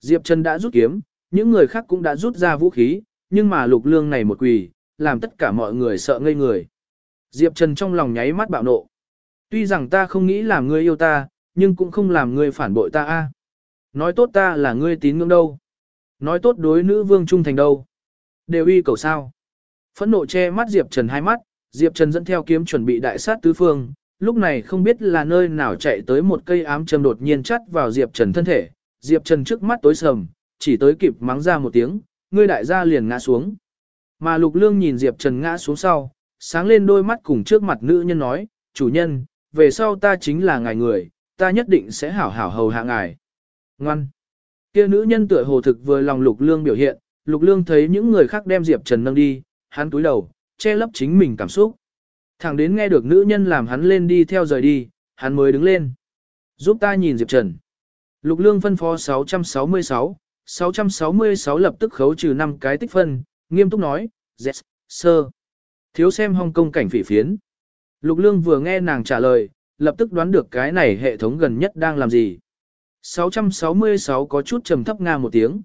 Diệp Trần đã rút kiếm, những người khác cũng đã rút ra vũ khí, nhưng mà lục lương này một quỳ, làm tất cả mọi người sợ ngây người. Diệp Trần trong lòng nháy mắt bạo nộ. Tuy rằng ta không nghĩ làm ngươi yêu ta, nhưng cũng không làm ngươi phản bội ta a. Nói tốt ta là ngươi tín ngưỡng đâu. Nói tốt đối nữ vương trung thành đâu. Đều uy cầu sao. Phẫn nộ che mắt Diệp Trần hai mắt, Diệp Trần dẫn theo kiếm chuẩn bị đại sát tứ phương, lúc này không biết là nơi nào chạy tới một cây ám châm đột nhiên chắt vào Diệp Trần thân thể, Diệp Trần trước mắt tối sầm, chỉ tới kịp mắng ra một tiếng, ngươi đại gia liền ngã xuống. Mà Lục Lương nhìn Diệp Trần ngã xuống sau, sáng lên đôi mắt cùng trước mặt nữ nhân nói, chủ nhân, về sau ta chính là ngài người, ta nhất định sẽ hảo hảo hầu hạ ngài. Ngoan. Kia nữ nhân tựa hồ thực vừa lòng Lục Lương biểu hiện, Lục Lương thấy những người khác đem Diệp Trần nâng đi, hắn túi đầu, che lấp chính mình cảm xúc. Thẳng đến nghe được nữ nhân làm hắn lên đi theo rời đi, hắn mới đứng lên. Giúp ta nhìn Diệp Trần. Lục Lương phân phó 666, 666 lập tức khấu trừ 5 cái tích phân, nghiêm túc nói, yes, sir. Thiếu xem Hong Kong cảnh phỉ phiến. Lục Lương vừa nghe nàng trả lời, lập tức đoán được cái này hệ thống gần nhất đang làm gì. 666 có chút trầm thấp nga một tiếng.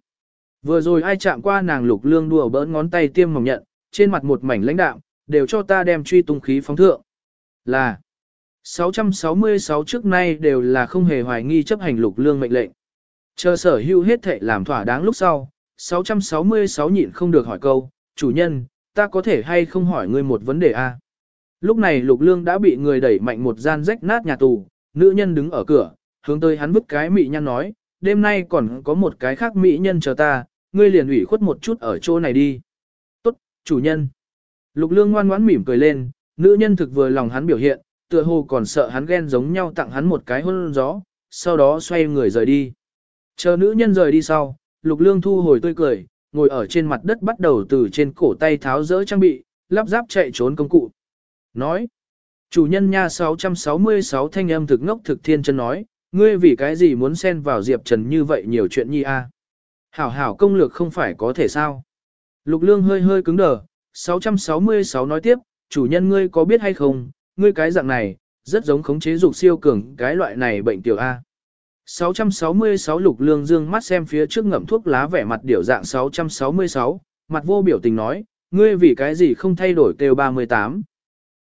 Vừa rồi ai chạm qua nàng Lục Lương đùa bỡn ngón tay tiêm mỏng nhận, trên mặt một mảnh lãnh đạm, đều cho ta đem truy tung khí phóng thượng. Là 666 trước nay đều là không hề hoài nghi chấp hành Lục Lương mệnh lệnh. Chờ sở hữu hết thệ làm thỏa đáng lúc sau, 666 nhịn không được hỏi câu, chủ nhân, ta có thể hay không hỏi ngươi một vấn đề a? Lúc này lục lương đã bị người đẩy mạnh một gian rách nát nhà tù, nữ nhân đứng ở cửa, hướng tới hắn vứt cái mỹ nhân nói, đêm nay còn có một cái khác mỹ nhân chờ ta, ngươi liền ủy khuất một chút ở chỗ này đi. Tốt, chủ nhân. Lục lương ngoan ngoãn mỉm cười lên, nữ nhân thực vừa lòng hắn biểu hiện, tựa hồ còn sợ hắn ghen giống nhau tặng hắn một cái hôn gió, sau đó xoay người rời đi. Chờ nữ nhân rời đi sau, lục lương thu hồi tươi cười, ngồi ở trên mặt đất bắt đầu từ trên cổ tay tháo rỡ trang bị, lắp ráp chạy trốn công cụ. Nói, chủ nhân nha 666 thanh âm thực ngốc thực thiên chân nói, ngươi vì cái gì muốn xen vào Diệp Trần như vậy nhiều chuyện nhi a? Hảo hảo công lược không phải có thể sao? Lục lương hơi hơi cứng đờ, 666 nói tiếp, chủ nhân ngươi có biết hay không, ngươi cái dạng này, rất giống khống chế dục siêu cường cái loại này bệnh tiểu A. 666 lục lương dương mắt xem phía trước ngậm thuốc lá vẻ mặt điểu dạng 666, mặt vô biểu tình nói, ngươi vì cái gì không thay đổi kêu 38.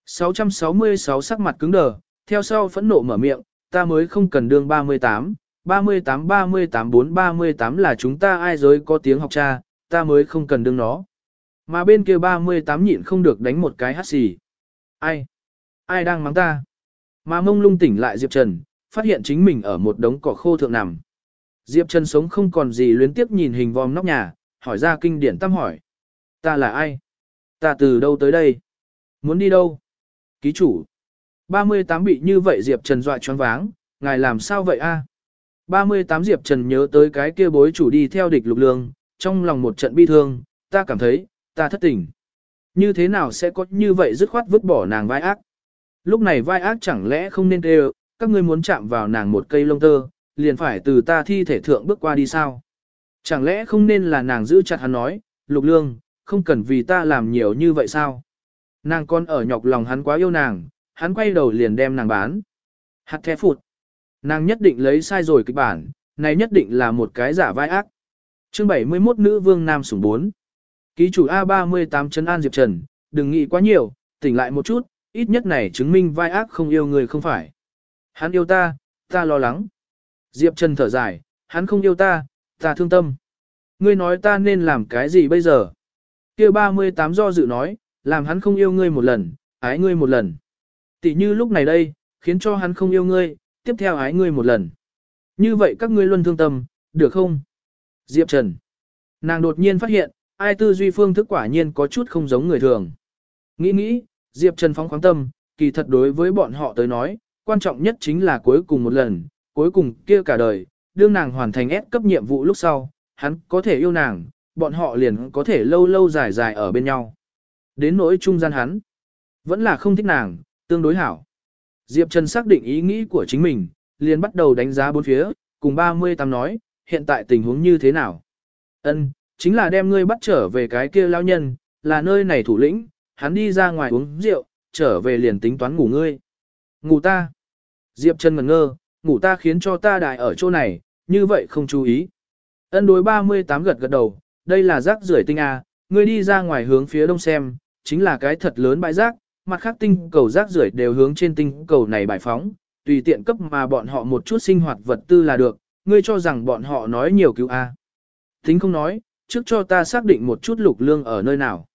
666 sắc mặt cứng đờ, theo sau phẫn nộ mở miệng, ta mới không cần đương 38, 38 38 4 38 là chúng ta ai giới có tiếng học cha, ta mới không cần đương nó. Mà bên kia 38 nhịn không được đánh một cái hát xì. Ai? Ai đang mắng ta? Mà mông lung tỉnh lại Diệp Trần, phát hiện chính mình ở một đống cỏ khô thượng nằm. Diệp Trần sống không còn gì luyến tiếp nhìn hình vòm nóc nhà, hỏi ra kinh điển tâm hỏi. Ta là ai? Ta từ đâu tới đây? Muốn đi đâu? Ký chủ. 38 bị như vậy Diệp Trần dọa choáng váng, ngài làm sao vậy a? 38 Diệp Trần nhớ tới cái kia bối chủ đi theo địch lục lương, trong lòng một trận bi thương, ta cảm thấy, ta thất tình. Như thế nào sẽ có như vậy dứt khoát vứt bỏ nàng vai ác? Lúc này vai ác chẳng lẽ không nên kêu, các ngươi muốn chạm vào nàng một cây lông tơ, liền phải từ ta thi thể thượng bước qua đi sao? Chẳng lẽ không nên là nàng giữ chặt hắn nói, lục lương, không cần vì ta làm nhiều như vậy sao? Nàng con ở nhọc lòng hắn quá yêu nàng, hắn quay đầu liền đem nàng bán. Hạt thẻ phụt. Nàng nhất định lấy sai rồi kịch bản, này nhất định là một cái giả vai ác. Chương 71 Nữ Vương Nam Sủng 4 Ký chủ A38 Trấn An Diệp Trần, đừng nghĩ quá nhiều, tỉnh lại một chút, ít nhất này chứng minh vai ác không yêu người không phải. Hắn yêu ta, ta lo lắng. Diệp Trần thở dài, hắn không yêu ta, ta thương tâm. Ngươi nói ta nên làm cái gì bây giờ? kia 38 do dự nói, làm hắn không yêu ngươi một lần, ái ngươi một lần. Tỷ như lúc này đây, khiến cho hắn không yêu ngươi, tiếp theo ái ngươi một lần. Như vậy các ngươi luôn thương tâm, được không? Diệp Trần. Nàng đột nhiên phát hiện, ai tư duy phương thức quả nhiên có chút không giống người thường. Nghĩ nghĩ, Diệp Trần phóng khoáng tâm, kỳ thật đối với bọn họ tới nói, quan trọng nhất chính là cuối cùng một lần, cuối cùng kia cả đời, đương nàng hoàn thành S cấp nhiệm vụ lúc sau, hắn có thể yêu nàng, bọn họ liền có thể lâu lâu dài dài ở bên nhau. Đến nỗi trung gian hắn, vẫn là không thích nàng, tương đối hảo. Diệp Trần xác định ý nghĩ của chính mình, liền bắt đầu đánh giá bốn phía, cùng 38 nói, hiện tại tình huống như thế nào. Ân, chính là đem ngươi bắt trở về cái kia lao nhân, là nơi này thủ lĩnh, hắn đi ra ngoài uống rượu, trở về liền tính toán ngủ ngươi. Ngủ ta. Diệp Trần ngẩn ngơ, ngủ ta khiến cho ta đại ở chỗ này, như vậy không chú ý. Ân đối 38 gật gật đầu, đây là rác rưởi tinh A, ngươi đi ra ngoài hướng phía đông xem, chính là cái thật lớn bãi rác, mặt khác tinh cầu rác rưởi đều hướng trên tinh cầu này bài phóng, tùy tiện cấp mà bọn họ một chút sinh hoạt vật tư là được, ngươi cho rằng bọn họ nói nhiều cứu A. Tính không nói, trước cho ta xác định một chút lục lương ở nơi nào.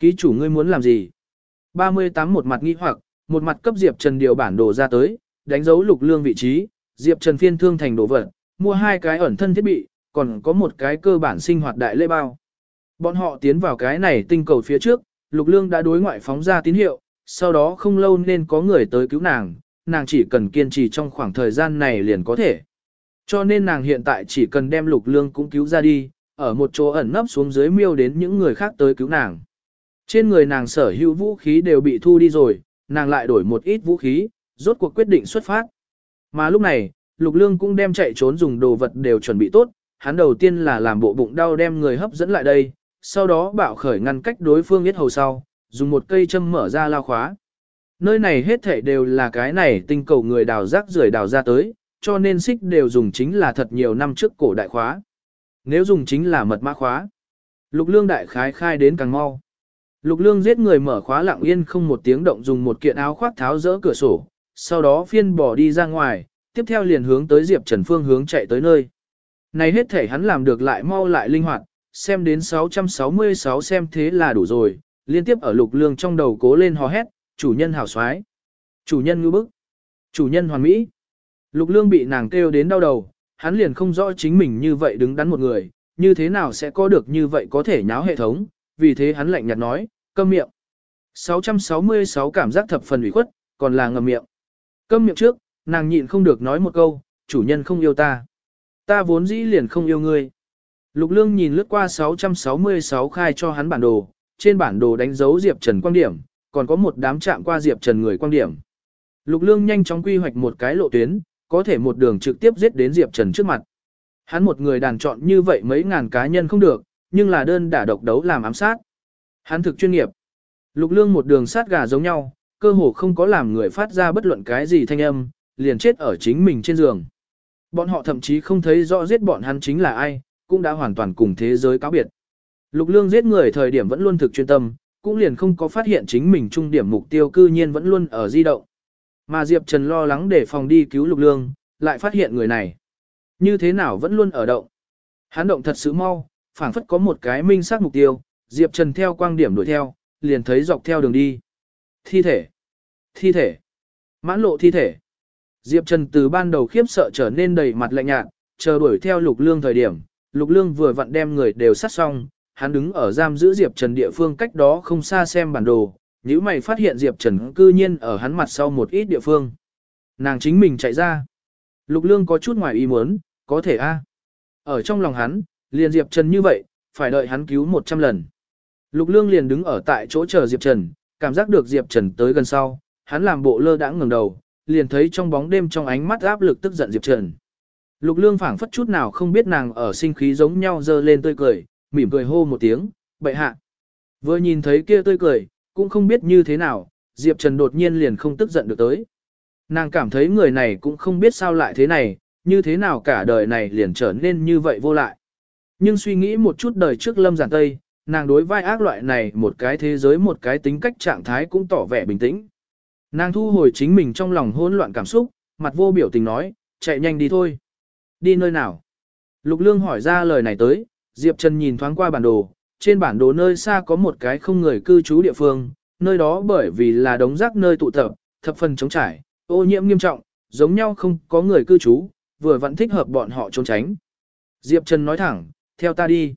Ký chủ ngươi muốn làm gì? 38 một mặt nghi hoặc, một mặt cấp Diệp Trần điều bản đồ ra tới, đánh dấu lục lương vị trí, Diệp Trần phiên thương thành đồ vật, mua hai cái ẩn thân thiết bị, còn có một cái cơ bản sinh hoạt đại lễ bao. Bọn họ tiến vào cái này tinh cầu phía trước, lục lương đã đối ngoại phóng ra tín hiệu, sau đó không lâu nên có người tới cứu nàng, nàng chỉ cần kiên trì trong khoảng thời gian này liền có thể. Cho nên nàng hiện tại chỉ cần đem lục lương cũng cứu ra đi, ở một chỗ ẩn nấp xuống dưới miêu đến những người khác tới cứu nàng. Trên người nàng sở hữu vũ khí đều bị thu đi rồi, nàng lại đổi một ít vũ khí, rốt cuộc quyết định xuất phát. Mà lúc này, lục lương cũng đem chạy trốn dùng đồ vật đều chuẩn bị tốt, hắn đầu tiên là làm bộ bụng đau đem người hấp dẫn lại đây, sau đó bạo khởi ngăn cách đối phương biết hầu sau, dùng một cây châm mở ra lao khóa. Nơi này hết thảy đều là cái này tinh cầu người đào rác rưởi đào ra tới, cho nên xích đều dùng chính là thật nhiều năm trước cổ đại khóa. Nếu dùng chính là mật mã khóa. Lục lương đại khái khai đến càng mau. Lục lương giết người mở khóa lặng yên không một tiếng động dùng một kiện áo khoác tháo rỡ cửa sổ, sau đó phiên bỏ đi ra ngoài, tiếp theo liền hướng tới Diệp Trần phương hướng chạy tới nơi. Này hết thể hắn làm được lại mau lại linh hoạt, xem đến 666 xem thế là đủ rồi, liên tiếp ở lục lương trong đầu cố lên hò hét, chủ nhân hảo xoái, chủ nhân ngư bức, chủ nhân hoàn mỹ. Lục lương bị nàng kêu đến đau đầu, hắn liền không rõ chính mình như vậy đứng đắn một người, như thế nào sẽ có được như vậy có thể nháo hệ thống, vì thế hắn lạnh nhạt nói, câm miệng. 666 cảm giác thập phần ủy khuất, còn là ngầm miệng. Câm miệng trước, nàng nhịn không được nói một câu, chủ nhân không yêu ta. Ta vốn dĩ liền không yêu ngươi. Lục lương nhìn lướt qua 666 khai cho hắn bản đồ, trên bản đồ đánh dấu Diệp Trần quan điểm, còn có một đám chạm qua Diệp Trần người quan điểm. Lục lương nhanh chóng quy hoạch một cái lộ tuyến, có thể một đường trực tiếp giết đến Diệp Trần trước mặt. Hắn một người đàn chọn như vậy mấy ngàn cá nhân không được, nhưng là đơn đả độc đấu làm ám sát. Hắn thực chuyên nghiệp. Lục lương một đường sát gà giống nhau, cơ hồ không có làm người phát ra bất luận cái gì thanh âm, liền chết ở chính mình trên giường. Bọn họ thậm chí không thấy rõ giết bọn hắn chính là ai, cũng đã hoàn toàn cùng thế giới cáo biệt. Lục lương giết người thời điểm vẫn luôn thực chuyên tâm, cũng liền không có phát hiện chính mình trung điểm mục tiêu cư nhiên vẫn luôn ở di động. Mà Diệp Trần lo lắng để phòng đi cứu lục lương, lại phát hiện người này. Như thế nào vẫn luôn ở động. Hắn động thật sự mau, phảng phất có một cái minh xác mục tiêu, Diệp Trần theo quang điểm đuổi theo, liền thấy dọc theo đường đi. Thi thể. Thi thể. Mãn lộ thi thể. Diệp Trần từ ban đầu khiếp sợ trở nên đầy mặt lạnh nhạt, chờ đuổi theo lục lương thời điểm. Lục lương vừa vặn đem người đều sát xong, hắn đứng ở giam giữ Diệp Trần địa phương cách đó không xa xem bản đồ. Nếu mày phát hiện Diệp Trần cư nhiên ở hắn mặt sau một ít địa phương. Nàng chính mình chạy ra. Lục lương có chút ngoài ý muốn, có thể a Ở trong lòng hắn, liền Diệp Trần như vậy, phải đợi hắn cứu 100 lần. Lục lương liền đứng ở tại chỗ chờ Diệp Trần, cảm giác được Diệp Trần tới gần sau, hắn làm bộ lơ đãng ngẩng đầu, liền thấy trong bóng đêm trong ánh mắt áp lực tức giận Diệp Trần. Lục lương phảng phất chút nào không biết nàng ở sinh khí giống nhau dơ lên tươi cười, mỉm cười hô một tiếng, bệ hạ. Vừa nhìn thấy kia tươi cười, cũng không biết như thế nào, Diệp Trần đột nhiên liền không tức giận được tới. Nàng cảm thấy người này cũng không biết sao lại thế này, như thế nào cả đời này liền trở nên như vậy vô lại. Nhưng suy nghĩ một chút đời trước lâm giản tây, nàng đối vai ác loại này một cái thế giới một cái tính cách trạng thái cũng tỏ vẻ bình tĩnh. Nàng thu hồi chính mình trong lòng hỗn loạn cảm xúc, mặt vô biểu tình nói, chạy nhanh đi thôi. Đi nơi nào? Lục Lương hỏi ra lời này tới, Diệp Trần nhìn thoáng qua bản đồ, trên bản đồ nơi xa có một cái không người cư trú địa phương, nơi đó bởi vì là đống rác nơi tụ tập, thập phần chống trải, ô nhiễm nghiêm trọng, giống nhau không có người cư trú, vừa vẫn thích hợp bọn họ trốn tránh. Diệp Trần nói thẳng, theo ta đi.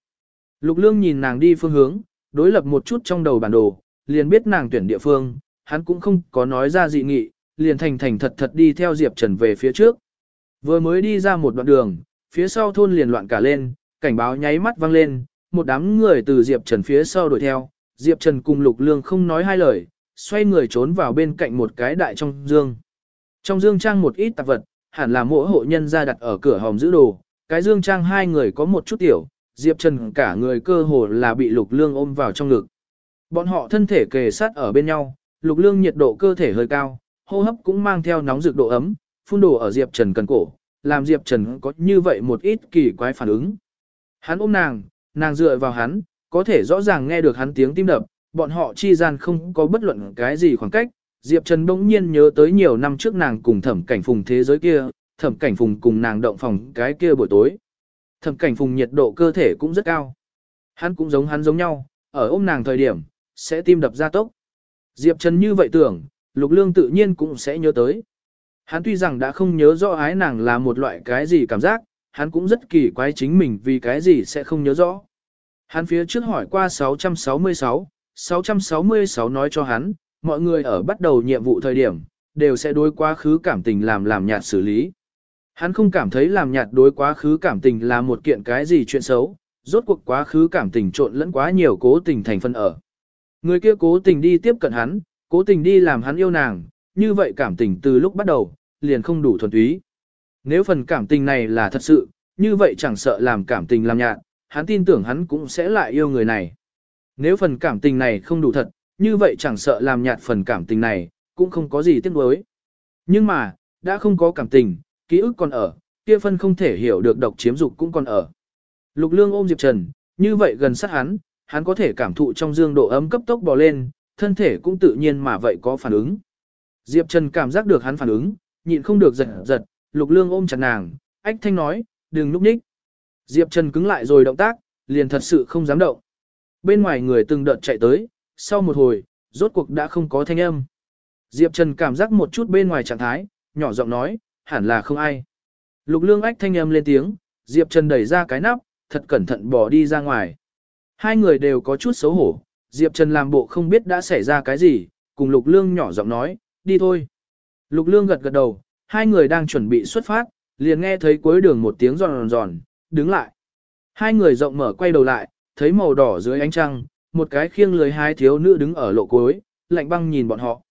Lục Lương nhìn nàng đi phương hướng, đối lập một chút trong đầu bản đồ, liền biết nàng tuyển địa phương, hắn cũng không có nói ra dị nghị, liền thành thành thật thật đi theo Diệp Trần về phía trước. Vừa mới đi ra một đoạn đường, phía sau thôn liền loạn cả lên, cảnh báo nháy mắt vang lên, một đám người từ Diệp Trần phía sau đuổi theo, Diệp Trần cùng Lục Lương không nói hai lời, xoay người trốn vào bên cạnh một cái đại trong dương. Trong dương trang một ít tạp vật, hẳn là mỗi hộ nhân ra đặt ở cửa hòm giữ đồ, cái dương trang hai người có một chút tiểu, Diệp Trần cả người cơ hồ là bị Lục Lương ôm vào trong ngực. Bọn họ thân thể kề sát ở bên nhau, Lục Lương nhiệt độ cơ thể hơi cao, hô hấp cũng mang theo nóng rực độ ấm, phun đổ ở Diệp Trần cần cổ, làm Diệp Trần có như vậy một ít kỳ quái phản ứng. Hắn ôm nàng, nàng dựa vào hắn, có thể rõ ràng nghe được hắn tiếng tim đập, bọn họ chi gian không có bất luận cái gì khoảng cách. Diệp Trần bỗng nhiên nhớ tới nhiều năm trước nàng cùng thẩm cảnh phùng thế giới kia, thẩm cảnh phùng cùng nàng động phòng cái kia buổi tối. Thẩm cảnh phùng nhiệt độ cơ thể cũng rất cao. Hắn cũng giống hắn giống nhau, ở ôm nàng thời điểm, sẽ tim đập ra tốc. Diệp Trần như vậy tưởng, Lục Lương tự nhiên cũng sẽ nhớ tới. Hắn tuy rằng đã không nhớ rõ ái nàng là một loại cái gì cảm giác, hắn cũng rất kỳ quái chính mình vì cái gì sẽ không nhớ rõ. Hắn phía trước hỏi qua 666, 666 nói cho hắn, mọi người ở bắt đầu nhiệm vụ thời điểm, đều sẽ đối quá khứ cảm tình làm làm nhạt xử lý. Hắn không cảm thấy làm nhạt đối quá khứ cảm tình là một kiện cái gì chuyện xấu, rốt cuộc quá khứ cảm tình trộn lẫn quá nhiều cố tình thành phân ở. Người kia cố tình đi tiếp cận hắn, cố tình đi làm hắn yêu nàng, như vậy cảm tình từ lúc bắt đầu, liền không đủ thuần túy. Nếu phần cảm tình này là thật sự, như vậy chẳng sợ làm cảm tình làm nhạt, hắn tin tưởng hắn cũng sẽ lại yêu người này. Nếu phần cảm tình này không đủ thật, như vậy chẳng sợ làm nhạt phần cảm tình này, cũng không có gì tiếc nuối. Nhưng mà, đã không có cảm tình, ký ức còn ở, kia phân không thể hiểu được độc chiếm dục cũng còn ở. Lục Lương ôm Diệp Trần, như vậy gần sát hắn, hắn có thể cảm thụ trong dương độ ấm cấp tốc bò lên, thân thể cũng tự nhiên mà vậy có phản ứng. Diệp Trần cảm giác được hắn phản ứng, nhịn không được giật giật, Lục Lương ôm chặt nàng, ách thanh nói, đừng núp nhích. Diệp Trần cứng lại rồi động tác, liền thật sự không dám động. Bên ngoài người từng đợt chạy tới, sau một hồi, rốt cuộc đã không có thanh âm. Diệp Trần cảm giác một chút bên ngoài trạng thái, nhỏ giọng nói, hẳn là không ai. Lục lương ách thanh âm lên tiếng, Diệp Trần đẩy ra cái nắp, thật cẩn thận bỏ đi ra ngoài. Hai người đều có chút xấu hổ, Diệp Trần làm bộ không biết đã xảy ra cái gì, cùng Lục Lương nhỏ giọng nói, đi thôi. Lục Lương gật gật đầu, hai người đang chuẩn bị xuất phát, liền nghe thấy cuối đường một tiếng giòn giòn, đứng lại. Hai người rộng mở quay đầu lại, thấy màu đỏ dưới ánh trăng, một cái khiêng lưới hai thiếu nữ đứng ở lộ cuối, lạnh băng nhìn bọn họ.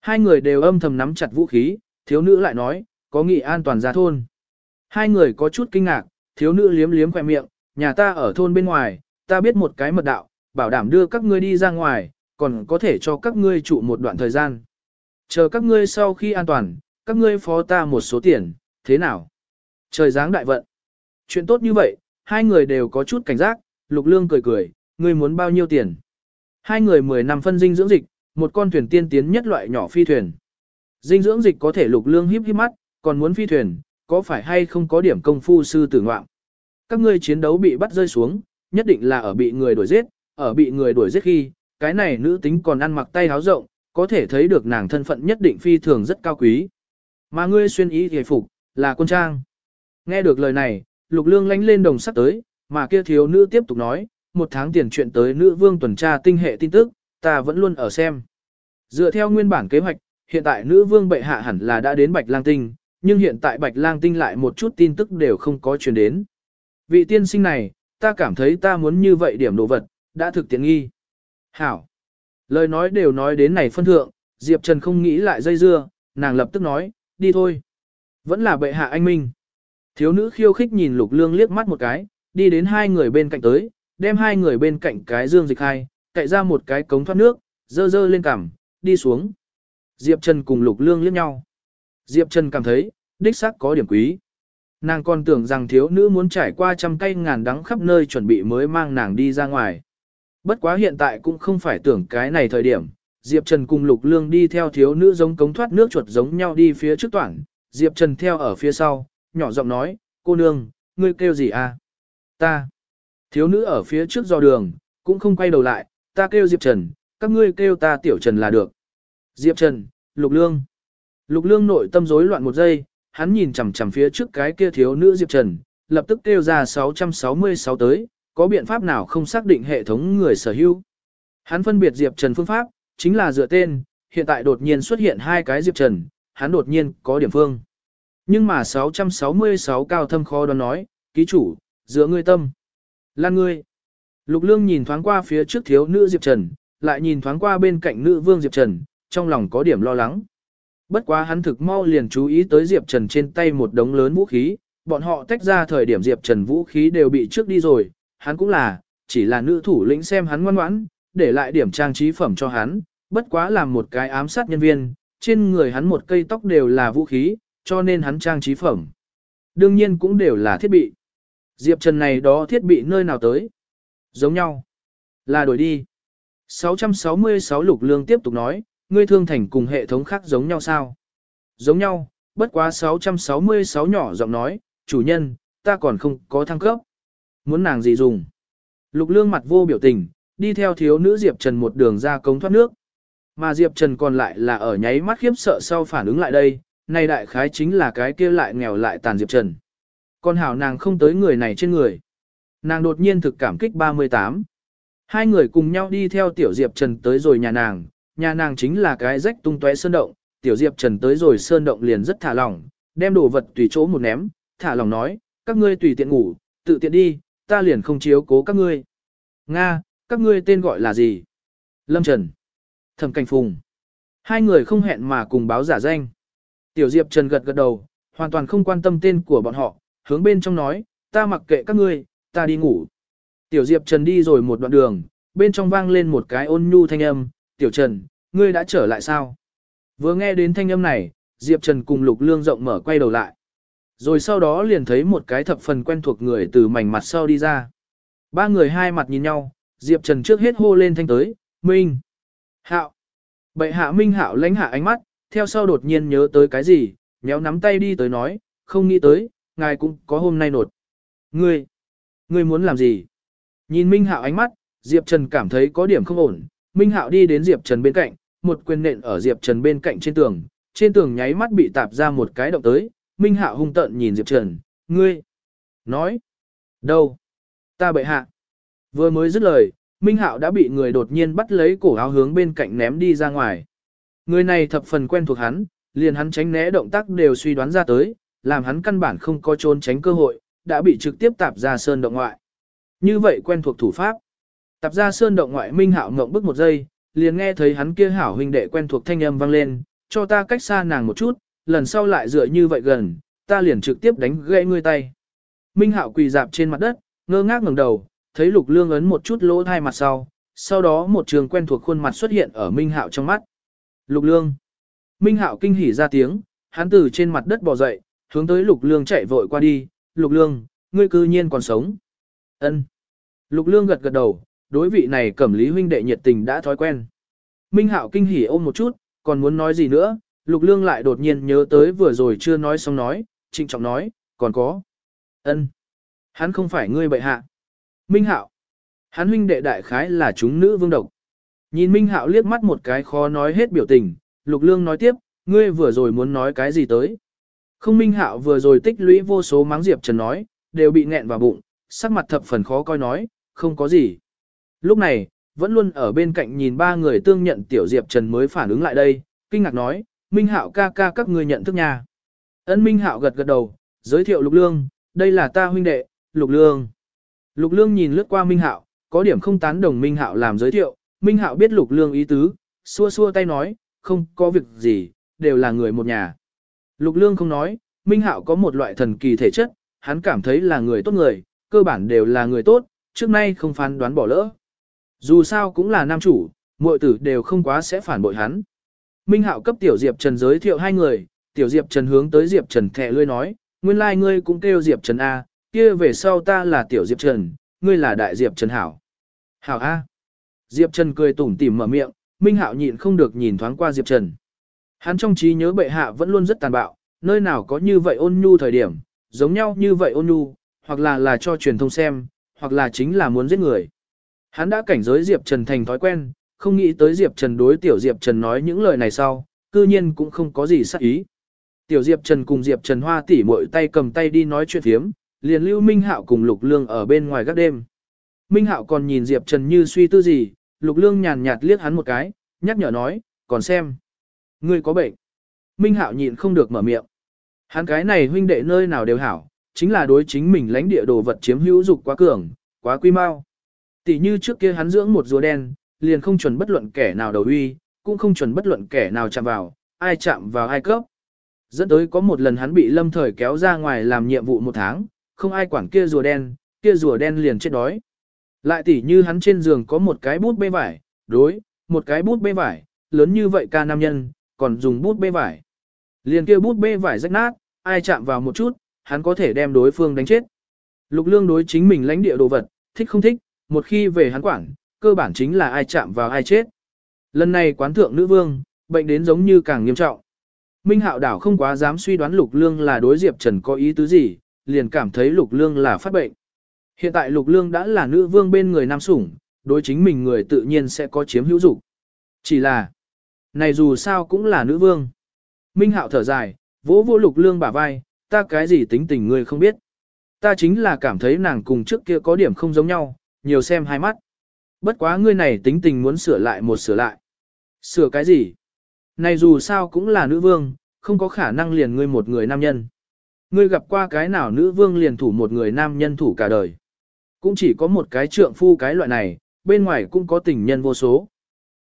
Hai người đều âm thầm nắm chặt vũ khí, thiếu nữ lại nói, có nghị an toàn ra thôn. Hai người có chút kinh ngạc, thiếu nữ liếm liếm khỏe miệng, nhà ta ở thôn bên ngoài, ta biết một cái mật đạo, bảo đảm đưa các ngươi đi ra ngoài, còn có thể cho các ngươi trụ một đoạn thời gian. Chờ các ngươi sau khi an toàn, các ngươi phó ta một số tiền, thế nào? Trời dáng đại vận. Chuyện tốt như vậy, hai người đều có chút cảnh giác, lục lương cười cười, ngươi muốn bao nhiêu tiền? Hai người 10 năm phân dinh dưỡng dịch, một con thuyền tiên tiến nhất loại nhỏ phi thuyền. Dinh dưỡng dịch có thể lục lương híp híp mắt, còn muốn phi thuyền, có phải hay không có điểm công phu sư tử ngoạm. Các ngươi chiến đấu bị bắt rơi xuống, nhất định là ở bị người đuổi giết, ở bị người đuổi giết khi, cái này nữ tính còn ăn mặc tay háo rộng, có thể thấy được nàng thân phận nhất định phi thường rất cao quý. Mà ngươi xuyên ý hề phục, là quân trang. Nghe được lời này, lục lương lánh lên đồng sắt tới, mà kia thiếu nữ tiếp tục nói, một tháng tiền chuyện tới nữ vương tuần tra tinh hệ tin tức, ta vẫn luôn ở xem. Dựa theo nguyên bản kế hoạch, hiện tại nữ vương bệ hạ hẳn là đã đến Bạch Lang Tinh, nhưng hiện tại Bạch Lang Tinh lại một chút tin tức đều không có truyền đến. Vị tiên sinh này, ta cảm thấy ta muốn như vậy điểm đồ vật, đã thực tiện nghi. Hảo. Lời nói đều nói đến này phân thượng, Diệp Trần không nghĩ lại dây dưa, nàng lập tức nói, đi thôi. Vẫn là bệ hạ anh minh. Thiếu nữ khiêu khích nhìn lục lương liếc mắt một cái, đi đến hai người bên cạnh tới, đem hai người bên cạnh cái dương dịch hai, cậy ra một cái cống thoát nước, dơ dơ lên cằm, đi xuống. Diệp Trần cùng lục lương liếc nhau. Diệp Trần cảm thấy, đích xác có điểm quý. Nàng còn tưởng rằng thiếu nữ muốn trải qua trăm cây ngàn đắng khắp nơi chuẩn bị mới mang nàng đi ra ngoài. Bất quá hiện tại cũng không phải tưởng cái này thời điểm. Diệp Trần cùng Lục Lương đi theo thiếu nữ giống cống thoát nước chuột giống nhau đi phía trước toàn. Diệp Trần theo ở phía sau, nhỏ giọng nói, cô nương, ngươi kêu gì à? Ta. Thiếu nữ ở phía trước do đường, cũng không quay đầu lại, ta kêu Diệp Trần, các ngươi kêu ta Tiểu Trần là được. Diệp Trần, Lục Lương. Lục Lương nội tâm rối loạn một giây, hắn nhìn chằm chằm phía trước cái kia thiếu nữ Diệp Trần, lập tức kêu ra 666 tới, có biện pháp nào không xác định hệ thống người sở hữu. Hắn phân biệt Diệp Trần phương pháp, chính là dựa tên, hiện tại đột nhiên xuất hiện hai cái Diệp Trần, hắn đột nhiên có điểm phương. Nhưng mà 666 cao thâm khó đoán nói, ký chủ, giữa ngươi tâm. Lan ngươi. Lục lương nhìn thoáng qua phía trước thiếu nữ Diệp Trần, lại nhìn thoáng qua bên cạnh nữ vương Diệp Trần, trong lòng có điểm lo lắng. Bất quá hắn thực mau liền chú ý tới Diệp Trần trên tay một đống lớn vũ khí, bọn họ tách ra thời điểm Diệp Trần vũ khí đều bị trước đi rồi, hắn cũng là, chỉ là nữ thủ lĩnh xem hắn ngoan ngoãn, để lại điểm trang trí phẩm cho hắn, bất quá làm một cái ám sát nhân viên, trên người hắn một cây tóc đều là vũ khí, cho nên hắn trang trí phẩm. Đương nhiên cũng đều là thiết bị. Diệp Trần này đó thiết bị nơi nào tới? Giống nhau. Là đổi đi. 666 lục lương tiếp tục nói, ngươi thương thành cùng hệ thống khác giống nhau sao? Giống nhau, bất quá 666 nhỏ giọng nói, chủ nhân, ta còn không có thăng cấp. Muốn nàng gì dùng? Lục lương mặt vô biểu tình, đi theo thiếu nữ Diệp Trần một đường ra cống thoát nước. Mà Diệp Trần còn lại là ở nháy mắt khiếp sợ sau phản ứng lại đây, này đại khái chính là cái kia lại nghèo lại tàn Diệp Trần. con hảo nàng không tới người này trên người. Nàng đột nhiên thực cảm kích 38. Hai người cùng nhau đi theo Tiểu Diệp Trần tới rồi nhà nàng, nhà nàng chính là cái rách tung tóe sơn động, Tiểu Diệp Trần tới rồi sơn động liền rất thả lỏng, đem đồ vật tùy chỗ một ném, thả lỏng nói, các ngươi tùy tiện ngủ, tự tiện đi, ta liền không chiếu cố các ngươi. Nga, các ngươi tên gọi là gì? Lâm Trần. Thẩm Cảnh Phùng. Hai người không hẹn mà cùng báo giả danh. Tiểu Diệp Trần gật gật đầu, hoàn toàn không quan tâm tên của bọn họ, hướng bên trong nói, ta mặc kệ các ngươi, ta đi ngủ. Tiểu Diệp Trần đi rồi một đoạn đường, bên trong vang lên một cái ôn nhu thanh âm, Tiểu Trần, ngươi đã trở lại sao? Vừa nghe đến thanh âm này, Diệp Trần cùng Lục Lương rộng mở quay đầu lại. Rồi sau đó liền thấy một cái thập phần quen thuộc người từ mảnh mặt sau đi ra. Ba người hai mặt nhìn nhau, Diệp Trần trước hết hô lên thanh tới, Minh. Hạo. Bệ hạ Minh Hạo lánh hạ ánh mắt, theo sau đột nhiên nhớ tới cái gì, nhéo nắm tay đi tới nói, không nghĩ tới, ngài cũng có hôm nay nột. Ngươi, ngươi muốn làm gì? Nhìn Minh Hạo ánh mắt, Diệp Trần cảm thấy có điểm không ổn. Minh Hạo đi đến Diệp Trần bên cạnh, một quyền nện ở Diệp Trần bên cạnh trên tường, trên tường nháy mắt bị tạp ra một cái động tới. Minh Hạo hung tợn nhìn Diệp Trần, ngươi, nói, đâu, ta bệ hạ. Vừa mới dứt lời, Minh Hạo đã bị người đột nhiên bắt lấy cổ áo hướng bên cạnh ném đi ra ngoài. Người này thập phần quen thuộc hắn, liền hắn tránh né động tác đều suy đoán ra tới, làm hắn căn bản không có trốn tránh cơ hội, đã bị trực tiếp tạp ra sơn động ngoại. Như vậy quen thuộc thủ pháp. Tạp ra sơn động ngoại Minh Hạo ngộng bức một giây, liền nghe thấy hắn kia hảo huynh đệ quen thuộc thanh âm vang lên, cho ta cách xa nàng một chút, lần sau lại dựa như vậy gần, ta liền trực tiếp đánh gãy ngươi tay. Minh Hạo quỳ dạp trên mặt đất, ngơ ngác ngẩng đầu, thấy Lục Lương ấn một chút lỗ hai mặt sau, sau đó một trường quen thuộc khuôn mặt xuất hiện ở Minh Hạo trong mắt. Lục Lương. Minh Hạo kinh hỉ ra tiếng, hắn từ trên mặt đất bò dậy, hướng tới Lục Lương chạy vội qua đi, Lục Lương, ngươi cư nhiên còn sống. Ân. Lục Lương gật gật đầu, đối vị này cẩm lý huynh đệ nhiệt tình đã thói quen. Minh Hạo kinh hỉ ôm một chút, còn muốn nói gì nữa, Lục Lương lại đột nhiên nhớ tới vừa rồi chưa nói xong nói, trịnh trọng nói, còn có. Ân. Hắn không phải ngươi bệ hạ. Minh Hạo. Hắn huynh đệ đại khái là chúng nữ vương độc. Nhìn Minh Hạo liếc mắt một cái khó nói hết biểu tình, Lục Lương nói tiếp, ngươi vừa rồi muốn nói cái gì tới. Không Minh Hạo vừa rồi tích lũy vô số mắng Diệp Trần nói, đều bị nghẹn vào bụng, sắc mặt thập phần khó coi nói, không có gì. Lúc này, vẫn luôn ở bên cạnh nhìn ba người tương nhận tiểu Diệp Trần mới phản ứng lại đây, kinh ngạc nói, Minh Hạo ca ca các ngươi nhận thức nhà. Ân Minh Hạo gật gật đầu, giới thiệu Lục Lương, đây là ta huynh đệ, Lục Lương. Lục Lương nhìn lướt qua Minh Hạo, có điểm không tán đồng Minh Hạo làm giới thiệu, Minh Hạo biết Lục Lương ý tứ, xua xua tay nói, không có việc gì, đều là người một nhà. Lục Lương không nói, Minh Hạo có một loại thần kỳ thể chất, hắn cảm thấy là người tốt người, cơ bản đều là người tốt, trước nay không phán đoán bỏ lỡ. Dù sao cũng là nam chủ, muội tử đều không quá sẽ phản bội hắn. Minh Hạo cấp Tiểu Diệp Trần giới thiệu hai người, Tiểu Diệp Trần hướng tới Diệp Trần thẻ lươi nói, nguyên lai like ngươi cũng kêu Diệp Trần A, kia về sau ta là Tiểu Diệp Trần, ngươi là Đại Diệp Trần Hảo. Hảo A. Diệp Trần cười tủm tỉm mở miệng, Minh Hạo nhịn không được nhìn thoáng qua Diệp Trần. Hắn trong trí nhớ bệ hạ vẫn luôn rất tàn bạo, nơi nào có như vậy ôn nhu thời điểm, giống nhau như vậy ôn nhu, hoặc là là cho truyền thông xem, hoặc là chính là muốn giết người. Hắn đã cảnh giới Diệp Trần thành thói quen, không nghĩ tới Diệp Trần đối tiểu Diệp Trần nói những lời này sau, cư nhiên cũng không có gì sắc ý. Tiểu Diệp Trần cùng Diệp Trần Hoa tỉ muội tay cầm tay đi nói chuyện thiếm, liền lưu Minh Hạo cùng Lục Lương ở bên ngoài gác đêm. Minh Hạo còn nhìn Diệp Trần như suy tư gì, Lục Lương nhàn nhạt liếc hắn một cái, nhắc nhở nói, còn xem. Ngươi có bệnh. Minh Hạo nhịn không được mở miệng. Hắn cái này huynh đệ nơi nào đều hảo, chính là đối chính mình lãnh địa đồ vật chiếm hữu dục quá cường, quá quy mau. Tỷ như trước kia hắn dưỡng một rùa đen, liền không chuẩn bất luận kẻ nào đầu uy, cũng không chuẩn bất luận kẻ nào chạm vào, ai chạm vào ai cấp. Dẫn tới có một lần hắn bị lâm thời kéo ra ngoài làm nhiệm vụ một tháng, không ai quản kia rùa đen, kia rùa đen liền chết đói. Lại tỷ như hắn trên giường có một cái bút bê vải, đối, một cái bút bê vải, lớn như vậy ca nam nhân, còn dùng bút bê vải. Liền kia bút bê vải rách nát, ai chạm vào một chút, hắn có thể đem đối phương đánh chết. Lục lương đối chính mình lãnh địa đồ vật, thích không thích, một khi về hắn quản, cơ bản chính là ai chạm vào ai chết. Lần này quán thượng nữ vương, bệnh đến giống như càng nghiêm trọng. Minh Hạo đảo không quá dám suy đoán Lục Lương là đối Diệp Trần có ý tứ gì, liền cảm thấy Lục Lương là phát bệnh. Hiện tại Lục Lương đã là nữ vương bên người nam sủng, đối chính mình người tự nhiên sẽ có chiếm hữu dục. Chỉ là, này dù sao cũng là nữ vương. Minh Hạo thở dài, vỗ vỗ Lục Lương bả vai, ta cái gì tính tình người không biết. Ta chính là cảm thấy nàng cùng trước kia có điểm không giống nhau, nhiều xem hai mắt. Bất quá ngươi này tính tình muốn sửa lại một sửa lại. Sửa cái gì? Này dù sao cũng là nữ vương, không có khả năng liền ngươi một người nam nhân. Ngươi gặp qua cái nào nữ vương liền thủ một người nam nhân thủ cả đời. Cũng chỉ có một cái trượng phu cái loại này, bên ngoài cũng có tình nhân vô số.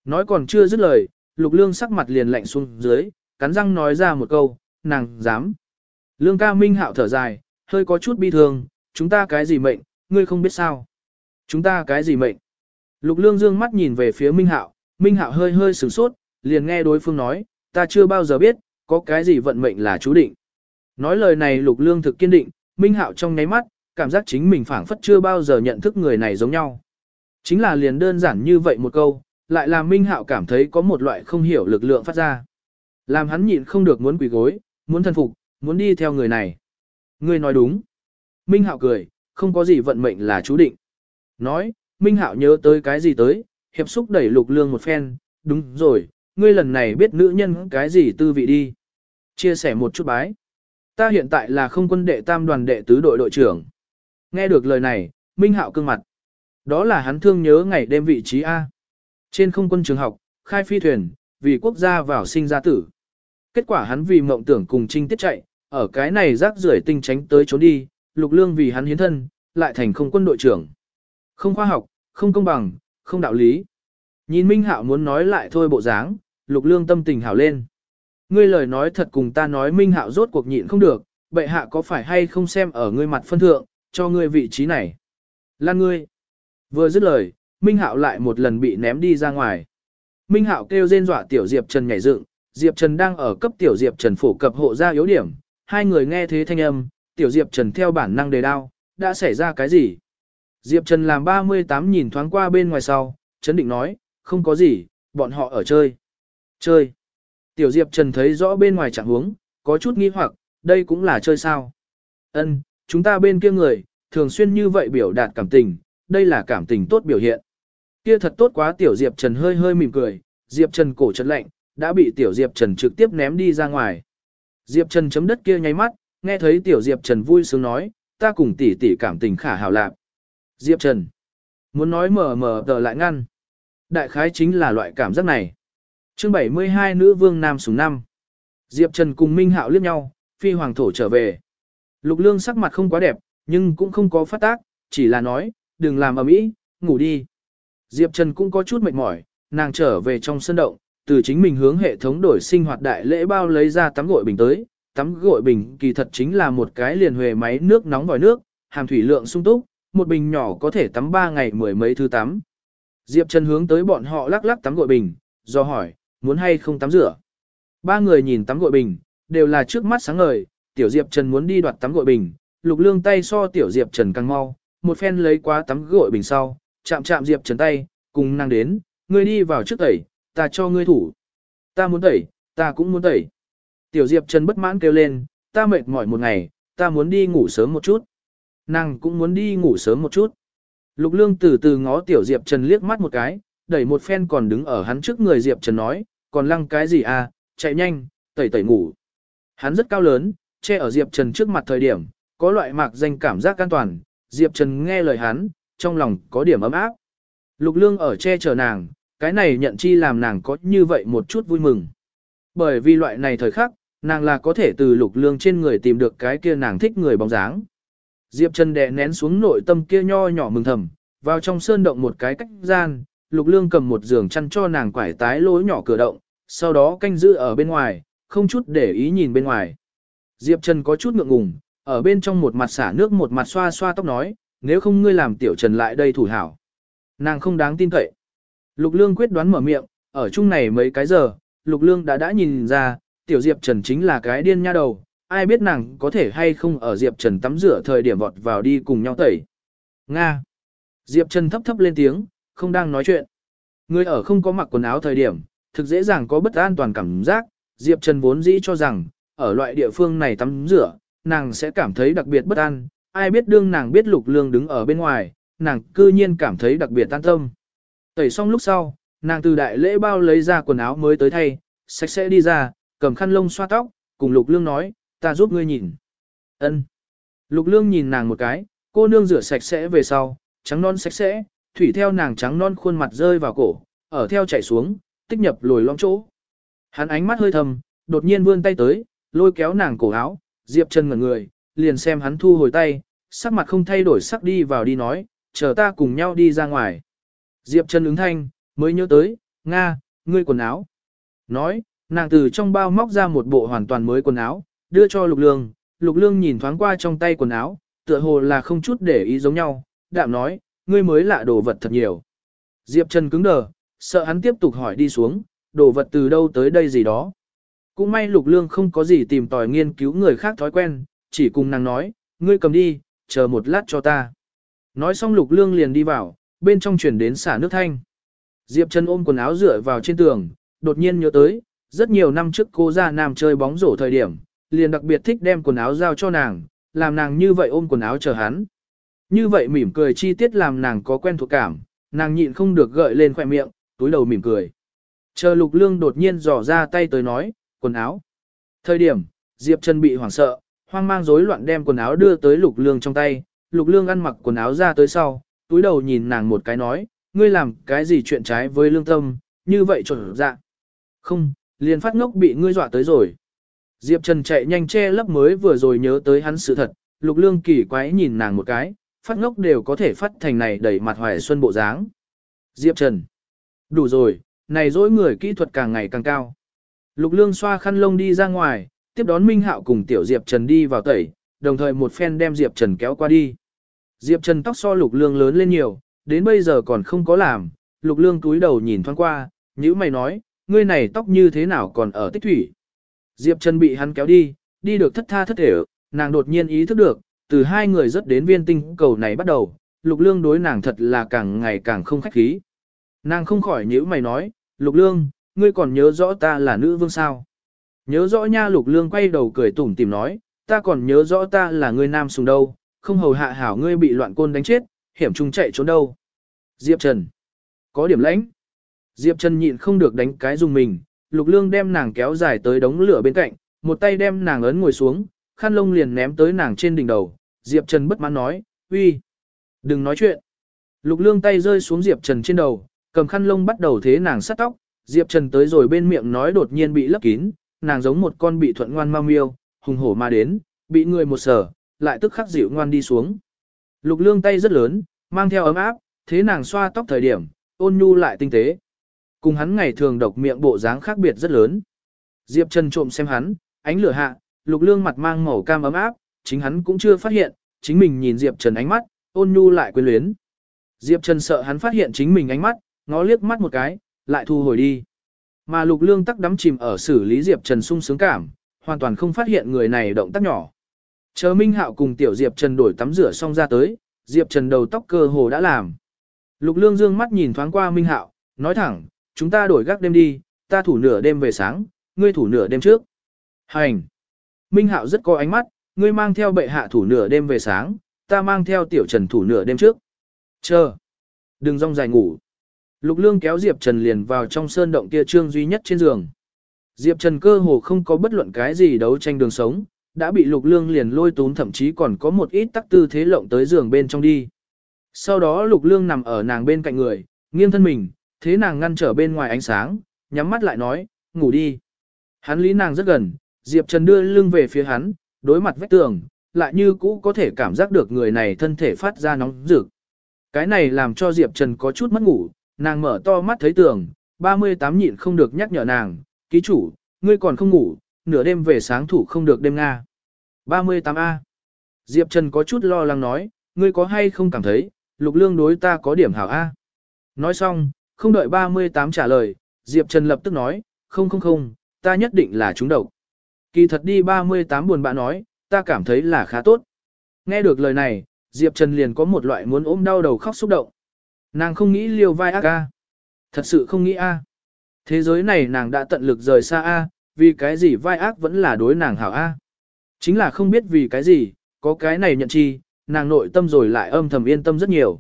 Nói còn chưa dứt lời, lục lương sắc mặt liền lạnh xuống dưới, cắn răng nói ra một câu, nàng dám. Lương ca minh hạo thở dài, hơi có chút bi thương, chúng ta cái gì mệnh, ngươi không biết sao. Chúng ta cái gì mệnh. Lục lương dương mắt nhìn về phía minh hạo, minh hạo hơi hơi sửng sốt, liền nghe đối phương nói, ta chưa bao giờ biết, có cái gì vận mệnh là chú định. Nói lời này lục lương thực kiên định, minh hạo trong nháy mắt, cảm giác chính mình phảng phất chưa bao giờ nhận thức người này giống nhau. Chính là liền đơn giản như vậy một câu, lại làm minh hạo cảm thấy có một loại không hiểu lực lượng phát ra. Làm hắn nhịn không được muốn quỳ gối, muốn thần phục, muốn đi theo người này. Ngươi nói đúng. Minh hạo cười, không có gì vận mệnh là chú định. Nói, Minh hạo nhớ tới cái gì tới, hiệp xúc đẩy lục lương một phen, đúng rồi, ngươi lần này biết nữ nhân cái gì tư vị đi. Chia sẻ một chút bái. Ta hiện tại là không quân đệ tam đoàn đệ tứ đội đội trưởng. Nghe được lời này, Minh Hạo cương mặt. Đó là hắn thương nhớ ngày đêm vị trí A. Trên không quân trường học, khai phi thuyền, vì quốc gia vào sinh ra tử. Kết quả hắn vì mộng tưởng cùng trinh tiết chạy, ở cái này rác rưởi tinh tránh tới trốn đi, lục lương vì hắn hiến thân, lại thành không quân đội trưởng. Không khoa học, không công bằng, không đạo lý. Nhìn Minh Hạo muốn nói lại thôi bộ dáng, lục lương tâm tình hảo lên. Ngươi lời nói thật cùng ta nói minh hạo rốt cuộc nhịn không được, bệ hạ có phải hay không xem ở ngươi mặt phân thượng, cho ngươi vị trí này. Lan ngươi. Vừa dứt lời, minh hạo lại một lần bị ném đi ra ngoài. Minh hạo kêu rên dọa tiểu Diệp Trần nhảy dựng, Diệp Trần đang ở cấp tiểu Diệp Trần phổ cập hộ ra yếu điểm, hai người nghe thế thanh âm, tiểu Diệp Trần theo bản năng đề đao, đã xảy ra cái gì? Diệp Trần làm 38 nhìn thoáng qua bên ngoài sau, chấn định nói, không có gì, bọn họ ở chơi. Chơi. Tiểu Diệp Trần thấy rõ bên ngoài trạng huống, có chút nghi hoặc, đây cũng là chơi sao. Ân, chúng ta bên kia người, thường xuyên như vậy biểu đạt cảm tình, đây là cảm tình tốt biểu hiện. Kia thật tốt quá Tiểu Diệp Trần hơi hơi mỉm cười, Diệp Trần cổ chấn lạnh, đã bị Tiểu Diệp Trần trực tiếp ném đi ra ngoài. Diệp Trần chấm đất kia nháy mắt, nghe thấy Tiểu Diệp Trần vui sướng nói, ta cùng tỷ tỷ cảm tình khả hảo lạc. Diệp Trần, muốn nói mờ mờ tờ lại ngăn. Đại khái chính là loại cảm giác này. Chương 72 nữ vương nam sùng năm. Diệp Trần cùng Minh Hạo liếc nhau, phi hoàng thổ trở về. Lục Lương sắc mặt không quá đẹp, nhưng cũng không có phát tác, chỉ là nói, đừng làm ầm ĩ, ngủ đi. Diệp Trần cũng có chút mệt mỏi, nàng trở về trong sân động, từ chính mình hướng hệ thống đổi sinh hoạt đại lễ bao lấy ra tắm gội bình tới. Tắm gội bình kỳ thật chính là một cái liền huề máy nước nóng vòi nước, hàm thủy lượng sung túc, một bình nhỏ có thể tắm ba ngày mười mấy thứ tắm. Diệp Trần hướng tới bọn họ lắc lắc tắm gội bình, do hỏi, muốn hay không tắm rửa. Ba người nhìn tắm gội bình, đều là trước mắt sáng ngời, tiểu Diệp Trần muốn đi đoạt tắm gội bình, lục lương tay so tiểu Diệp Trần càng mau, một phen lấy quá tắm gội bình sau, chạm chạm Diệp Trần tay, cùng năng đến, ngươi đi vào trước tẩy, ta cho ngươi thủ. Ta muốn tẩy, ta cũng muốn tẩy. Tiểu Diệp Trần bất mãn kêu lên, ta mệt mỏi một ngày, ta muốn đi ngủ sớm một chút. Nàng cũng muốn đi ngủ sớm một chút. Lục lương từ từ ngó tiểu Diệp Trần liếc mắt một cái, đẩy một phen còn đứng ở hắn trước người Diệp Trần nói, còn lăng cái gì à, chạy nhanh, tẩy tẩy ngủ. Hắn rất cao lớn, che ở Diệp Trần trước mặt thời điểm, có loại mạc danh cảm giác an toàn, Diệp Trần nghe lời hắn, trong lòng có điểm ấm áp. Lục lương ở che chở nàng, cái này nhận chi làm nàng có như vậy một chút vui mừng. Bởi vì loại này thời khắc, nàng là có thể từ lục lương trên người tìm được cái kia nàng thích người bóng dáng. Diệp Trần đè nén xuống nội tâm kia nho nhỏ mừng thầm, vào trong sơn động một cái cách gian, lục lương cầm một giường chăn cho nàng quải tái lối nhỏ cửa động, sau đó canh giữ ở bên ngoài, không chút để ý nhìn bên ngoài. Diệp Trần có chút ngượng ngùng, ở bên trong một mặt xả nước một mặt xoa xoa tóc nói, nếu không ngươi làm tiểu Trần lại đây thủ hảo. Nàng không đáng tin cậy. Lục Lương quyết đoán mở miệng, ở chung này mấy cái giờ, Lục Lương đã đã nhìn ra, tiểu Diệp Trần chính là cái điên nha đầu, ai biết nàng có thể hay không ở Diệp Trần tắm rửa thời điểm vọt vào đi cùng nhau tẩy. Nga. Diệp Trần thấp thấp lên tiếng, không đang nói chuyện. Người ở không có mặc quần áo thời điểm, thực dễ dàng có bất an toàn cảm giác, Diệp Trần vốn dĩ cho rằng, ở loại địa phương này tắm rửa, nàng sẽ cảm thấy đặc biệt bất an, ai biết đương nàng biết lục lương đứng ở bên ngoài, nàng cư nhiên cảm thấy đặc biệt an tâm. Tẩy xong lúc sau, nàng từ đại lễ bao lấy ra quần áo mới tới thay, sạch sẽ đi ra, cầm khăn lông xoa tóc, cùng lục lương nói, ta giúp ngươi nhìn. ân Lục lương nhìn nàng một cái, cô nương rửa sạch sẽ về sau, trắng non sạch sẽ, thủy theo nàng trắng non khuôn mặt rơi vào cổ, ở theo chảy xuống, tích nhập lồi lõm chỗ. Hắn ánh mắt hơi thầm, đột nhiên vươn tay tới, lôi kéo nàng cổ áo, Diệp Trần ngẩn người, liền xem hắn thu hồi tay, sắc mặt không thay đổi sắc đi vào đi nói, chờ ta cùng nhau đi ra ngoài. Diệp Trần ứng thanh, mới nhớ tới, Nga, ngươi quần áo. Nói, nàng từ trong bao móc ra một bộ hoàn toàn mới quần áo, đưa cho Lục Lương, Lục Lương nhìn thoáng qua trong tay quần áo, tựa hồ là không chút để ý giống nhau, đạm nói, ngươi mới lạ đồ vật thật nhiều. Diệp Trần cứng đờ, sợ hắn tiếp tục hỏi đi xuống, đồ vật từ đâu tới đây gì đó. Cũng may Lục Lương không có gì tìm tòi nghiên cứu người khác thói quen, chỉ cùng nàng nói, ngươi cầm đi, chờ một lát cho ta. Nói xong Lục Lương liền đi vào, bên trong chuyển đến xả nước thanh. Diệp Trần ôm quần áo dựa vào trên tường, đột nhiên nhớ tới, rất nhiều năm trước cô ra nam chơi bóng rổ thời điểm, liền đặc biệt thích đem quần áo giao cho nàng, làm nàng như vậy ôm quần áo chờ hắn. Như vậy mỉm cười chi tiết làm nàng có quen thuộc cảm, nàng nhịn không được gợi lên khỏe miệng, túi đầu mỉm cười. Chờ lục lương đột nhiên dò ra tay tới nói, quần áo. Thời điểm, Diệp Trần bị hoảng sợ, hoang mang rối loạn đem quần áo đưa tới lục lương trong tay, lục lương ăn mặc quần áo ra tới sau, túi đầu nhìn nàng một cái nói, ngươi làm cái gì chuyện trái với lương tâm, như vậy trộn dạ. Không, liền phát ngốc bị ngươi dọa tới rồi. Diệp Trần chạy nhanh che lấp mới vừa rồi nhớ tới hắn sự thật, lục lương kỳ quái nhìn nàng một cái, phát ngốc đều có thể phát thành này đẩy mặt hoài xuân bộ dáng. Diệp Trần. Đủ rồi, này dối người kỹ thuật càng ngày càng cao. Lục lương xoa khăn lông đi ra ngoài, tiếp đón Minh Hạo cùng tiểu Diệp Trần đi vào tẩy, đồng thời một phen đem Diệp Trần kéo qua đi. Diệp Trần tóc so lục lương lớn lên nhiều, đến bây giờ còn không có làm, lục lương túi đầu nhìn thoáng qua, nhữ mày nói, ngươi này tóc như thế nào còn ở tích thủy. Diệp Trần bị hắn kéo đi, đi được thất tha thất thể, nàng đột nhiên ý thức được, từ hai người rất đến viên tinh cầu này bắt đầu, lục lương đối nàng thật là càng ngày càng không khách khí. Nàng không khỏi nhíu mày nói, lục lương, ngươi còn nhớ rõ ta là nữ vương sao? Nhớ rõ nha lục lương quay đầu cười tủm tìm nói, ta còn nhớ rõ ta là ngươi nam sùng đâu, không hầu hạ hảo ngươi bị loạn côn đánh chết, hiểm trung chạy trốn đâu. Diệp Trần. Có điểm lãnh. Diệp Trần nhịn không được đánh cái dùng mình, lục lương đem nàng kéo dài tới đống lửa bên cạnh, một tay đem nàng ấn ngồi xuống, khăn lông liền ném tới nàng trên đỉnh đầu. Diệp Trần bất mãn nói, uy, đừng nói chuyện. Lục lương tay rơi xuống Diệp Trần trên đầu, cầm khăn lông bắt đầu thế nàng sát tóc. Diệp Trần tới rồi bên miệng nói đột nhiên bị lấp kín, nàng giống một con bị thuận ngoan mau miêu, hùng hổ mà đến, bị người một sở, lại tức khắc dịu ngoan đi xuống. Lục lương tay rất lớn, mang theo ấm áp, thế nàng xoa tóc thời điểm, ôn nhu lại tinh tế. Cùng hắn ngày thường độc miệng bộ dáng khác biệt rất lớn. Diệp Trần trộm xem hắn, ánh lửa hạ, lục lương mặt mang màu cam ấm áp, chính hắn cũng chưa phát hiện, chính mình nhìn Diệp Trần ánh mắt, ôn nhu lại quyến luyến. Diệp Trần sợ hắn phát hiện chính mình ánh mắt, ngó liếc mắt một cái, lại thu hồi đi. Mà lục lương tắc đắm chìm ở xử lý Diệp Trần sung sướng cảm, hoàn toàn không phát hiện người này động tác nhỏ. Chờ Minh Hạo cùng tiểu Diệp Trần đổi tắm rửa xong ra tới, Diệp Trần đầu tóc cơ hồ đã làm. Lục Lương dương mắt nhìn thoáng qua Minh Hạo, nói thẳng, chúng ta đổi gác đêm đi, ta thủ nửa đêm về sáng, ngươi thủ nửa đêm trước. Hành. Minh Hạo rất có ánh mắt, ngươi mang theo bệ hạ thủ nửa đêm về sáng, ta mang theo tiểu Trần thủ nửa đêm trước. Chờ. Đừng rong dài ngủ. Lục Lương kéo Diệp Trần liền vào trong sơn động kia trương duy nhất trên giường. Diệp Trần cơ hồ không có bất luận cái gì đấu tranh đường sống, đã bị lục lương liền lôi tún thậm chí còn có một ít tắc tư thế lộng tới giường bên trong đi. Sau đó lục lương nằm ở nàng bên cạnh người, nghiêng thân mình, thế nàng ngăn trở bên ngoài ánh sáng, nhắm mắt lại nói, ngủ đi. Hắn lý nàng rất gần, Diệp Trần đưa lưng về phía hắn, đối mặt vách tường, lại như cũ có thể cảm giác được người này thân thể phát ra nóng rực. Cái này làm cho Diệp Trần có chút mất ngủ, nàng mở to mắt thấy tường, 38 nhịn không được nhắc nhở nàng, ký chủ, ngươi còn không ngủ, nửa đêm về sáng thủ không được đêm Nga. 38A. Diệp Trần có chút lo lắng nói, ngươi có hay không cảm thấy, lục lương đối ta có điểm hảo A. Nói xong, không đợi 38 trả lời, Diệp Trần lập tức nói, không không không, ta nhất định là chúng độc. Kỳ thật đi 38 buồn bã nói, ta cảm thấy là khá tốt. Nghe được lời này, Diệp Trần liền có một loại muốn ôm đau đầu khóc xúc động. Nàng không nghĩ liều vai ác a. Thật sự không nghĩ a. Thế giới này nàng đã tận lực rời xa a, vì cái gì vai ác vẫn là đối nàng hảo a. Chính là không biết vì cái gì, có cái này nhận chi, nàng nội tâm rồi lại âm thầm yên tâm rất nhiều.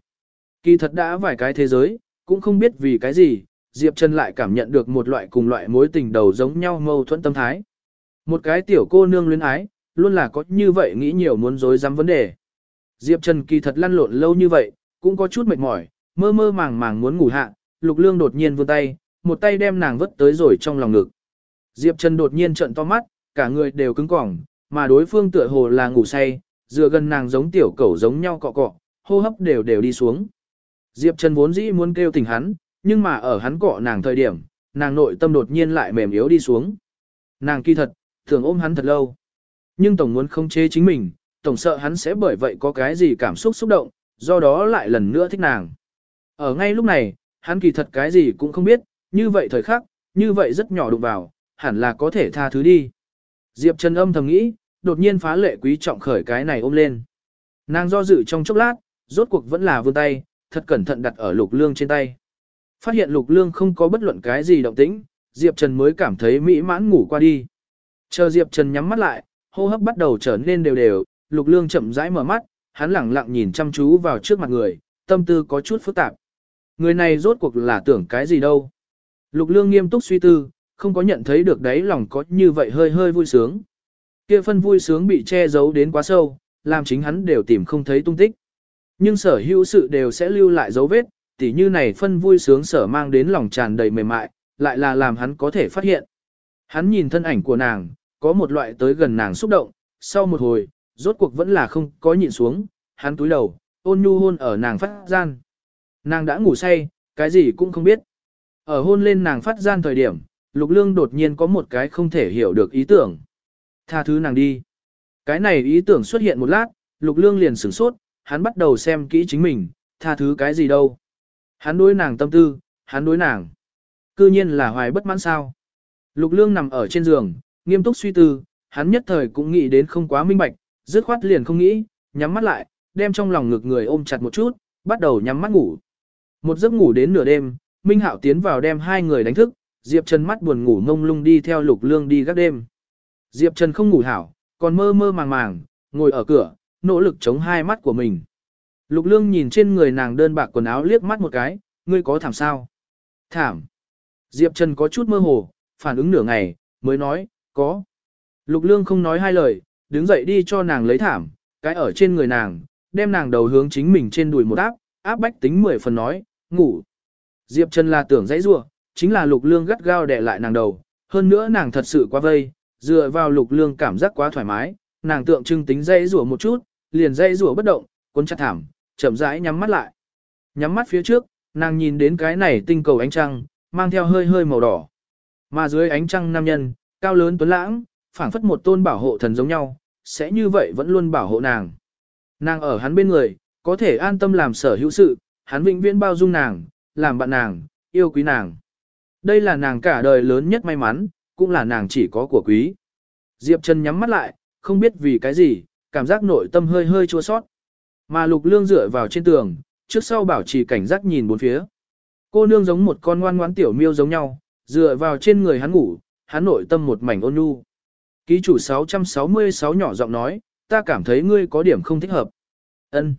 Kỳ thật đã vài cái thế giới, cũng không biết vì cái gì, Diệp Trần lại cảm nhận được một loại cùng loại mối tình đầu giống nhau mâu thuẫn tâm thái. Một cái tiểu cô nương luyến ái, luôn là có như vậy nghĩ nhiều muốn dối dám vấn đề. Diệp Trần kỳ thật lăn lộn lâu như vậy, cũng có chút mệt mỏi, mơ mơ màng màng muốn ngủ hạ, Lục Lương đột nhiên vươn tay, một tay đem nàng vứt tới rồi trong lòng ngực. Diệp Trần đột nhiên trợn to mắt, cả người đều cứng cỏng, mà đối phương tựa hồ là ngủ say, dựa gần nàng giống tiểu cẩu giống nhau cọ cọ, hô hấp đều đều đi xuống. Diệp Trần vốn dĩ muốn kêu tỉnh hắn, nhưng mà ở hắn cọ nàng thời điểm, nàng nội tâm đột nhiên lại mềm yếu đi xuống. Nàng kỳ thật, thường ôm hắn thật lâu. Nhưng tổng muốn không chế chính mình, tổng sợ hắn sẽ bởi vậy có cái gì cảm xúc xúc động, do đó lại lần nữa thích nàng. Ở ngay lúc này, hắn kỳ thật cái gì cũng không biết, như vậy thời khắc, như vậy rất nhỏ đụng vào, hẳn là có thể tha thứ đi. Diệp Trần âm thầm nghĩ, đột nhiên phá lệ quý trọng khởi cái này ôm lên. Nàng do dự trong chốc lát, rốt cuộc vẫn là vươn tay, thật cẩn thận đặt ở lục lương trên tay. Phát hiện lục lương không có bất luận cái gì động tĩnh, Diệp Trần mới cảm thấy mỹ mãn ngủ qua đi. Chờ Diệp Trần nhắm mắt lại, hô hấp bắt đầu trở nên đều đều, lục lương chậm rãi mở mắt, hắn lẳng lặng nhìn chăm chú vào trước mặt người, tâm tư có chút phức tạp. Người này rốt cuộc là tưởng cái gì đâu. Lục lương nghiêm túc suy tư, không có nhận thấy được đấy lòng có như vậy hơi hơi vui sướng. Kia phân vui sướng bị che giấu đến quá sâu, làm chính hắn đều tìm không thấy tung tích. Nhưng sở hữu sự đều sẽ lưu lại dấu vết, tỉ như này phân vui sướng sở mang đến lòng tràn đầy mềm mại, lại là làm hắn có thể phát hiện. Hắn nhìn thân ảnh của nàng, có một loại tới gần nàng xúc động, sau một hồi, rốt cuộc vẫn là không có nhịn xuống, hắn túi đầu, ôn nhu hôn ở nàng phát gian. Nàng đã ngủ say, cái gì cũng không biết. Ở hôn lên nàng phát gian thời điểm, Lục Lương đột nhiên có một cái không thể hiểu được ý tưởng. Tha thứ nàng đi. Cái này ý tưởng xuất hiện một lát, Lục Lương liền sửng sốt, hắn bắt đầu xem kỹ chính mình, tha thứ cái gì đâu. Hắn đối nàng tâm tư, hắn đối nàng. Cư nhiên là hoài bất mãn sao. Lục Lương nằm ở trên giường, nghiêm túc suy tư, hắn nhất thời cũng nghĩ đến không quá minh bạch, dứt khoát liền không nghĩ, nhắm mắt lại, đem trong lòng ngực người ôm chặt một chút, bắt đầu nhắm mắt ngủ. Một giấc ngủ đến nửa đêm, Minh Hạo tiến vào đem hai người đánh thức, Diệp Trần mắt buồn ngủ ngông lung đi theo Lục Lương đi gác đêm. Diệp Trần không ngủ hảo, còn mơ mơ màng màng, ngồi ở cửa, nỗ lực chống hai mắt của mình. Lục Lương nhìn trên người nàng đơn bạc quần áo liếc mắt một cái, ngươi có thảm sao? Thảm. Diệp Trần có chút mơ hồ, phản ứng nửa ngày, mới nói, có. Lục Lương không nói hai lời, đứng dậy đi cho nàng lấy thảm, cái ở trên người nàng, đem nàng đầu hướng chính mình trên đùi một áp, áp bách tính mười phần nói, ngủ. Diệp Trần là tưởng dãy rua, chính là lục lương gắt gao đè lại nàng đầu, hơn nữa nàng thật sự quá vây, dựa vào lục lương cảm giác quá thoải mái, nàng tượng trưng tính dãy rủa một chút, liền dây rủa bất động, cuốn chặt thảm, chậm rãi nhắm mắt lại. Nhắm mắt phía trước, nàng nhìn đến cái này tinh cầu ánh trăng, mang theo hơi hơi màu đỏ. Mà dưới ánh trăng nam nhân, cao lớn tuấn lãng, phảng phất một tôn bảo hộ thần giống nhau, sẽ như vậy vẫn luôn bảo hộ nàng. Nàng ở hắn bên người, có thể an tâm làm sở hữu sự, hắn vĩnh viễn bao dung nàng, làm bạn nàng, yêu quý nàng. Đây là nàng cả đời lớn nhất may mắn, cũng là nàng chỉ có của quý. Diệp Trần nhắm mắt lại, không biết vì cái gì, cảm giác nội tâm hơi hơi chua sót. Mà lục lương dựa vào trên tường, trước sau bảo trì cảnh giác nhìn bốn phía. Cô nương giống một con ngoan ngoãn tiểu miêu giống nhau, dựa vào trên người hắn ngủ, hắn nội tâm một mảnh ôn nhu. Ký chủ 666 nhỏ giọng nói, ta cảm thấy ngươi có điểm không thích hợp. Ân,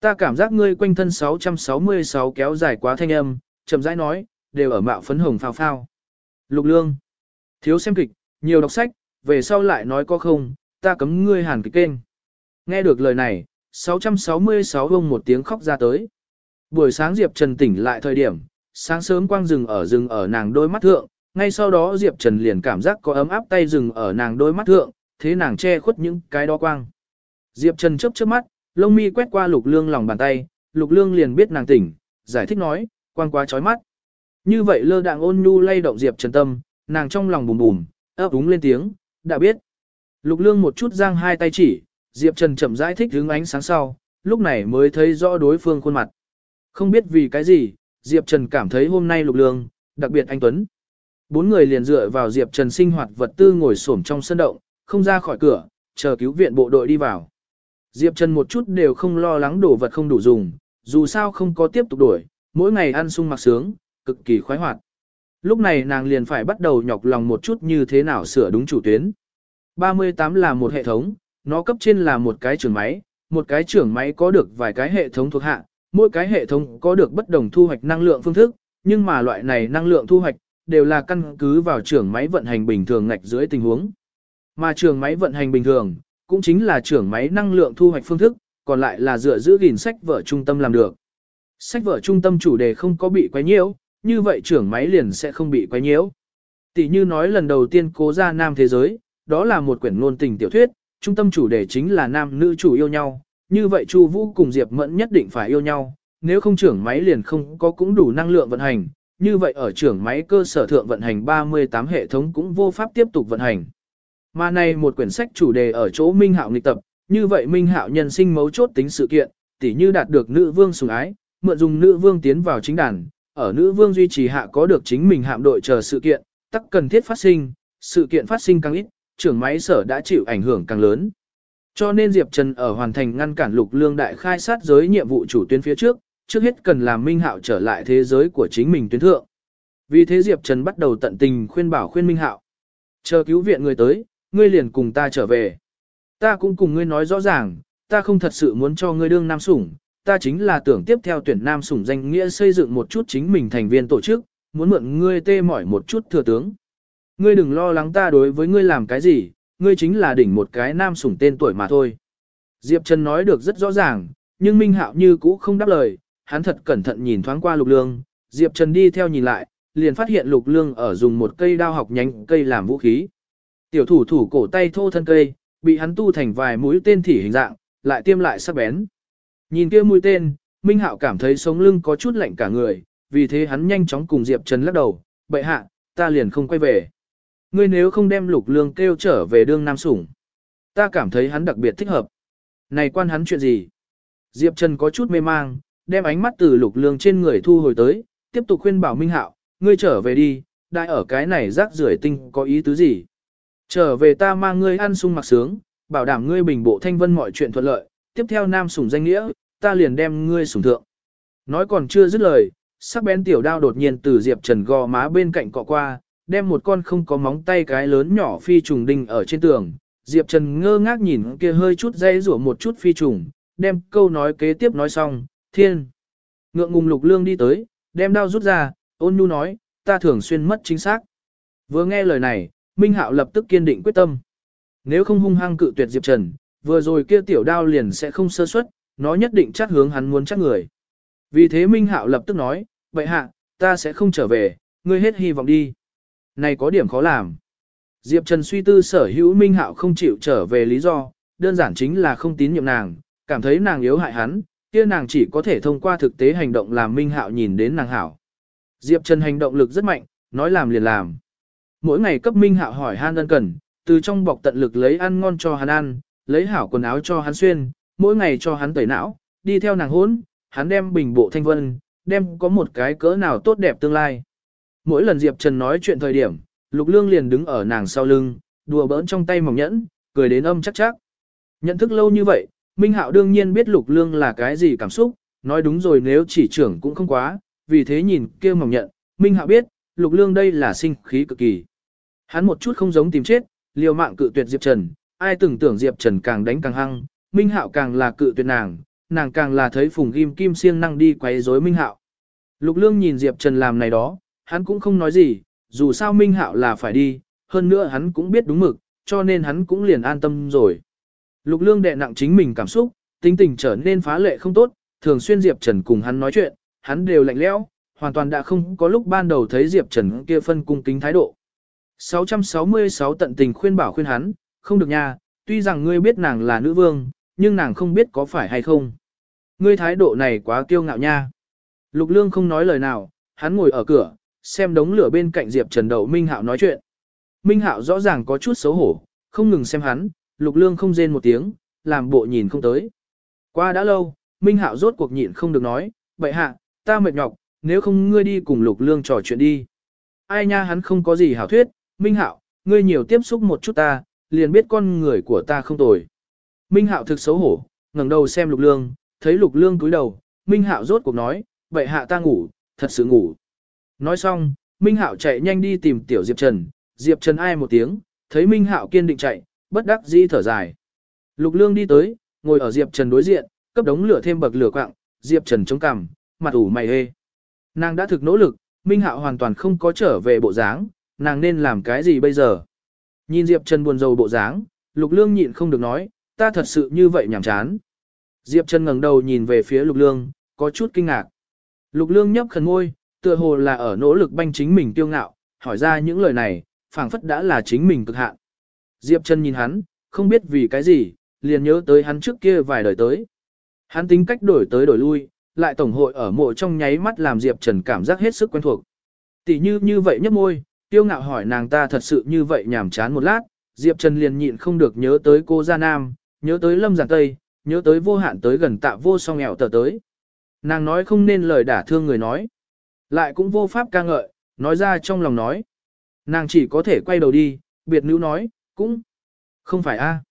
Ta cảm giác ngươi quanh thân 666 kéo dài quá thanh âm, chậm rãi nói, đều ở mạo phấn hồng phao phao. Lục lương. Thiếu xem kịch, nhiều đọc sách, về sau lại nói có không, ta cấm ngươi hàn kịch kênh. Nghe được lời này, 666 vông một tiếng khóc ra tới. Buổi sáng Diệp Trần tỉnh lại thời điểm, sáng sớm quang rừng ở rừng ở nàng đôi mắt thượng, ngay sau đó Diệp Trần liền cảm giác có ấm áp tay rừng ở nàng đôi mắt thượng, thế nàng che khuất những cái đó quang. Diệp Trần chớp chớp mắt, lông mi quét qua lục lương lòng bàn tay, lục lương liền biết nàng tỉnh, giải thích nói, quang quá chói mắt. Như vậy lơ đạng ôn nhu lay động Diệp Trần tâm, nàng trong lòng bùm bùm, ấp úng lên tiếng, đã biết. Lục lương một chút giang hai tay chỉ, Diệp Trần chậm rãi thích hướng ánh sáng sau, lúc này mới thấy rõ đối phương khuôn mặt. Không biết vì cái gì, Diệp Trần cảm thấy hôm nay lục lương, đặc biệt anh Tuấn. Bốn người liền dựa vào Diệp Trần sinh hoạt vật tư ngồi xổm trong sân động, không ra khỏi cửa, chờ cứu viện bộ đội đi vào. Diệp Trần một chút đều không lo lắng đồ vật không đủ dùng, dù sao không có tiếp tục đổi, mỗi ngày ăn sung mặc sướng, cực kỳ khoái hoạt. Lúc này nàng liền phải bắt đầu nhọc lòng một chút như thế nào sửa đúng chủ tuyến. 38 là một hệ thống, nó cấp trên là một cái trưởng máy, một cái trưởng máy có được vài cái hệ thống thuộc hạ, mỗi cái hệ thống có được bất đồng thu hoạch năng lượng phương thức, nhưng mà loại này năng lượng thu hoạch đều là căn cứ vào trưởng máy vận hành bình thường ngạch dưới tình huống. Mà trưởng máy vận hành bình thường, cũng chính là trưởng máy năng lượng thu hoạch phương thức, còn lại là dựa giữ gìn sách vở trung tâm làm được. Sách vở trung tâm chủ đề không có bị quấy nhiễu, như vậy trưởng máy liền sẽ không bị quấy nhiễu. Tỷ như nói lần đầu tiên cố ra nam thế giới, đó là một quyển ngôn tình tiểu thuyết, trung tâm chủ đề chính là nam nữ chủ yêu nhau, như vậy Chu Vũ cùng Diệp Mẫn nhất định phải yêu nhau, nếu không trưởng máy liền không có cũng đủ năng lượng vận hành, như vậy ở trưởng máy cơ sở thượng vận hành 38 hệ thống cũng vô pháp tiếp tục vận hành. Mà này một quyển sách chủ đề ở chỗ Minh Hạo nghịch tập, như vậy Minh Hạo nhân sinh mấu chốt tính sự kiện, tỉ như đạt được nữ vương sủng ái, mượn dùng nữ vương tiến vào chính đàn, ở nữ vương duy trì hạ có được chính mình hạm đội chờ sự kiện, tắc cần thiết phát sinh, sự kiện phát sinh càng ít, trưởng máy sở đã chịu ảnh hưởng càng lớn. Cho nên Diệp Trần ở hoàn thành ngăn cản lục lương đại khai sát giới nhiệm vụ chủ tuyến phía trước, trước hết cần làm Minh Hạo trở lại thế giới của chính mình tuyến thượng. Vì thế Diệp Trần bắt đầu tận tình khuyên bảo khuyên Minh Hạo. Chờ cứu viện người tới, ngươi liền cùng ta trở về. Ta cũng cùng ngươi nói rõ ràng, ta không thật sự muốn cho ngươi đương nam sủng, ta chính là tưởng tiếp theo tuyển nam sủng danh nghĩa xây dựng một chút chính mình thành viên tổ chức, muốn mượn ngươi tê mỏi một chút thừa tướng. Ngươi đừng lo lắng ta đối với ngươi làm cái gì, ngươi chính là đỉnh một cái nam sủng tên tuổi mà thôi. Diệp Trần nói được rất rõ ràng, nhưng Minh Hạo như cũ không đáp lời, hắn thật cẩn thận nhìn thoáng qua Lục Lương, Diệp Trần đi theo nhìn lại, liền phát hiện Lục Lương ở dùng một cây đao học nhánh cây làm vũ khí. Tiểu thủ thủ cổ tay thô thân cây, bị hắn tu thành vài mũi tên thỉ hình dạng, lại tiêm lại sắc bén. Nhìn kia mũi tên, Minh Hạo cảm thấy sống lưng có chút lạnh cả người, vì thế hắn nhanh chóng cùng Diệp Trần lắc đầu, bậy hạ, ta liền không quay về. Ngươi nếu không đem lục lương kêu trở về đương nam sủng, ta cảm thấy hắn đặc biệt thích hợp. Này quan hắn chuyện gì? Diệp Trần có chút mê mang, đem ánh mắt từ lục lương trên người thu hồi tới, tiếp tục khuyên bảo Minh Hạo, ngươi trở về đi, đại ở cái này rác rưởi tinh có ý tứ gì? Trở về ta mang ngươi ăn sung mặc sướng, bảo đảm ngươi bình bộ thanh vân mọi chuyện thuận lợi, tiếp theo nam sủng danh nghĩa, ta liền đem ngươi sủng thượng. Nói còn chưa dứt lời, sắc bén tiểu đao đột nhiên từ Diệp Trần gò má bên cạnh cọ qua, đem một con không có móng tay cái lớn nhỏ phi trùng đinh ở trên tường. Diệp Trần ngơ ngác nhìn kia hơi chút dây rủa một chút phi trùng, đem câu nói kế tiếp nói xong, thiên. Ngượng ngùng lục lương đi tới, đem đao rút ra, ôn nhu nói, ta thường xuyên mất chính xác. Vừa nghe lời này, Minh Hạo lập tức kiên định quyết tâm. Nếu không hung hăng cự tuyệt Diệp Trần, vừa rồi kia tiểu đao liền sẽ không sơ suất, nó nhất định chắc hướng hắn muốn chắc người. Vì thế Minh Hạo lập tức nói, vậy hạ, ta sẽ không trở về, ngươi hết hy vọng đi. Này có điểm khó làm. Diệp Trần suy tư sở hữu Minh Hạo không chịu trở về lý do, đơn giản chính là không tín nhiệm nàng, cảm thấy nàng yếu hại hắn, kia nàng chỉ có thể thông qua thực tế hành động làm Minh Hạo nhìn đến nàng hảo. Diệp Trần hành động lực rất mạnh, nói làm liền làm. Mỗi ngày cấp Minh Hạo hỏi han ân cần, từ trong bọc tận lực lấy ăn ngon cho hắn ăn, lấy hảo quần áo cho hắn xuyên, mỗi ngày cho hắn tẩy não, đi theo nàng hốn, hắn đem bình bộ thanh vân, đem có một cái cỡ nào tốt đẹp tương lai. Mỗi lần Diệp Trần nói chuyện thời điểm, Lục Lương liền đứng ở nàng sau lưng, đùa bỡn trong tay mỏng nhẫn, cười đến âm chắc chắc. Nhận thức lâu như vậy, Minh Hạo đương nhiên biết Lục Lương là cái gì cảm xúc, nói đúng rồi nếu chỉ trưởng cũng không quá, vì thế nhìn kia mỏng nhận, Minh Hạo biết, Lục Lương đây là sinh khí cực kỳ. Hắn một chút không giống tìm chết, liều mạng cự tuyệt Diệp Trần, ai từng tưởng Diệp Trần càng đánh càng hăng, Minh Hạo càng là cự tuyệt nàng, nàng càng là thấy Phùng Kim Kim siêng năng đi quấy rối Minh Hạo. Lục Lương nhìn Diệp Trần làm này đó, hắn cũng không nói gì, dù sao Minh Hạo là phải đi, hơn nữa hắn cũng biết đúng mực, cho nên hắn cũng liền an tâm rồi. Lục Lương đè nặng chính mình cảm xúc, tính tình trở nên phá lệ không tốt, thường xuyên Diệp Trần cùng hắn nói chuyện, hắn đều lạnh lẽo, hoàn toàn đã không có lúc ban đầu thấy Diệp Trần kia phân cung kính thái độ. 666 tận tình khuyên bảo khuyên hắn, không được nha, tuy rằng ngươi biết nàng là nữ vương, nhưng nàng không biết có phải hay không. Ngươi thái độ này quá kiêu ngạo nha. Lục Lương không nói lời nào, hắn ngồi ở cửa, xem đống lửa bên cạnh Diệp Trần Đậu Minh Hạo nói chuyện. Minh Hạo rõ ràng có chút xấu hổ, không ngừng xem hắn, Lục Lương không rên một tiếng, làm bộ nhìn không tới. Qua đã lâu, Minh Hạo rốt cuộc nhịn không được nói, vậy hạ, ta mệt nhọc, nếu không ngươi đi cùng Lục Lương trò chuyện đi. Ai nha hắn không có gì hảo thuyết, Minh Hạo, ngươi nhiều tiếp xúc một chút ta, liền biết con người của ta không tồi. Minh Hạo thực xấu hổ, ngẩng đầu xem Lục Lương, thấy Lục Lương cúi đầu, Minh Hạo rốt cuộc nói, vậy hạ ta ngủ, thật sự ngủ. Nói xong, Minh Hạo chạy nhanh đi tìm Tiểu Diệp Trần, Diệp Trần ai một tiếng, thấy Minh Hạo kiên định chạy, bất đắc dĩ thở dài. Lục Lương đi tới, ngồi ở Diệp Trần đối diện, cấp đống lửa thêm bậc lửa quạng, Diệp Trần chống cằm, mặt ủ mày hê. Nàng đã thực nỗ lực, Minh Hạo hoàn toàn không có trở về bộ dáng, nàng nên làm cái gì bây giờ? Nhìn Diệp Trần buồn rầu bộ dáng, Lục Lương nhịn không được nói, ta thật sự như vậy nhảm chán. Diệp Trần ngẩng đầu nhìn về phía Lục Lương, có chút kinh ngạc. Lục Lương nhấp khẩn môi, tựa hồ là ở nỗ lực banh chính mình tiêu ngạo, hỏi ra những lời này, phảng phất đã là chính mình cực hạn. Diệp Trần nhìn hắn, không biết vì cái gì, liền nhớ tới hắn trước kia vài đời tới. Hắn tính cách đổi tới đổi lui, lại tổng hội ở mộ trong nháy mắt làm Diệp Trần cảm giác hết sức quen thuộc. Tỷ như như vậy nhấp môi, tiêu ngạo hỏi nàng ta thật sự như vậy nhảm chán một lát, Diệp Trần liền nhịn không được nhớ tới cô Gia Nam, nhớ tới Lâm Giản Tây, nhớ tới vô hạn tới gần tạ vô song nghèo tờ tới. Nàng nói không nên lời đả thương người nói. Lại cũng vô pháp ca ngợi, nói ra trong lòng nói. Nàng chỉ có thể quay đầu đi, biệt nữ nói, cũng không phải a.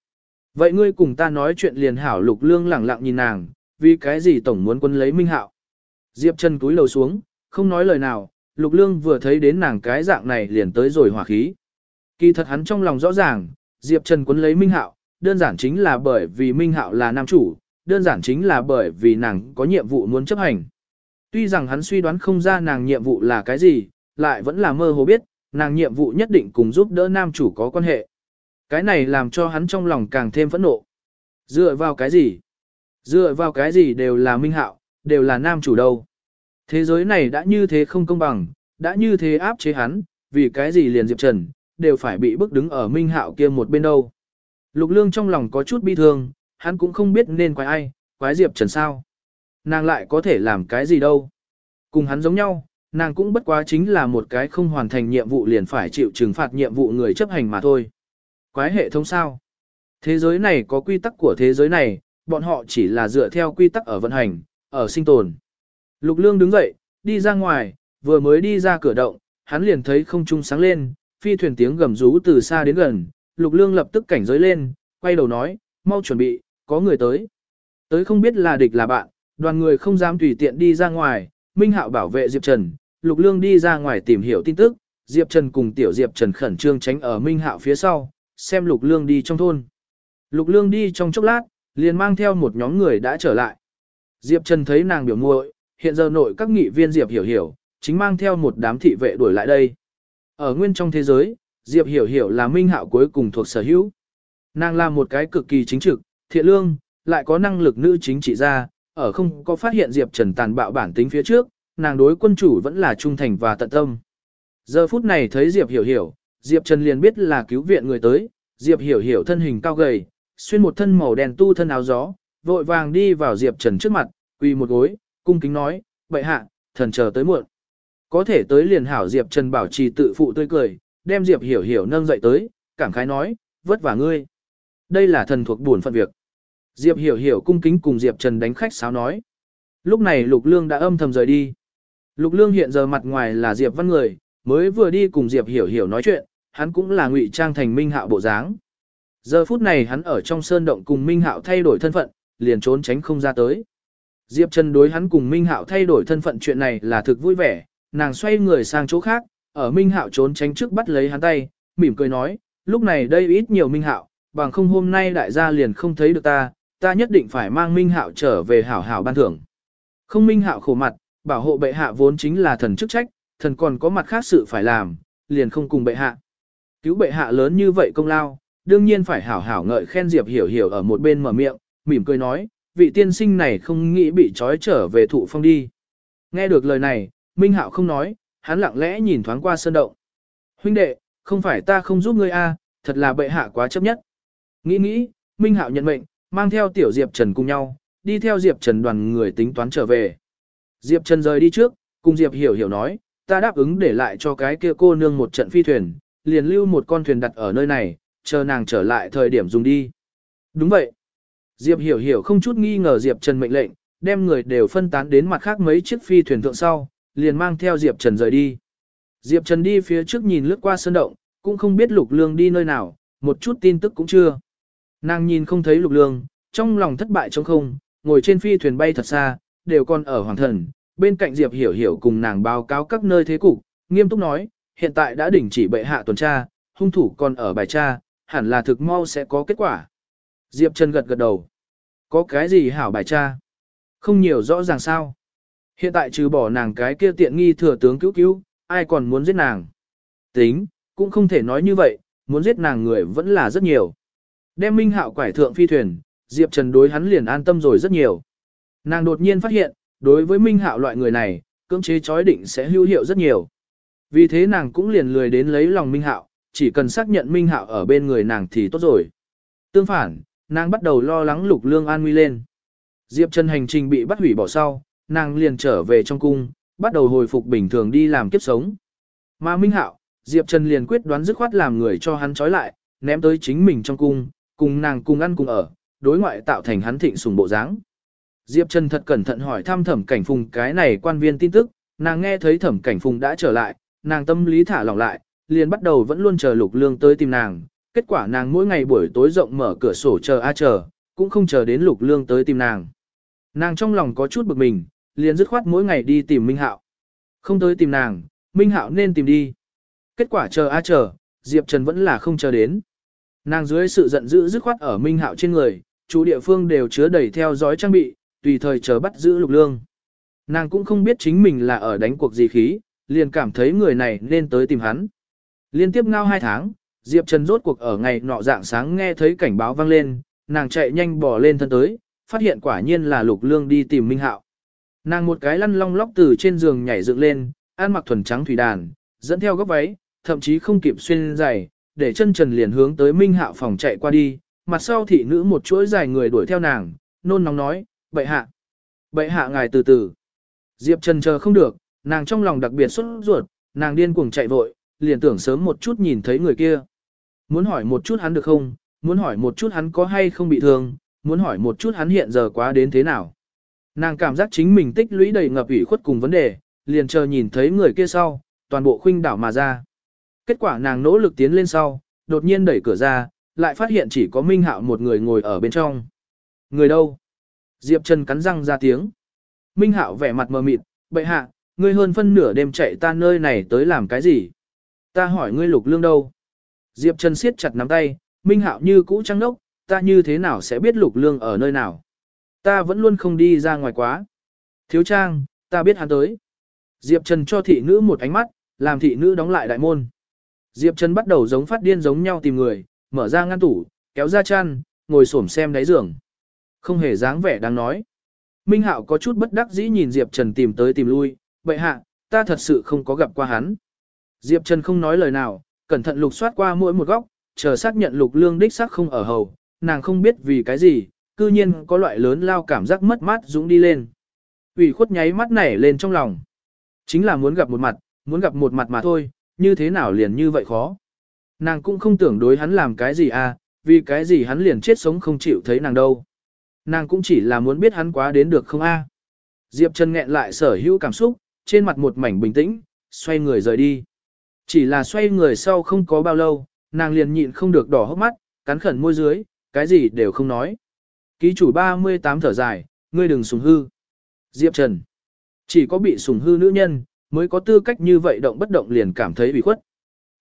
Vậy ngươi cùng ta nói chuyện liền hảo lục lương lẳng lặng nhìn nàng, vì cái gì tổng muốn quân lấy minh hạo. Diệp chân túi lầu xuống, không nói lời nào, lục lương vừa thấy đến nàng cái dạng này liền tới rồi hỏa khí. Kỳ thật hắn trong lòng rõ ràng, Diệp Trần quấn lấy minh hạo, đơn giản chính là bởi vì minh hạo là nam chủ, đơn giản chính là bởi vì nàng có nhiệm vụ muốn chấp hành. Tuy rằng hắn suy đoán không ra nàng nhiệm vụ là cái gì, lại vẫn là mơ hồ biết, nàng nhiệm vụ nhất định cùng giúp đỡ nam chủ có quan hệ. Cái này làm cho hắn trong lòng càng thêm phẫn nộ. Dựa vào cái gì? Dựa vào cái gì đều là minh hạo, đều là nam chủ đâu. Thế giới này đã như thế không công bằng, đã như thế áp chế hắn, vì cái gì liền Diệp Trần, đều phải bị bức đứng ở minh hạo kia một bên đâu. Lục lương trong lòng có chút bi thương, hắn cũng không biết nên quái ai, quái Diệp Trần sao. Nàng lại có thể làm cái gì đâu. Cùng hắn giống nhau, nàng cũng bất quá chính là một cái không hoàn thành nhiệm vụ liền phải chịu trừng phạt nhiệm vụ người chấp hành mà thôi. Quái hệ thống sao? Thế giới này có quy tắc của thế giới này, bọn họ chỉ là dựa theo quy tắc ở vận hành, ở sinh tồn. Lục Lương đứng dậy, đi ra ngoài, vừa mới đi ra cửa động, hắn liền thấy không trung sáng lên, phi thuyền tiếng gầm rú từ xa đến gần, Lục Lương lập tức cảnh giới lên, quay đầu nói, mau chuẩn bị, có người tới. Tới không biết là địch là bạn, đoàn người không dám tùy tiện đi ra ngoài, Minh Hạo bảo vệ Diệp Trần, Lục Lương đi ra ngoài tìm hiểu tin tức, Diệp Trần cùng Tiểu Diệp Trần khẩn trương tránh ở Minh Hạo phía sau, xem Lục Lương đi trong thôn. Lục Lương đi trong chốc lát, liền mang theo một nhóm người đã trở lại. Diệp Trần thấy nàng biểu muội, hiện giờ nội các nghị viên Diệp Hiểu Hiểu, chính mang theo một đám thị vệ đuổi lại đây. Ở nguyên trong thế giới, Diệp Hiểu Hiểu là minh hạo cuối cùng thuộc sở hữu. Nàng là một cái cực kỳ chính trực, thiện lương, lại có năng lực nữ chính trị gia, ở không có phát hiện Diệp Trần tàn bạo bản tính phía trước, nàng đối quân chủ vẫn là trung thành và tận tâm. Giờ phút này thấy Diệp Hiểu Hiểu, Diệp Trần liền biết là cứu viện người tới, Diệp Hiểu Hiểu thân hình cao gầy, xuyên một thân màu đen tu thân áo gió, vội vàng đi vào Diệp Trần trước mặt, quỳ một gối, cung kính nói, "Bệ hạ, thần chờ tới muộn." Có thể tới liền hảo Diệp Trần bảo trì tự phụ tươi cười, đem Diệp Hiểu Hiểu nâng dậy tới, cảm khái nói, "Vất vả ngươi." Đây là thần thuộc buồn phận việc. Diệp Hiểu Hiểu cung kính cùng Diệp Trần đánh khách sáo nói. Lúc này Lục Lương đã âm thầm rời đi. Lục Lương hiện giờ mặt ngoài là Diệp Văn người, mới vừa đi cùng Diệp Hiểu Hiểu nói chuyện, hắn cũng là ngụy trang thành Minh Hạo bộ dáng. Giờ phút này hắn ở trong sơn động cùng Minh Hạo thay đổi thân phận, liền trốn tránh không ra tới. Diệp Trần đối hắn cùng Minh Hạo thay đổi thân phận chuyện này là thực vui vẻ, nàng xoay người sang chỗ khác, ở Minh Hạo trốn tránh trước bắt lấy hắn tay, mỉm cười nói, lúc này đây ít nhiều Minh Hạo, bằng không hôm nay đại gia liền không thấy được ta, ta nhất định phải mang Minh Hạo trở về hảo hảo ban thưởng. Không Minh Hạo khổ mặt, bảo hộ bệ hạ vốn chính là thần chức trách, thần còn có mặt khác sự phải làm, liền không cùng bệ hạ. Cứu bệ hạ lớn như vậy công lao, đương nhiên phải hảo hảo ngợi khen Diệp Hiểu Hiểu ở một bên mở miệng, mỉm cười nói, vị tiên sinh này không nghĩ bị trói trở về thụ phong đi. Nghe được lời này, Minh Hạo không nói, hắn lặng lẽ nhìn thoáng qua sơn động. Huynh đệ, không phải ta không giúp ngươi a, thật là bệ hạ quá chấp nhất. Nghĩ nghĩ, Minh Hạo nhận mệnh, mang theo tiểu Diệp Trần cùng nhau, đi theo Diệp Trần đoàn người tính toán trở về. Diệp Trần rời đi trước, cùng Diệp Hiểu Hiểu nói, ta đáp ứng để lại cho cái kia cô nương một trận phi thuyền, liền lưu một con thuyền đặt ở nơi này, chờ nàng trở lại thời điểm dùng đi. Đúng vậy. Diệp Hiểu Hiểu không chút nghi ngờ Diệp Trần mệnh lệnh, đem người đều phân tán đến mặt khác mấy chiếc phi thuyền thượng sau, liền mang theo Diệp Trần rời đi. Diệp Trần đi phía trước nhìn lướt qua sơn động, cũng không biết Lục Lương đi nơi nào, một chút tin tức cũng chưa. Nàng nhìn không thấy lục lương, trong lòng thất bại trống không, ngồi trên phi thuyền bay thật xa, đều còn ở hoàng thần, bên cạnh Diệp Hiểu Hiểu cùng nàng báo cáo các nơi thế cục, nghiêm túc nói, hiện tại đã đình chỉ bệ hạ tuần tra, hung thủ còn ở bài tra, hẳn là thực mau sẽ có kết quả. Diệp Trần gật gật đầu. Có cái gì hảo bài tra? Không nhiều rõ ràng sao. Hiện tại trừ bỏ nàng cái kia tiện nghi thừa tướng cứu cứu, ai còn muốn giết nàng? Tính, cũng không thể nói như vậy, muốn giết nàng người vẫn là rất nhiều. Đem Minh Hạo quải thượng phi thuyền, Diệp Trần đối hắn liền an tâm rồi rất nhiều. Nàng đột nhiên phát hiện, đối với Minh Hạo loại người này, cưỡng chế chói định sẽ hữu hiệu rất nhiều. Vì thế nàng cũng liền lười đến lấy lòng Minh Hạo, chỉ cần xác nhận Minh Hạo ở bên người nàng thì tốt rồi. Tương phản, nàng bắt đầu lo lắng lục lương an nguy lên. Diệp Trần hành trình bị bắt hủy bỏ sau, nàng liền trở về trong cung, bắt đầu hồi phục bình thường đi làm kiếp sống. Mà Minh Hạo, Diệp Trần liền quyết đoán dứt khoát làm người cho hắn trói lại, ném tới chính mình trong cung, cùng nàng cùng ăn cùng ở, đối ngoại tạo thành hắn thịnh sùng bộ dáng. Diệp Trần thật cẩn thận hỏi thăm thẩm cảnh phùng cái này quan viên tin tức, nàng nghe thấy thẩm cảnh phùng đã trở lại, nàng tâm lý thả lỏng lại, liền bắt đầu vẫn luôn chờ lục lương tới tìm nàng. Kết quả nàng mỗi ngày buổi tối rộng mở cửa sổ chờ a chờ, cũng không chờ đến lục lương tới tìm nàng. Nàng trong lòng có chút bực mình, liền dứt khoát mỗi ngày đi tìm Minh Hạo. Không tới tìm nàng, Minh Hạo nên tìm đi. Kết quả chờ a chờ, Diệp Trần vẫn là không chờ đến. Nàng dưới sự giận dữ dứt khoát ở Minh Hạo trên người, chủ địa phương đều chứa đầy theo dõi trang bị, tùy thời chờ bắt giữ lục lương. Nàng cũng không biết chính mình là ở đánh cuộc gì khí, liền cảm thấy người này nên tới tìm hắn. Liên tiếp ngao hai tháng, Diệp Trần rốt cuộc ở ngày nọ dạng sáng nghe thấy cảnh báo vang lên, nàng chạy nhanh bỏ lên thân tới, phát hiện quả nhiên là lục lương đi tìm Minh Hạo. Nàng một cái lăn long lóc từ trên giường nhảy dựng lên, ăn mặc thuần trắng thủy đàn, dẫn theo góc váy, thậm chí không kịp xuyên giày, để chân trần liền hướng tới Minh Hạo phòng chạy qua đi, mặt sau thị nữ một chuỗi dài người đuổi theo nàng, nôn nóng nói, bệ hạ, bệ hạ ngài từ từ. Diệp Trần chờ không được, nàng trong lòng đặc biệt xuất ruột, nàng điên cuồng chạy vội, liền tưởng sớm một chút nhìn thấy người kia. Muốn hỏi một chút hắn được không, muốn hỏi một chút hắn có hay không bị thương, muốn hỏi một chút hắn hiện giờ quá đến thế nào. Nàng cảm giác chính mình tích lũy đầy ngập ủy khuất cùng vấn đề, liền chờ nhìn thấy người kia sau, toàn bộ khuynh đảo mà ra. Kết quả nàng nỗ lực tiến lên sau, đột nhiên đẩy cửa ra, lại phát hiện chỉ có Minh Hạo một người ngồi ở bên trong. Người đâu? Diệp Trần cắn răng ra tiếng. Minh Hạo vẻ mặt mờ mịt, bệ hạ, ngươi hơn phân nửa đêm chạy ta nơi này tới làm cái gì? Ta hỏi ngươi lục lương đâu? Diệp Trần siết chặt nắm tay, Minh Hạo như cũ trăng đốc, ta như thế nào sẽ biết lục lương ở nơi nào? Ta vẫn luôn không đi ra ngoài quá. Thiếu trang, ta biết hắn tới. Diệp Trần cho thị nữ một ánh mắt, làm thị nữ đóng lại đại môn. Diệp Trần bắt đầu giống phát điên giống nhau tìm người, mở ra ngăn tủ, kéo ra chăn, ngồi xổm xem đáy giường. Không hề dáng vẻ đang nói. Minh Hạo có chút bất đắc dĩ nhìn Diệp Trần tìm tới tìm lui, vậy hạ, ta thật sự không có gặp qua hắn. Diệp Trần không nói lời nào, cẩn thận lục soát qua mỗi một góc, chờ xác nhận lục lương đích xác không ở hầu, nàng không biết vì cái gì, cư nhiên có loại lớn lao cảm giác mất mát dũng đi lên. ủy khuất nháy mắt nảy lên trong lòng. Chính là muốn gặp một mặt, muốn gặp một mặt mà thôi, như thế nào liền như vậy khó. Nàng cũng không tưởng đối hắn làm cái gì à, vì cái gì hắn liền chết sống không chịu thấy nàng đâu. Nàng cũng chỉ là muốn biết hắn quá đến được không a. Diệp Trần nghẹn lại sở hữu cảm xúc, trên mặt một mảnh bình tĩnh, xoay người rời đi. Chỉ là xoay người sau không có bao lâu, nàng liền nhịn không được đỏ hốc mắt, cắn khẩn môi dưới, cái gì đều không nói. Ký chủ 38 thở dài, ngươi đừng sùng hư. Diệp Trần. Chỉ có bị sùng hư nữ nhân, mới có tư cách như vậy động bất động liền cảm thấy bị khuất.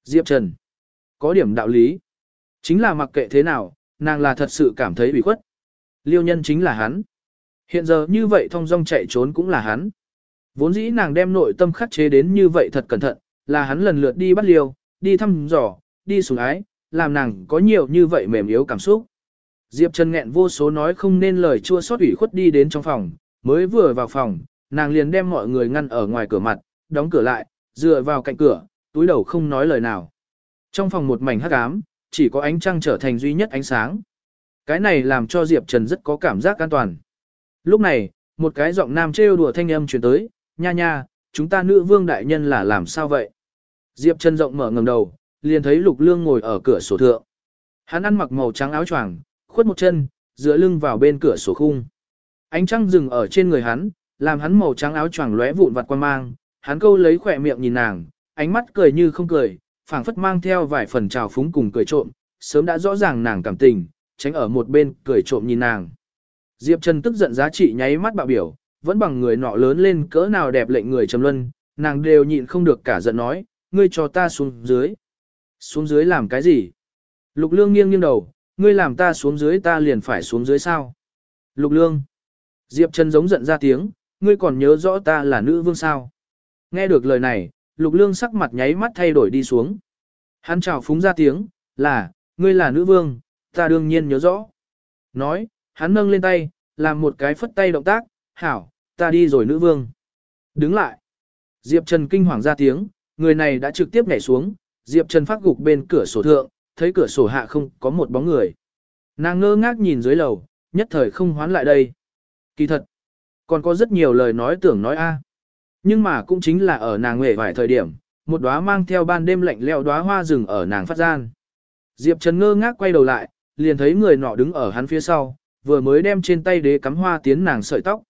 Diệp Trần. Có điểm đạo lý. Chính là mặc kệ thế nào, nàng là thật sự cảm thấy bị khuất. Liêu nhân chính là hắn. Hiện giờ như vậy thông dong chạy trốn cũng là hắn. Vốn dĩ nàng đem nội tâm khắc chế đến như vậy thật cẩn thận, là hắn lần lượt đi bắt liêu, đi thăm dò, đi sủng ái, làm nàng có nhiều như vậy mềm yếu cảm xúc. Diệp Trần nghẹn vô số nói không nên lời chua xót ủy khuất đi đến trong phòng, mới vừa vào phòng, nàng liền đem mọi người ngăn ở ngoài cửa mặt, đóng cửa lại, dựa vào cạnh cửa, túi đầu không nói lời nào. Trong phòng một mảnh hắc ám, chỉ có ánh trăng trở thành duy nhất ánh sáng. Cái này làm cho Diệp Trần rất có cảm giác an toàn. Lúc này, một cái giọng nam trêu đùa thanh âm truyền tới, nha nha, chúng ta nữ vương đại nhân là làm sao vậy? Diệp Trần rộng mở ngầm đầu, liền thấy Lục Lương ngồi ở cửa sổ thượng. Hắn ăn mặc màu trắng áo choàng, khuất một chân, dựa lưng vào bên cửa sổ khung. Ánh trăng dừng ở trên người hắn, làm hắn màu trắng áo choàng lóe vụn vặt quan mang, hắn câu lấy khỏe miệng nhìn nàng, ánh mắt cười như không cười, phảng phất mang theo vài phần trào phúng cùng cười trộm, sớm đã rõ ràng nàng cảm tình, tránh ở một bên cười trộm nhìn nàng. Diệp Trần tức giận giá trị nháy mắt bạo biểu, vẫn bằng người nọ lớn lên cỡ nào đẹp lệnh người trầm luân, nàng đều nhịn không được cả giận nói, ngươi cho ta xuống dưới. Xuống dưới làm cái gì? Lục lương nghiêng nghiêng đầu, ngươi làm ta xuống dưới ta liền phải xuống dưới sao? Lục lương. Diệp Trần giống giận ra tiếng, ngươi còn nhớ rõ ta là nữ vương sao? Nghe được lời này, lục lương sắc mặt nháy mắt thay đổi đi xuống. Hắn chào phúng ra tiếng, là, ngươi là nữ vương, ta đương nhiên nhớ rõ. Nói, hắn nâng lên tay, làm một cái phất tay động tác, hảo, ta đi rồi nữ vương. Đứng lại. Diệp Trần kinh hoàng ra tiếng, người này đã trực tiếp nhảy xuống, Diệp Trần phát gục bên cửa sổ thượng, thấy cửa sổ hạ không có một bóng người. Nàng ngơ ngác nhìn dưới lầu, nhất thời không hoán lại đây. Kỳ thật, còn có rất nhiều lời nói tưởng nói a. Nhưng mà cũng chính là ở nàng huệ vài thời điểm, một đóa mang theo ban đêm lạnh leo đóa hoa rừng ở nàng phát gian. Diệp Trần ngơ ngác quay đầu lại, liền thấy người nọ đứng ở hắn phía sau, vừa mới đem trên tay đế cắm hoa tiến nàng sợi tóc.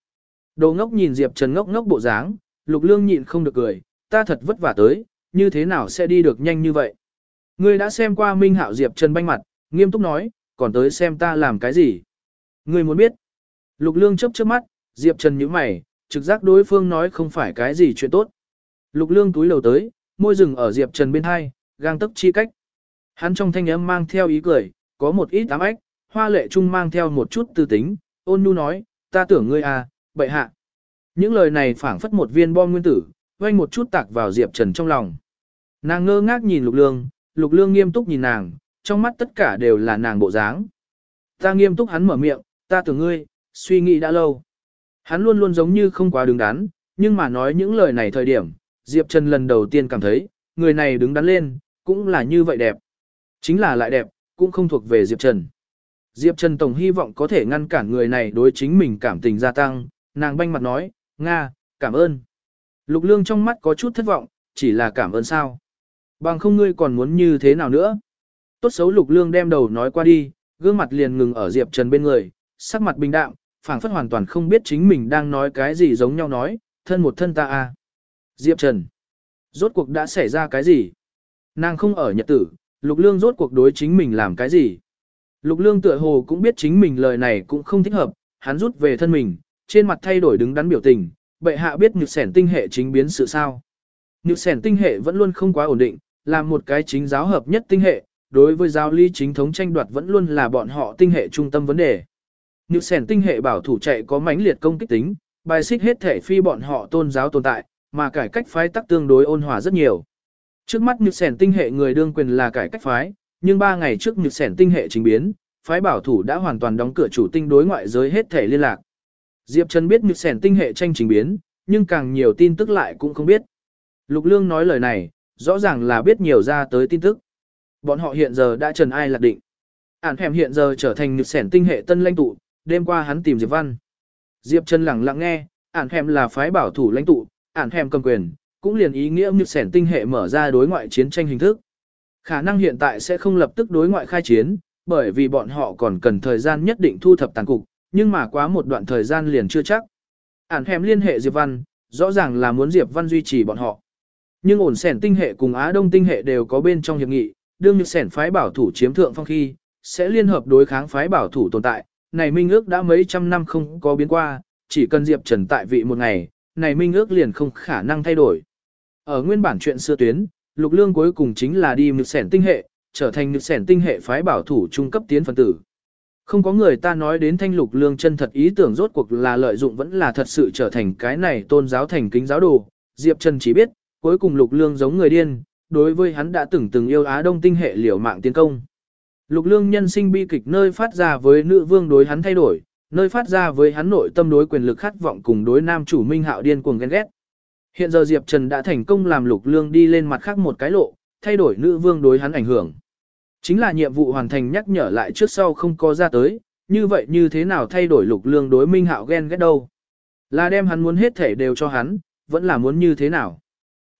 Đồ ngốc nhìn Diệp Trần ngốc ngốc bộ dáng, Lục Lương nhịn không được cười, ta thật vất vả tới, như thế nào sẽ đi được nhanh như vậy? Ngươi đã xem qua Minh Hạo Diệp Trần banh mặt, nghiêm túc nói, còn tới xem ta làm cái gì? Ngươi muốn biết? Lục Lương chớp chớp mắt, Diệp Trần nhíu mày, trực giác đối phương nói không phải cái gì chuyện tốt. Lục Lương túi lầu tới, môi rừng ở Diệp Trần bên hai, gang tấc chi cách. Hắn trong thanh âm mang theo ý cười, có một ít ám ách, hoa lệ trung mang theo một chút tư tính, ôn nhu nói, ta tưởng ngươi à, bậy hạ. Những lời này phảng phất một viên bom nguyên tử, quanh một chút tạc vào Diệp Trần trong lòng. Nàng ngơ ngác nhìn Lục Lương, Lục Lương nghiêm túc nhìn nàng, trong mắt tất cả đều là nàng bộ dáng. Ta nghiêm túc hắn mở miệng, ta tưởng ngươi, suy nghĩ đã lâu. Hắn luôn luôn giống như không quá đứng đắn, nhưng mà nói những lời này thời điểm, Diệp Trần lần đầu tiên cảm thấy, người này đứng đắn lên, cũng là như vậy đẹp. Chính là lại đẹp, cũng không thuộc về Diệp Trần. Diệp Trần Tổng hy vọng có thể ngăn cản người này đối chính mình cảm tình gia tăng, nàng banh mặt nói, Nga, cảm ơn. Lục Lương trong mắt có chút thất vọng, chỉ là cảm ơn sao. Bằng không ngươi còn muốn như thế nào nữa. Tốt xấu Lục Lương đem đầu nói qua đi, gương mặt liền ngừng ở Diệp Trần bên người, sắc mặt bình đạm, phảng phất hoàn toàn không biết chính mình đang nói cái gì giống nhau nói, thân một thân ta a. À. Diệp Trần. Rốt cuộc đã xảy ra cái gì? Nàng không ở nhật tử, Lục Lương rốt cuộc đối chính mình làm cái gì? Lục Lương tựa hồ cũng biết chính mình lời này cũng không thích hợp, hắn rút về thân mình, trên mặt thay đổi đứng đắn biểu tình, bệ hạ biết nhược sẻn tinh hệ chính biến sự sao. Nhược sẻn tinh hệ vẫn luôn không quá ổn định, là một cái chính giáo hợp nhất tinh hệ, đối với giáo lý chính thống tranh đoạt vẫn luôn là bọn họ tinh hệ trung tâm vấn đề. Như sẻn tinh hệ bảo thủ chạy có mãnh liệt công kích tính, bài xích hết thể phi bọn họ tôn giáo tồn tại, mà cải cách phái tắc tương đối ôn hòa rất nhiều. Trước mắt như sẻn tinh hệ người đương quyền là cải cách phái, nhưng ba ngày trước như sẻn tinh hệ chính biến, phái bảo thủ đã hoàn toàn đóng cửa chủ tinh đối ngoại giới hết thể liên lạc. Diệp Trần biết như sẻn tinh hệ tranh trình biến, nhưng càng nhiều tin tức lại cũng không biết. Lục Lương nói lời này, rõ ràng là biết nhiều ra tới tin tức. Bọn họ hiện giờ đã trần ai lạc định. Ản hẻm hiện giờ trở thành nhược sẻn tinh hệ tân lãnh tụ, đêm qua hắn tìm Diệp Văn. Diệp Trần lặng lặng nghe, ản hèm là phái bảo thủ lãnh tụ, ản hèm cầm quyền, cũng liền ý nghĩa như sẻn tinh hệ mở ra đối ngoại chiến tranh hình thức. Khả năng hiện tại sẽ không lập tức đối ngoại khai chiến, bởi vì bọn họ còn cần thời gian nhất định thu thập tàn cục, nhưng mà quá một đoạn thời gian liền chưa chắc. Ản hèm liên hệ Diệp Văn, rõ ràng là muốn Diệp Văn duy trì bọn họ. Nhưng ổn sẻn tinh hệ cùng Á Đông tinh hệ đều có bên trong hiệp nghị, đương như sẻn phái bảo thủ chiếm thượng phong khi, sẽ liên hợp đối kháng phái bảo thủ tồn tại. Này minh ước đã mấy trăm năm không có biến qua, chỉ cần Diệp Trần tại vị một ngày, này minh ước liền không khả năng thay đổi. Ở nguyên bản chuyện xưa tuyến, lục lương cuối cùng chính là đi mực sẻn tinh hệ, trở thành mực sẻn tinh hệ phái bảo thủ trung cấp tiến phần tử. Không có người ta nói đến thanh lục lương chân thật ý tưởng rốt cuộc là lợi dụng vẫn là thật sự trở thành cái này tôn giáo thành kính giáo đồ. Diệp Trần chỉ biết, cuối cùng lục lương giống người điên, đối với hắn đã từng từng yêu Á Đông tinh hệ liều mạng tiến công. Lục lương nhân sinh bi kịch nơi phát ra với nữ vương đối hắn thay đổi, nơi phát ra với hắn nội tâm đối quyền lực khát vọng cùng đối nam chủ minh hạo điên cuồng ghen ghét. Hiện giờ Diệp Trần đã thành công làm lục lương đi lên mặt khác một cái lộ, thay đổi nữ vương đối hắn ảnh hưởng. Chính là nhiệm vụ hoàn thành nhắc nhở lại trước sau không có ra tới, như vậy như thế nào thay đổi lục lương đối minh hạo ghen ghét đâu. Là đem hắn muốn hết thể đều cho hắn, vẫn là muốn như thế nào.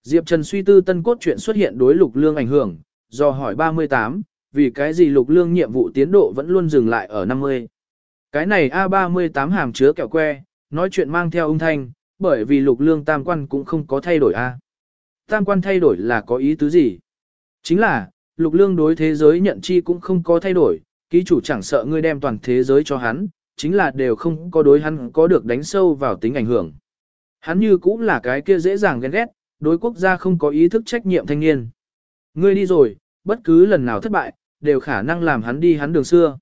Diệp Trần suy tư tân cốt chuyện xuất hiện đối lục lương ảnh hưởng, do hỏi 38, vì cái gì lục lương nhiệm vụ tiến độ vẫn luôn dừng lại ở 50. Cái này A38 hàm chứa kẹo que, nói chuyện mang theo ung thanh, bởi vì lục lương tam quan cũng không có thay đổi A. Tam quan thay đổi là có ý tứ gì? Chính là, lục lương đối thế giới nhận chi cũng không có thay đổi, ký chủ chẳng sợ ngươi đem toàn thế giới cho hắn, chính là đều không có đối hắn có được đánh sâu vào tính ảnh hưởng. Hắn như cũng là cái kia dễ dàng ghen ghét, đối quốc gia không có ý thức trách nhiệm thanh niên. Ngươi đi rồi, bất cứ lần nào thất bại, đều khả năng làm hắn đi hắn đường xưa.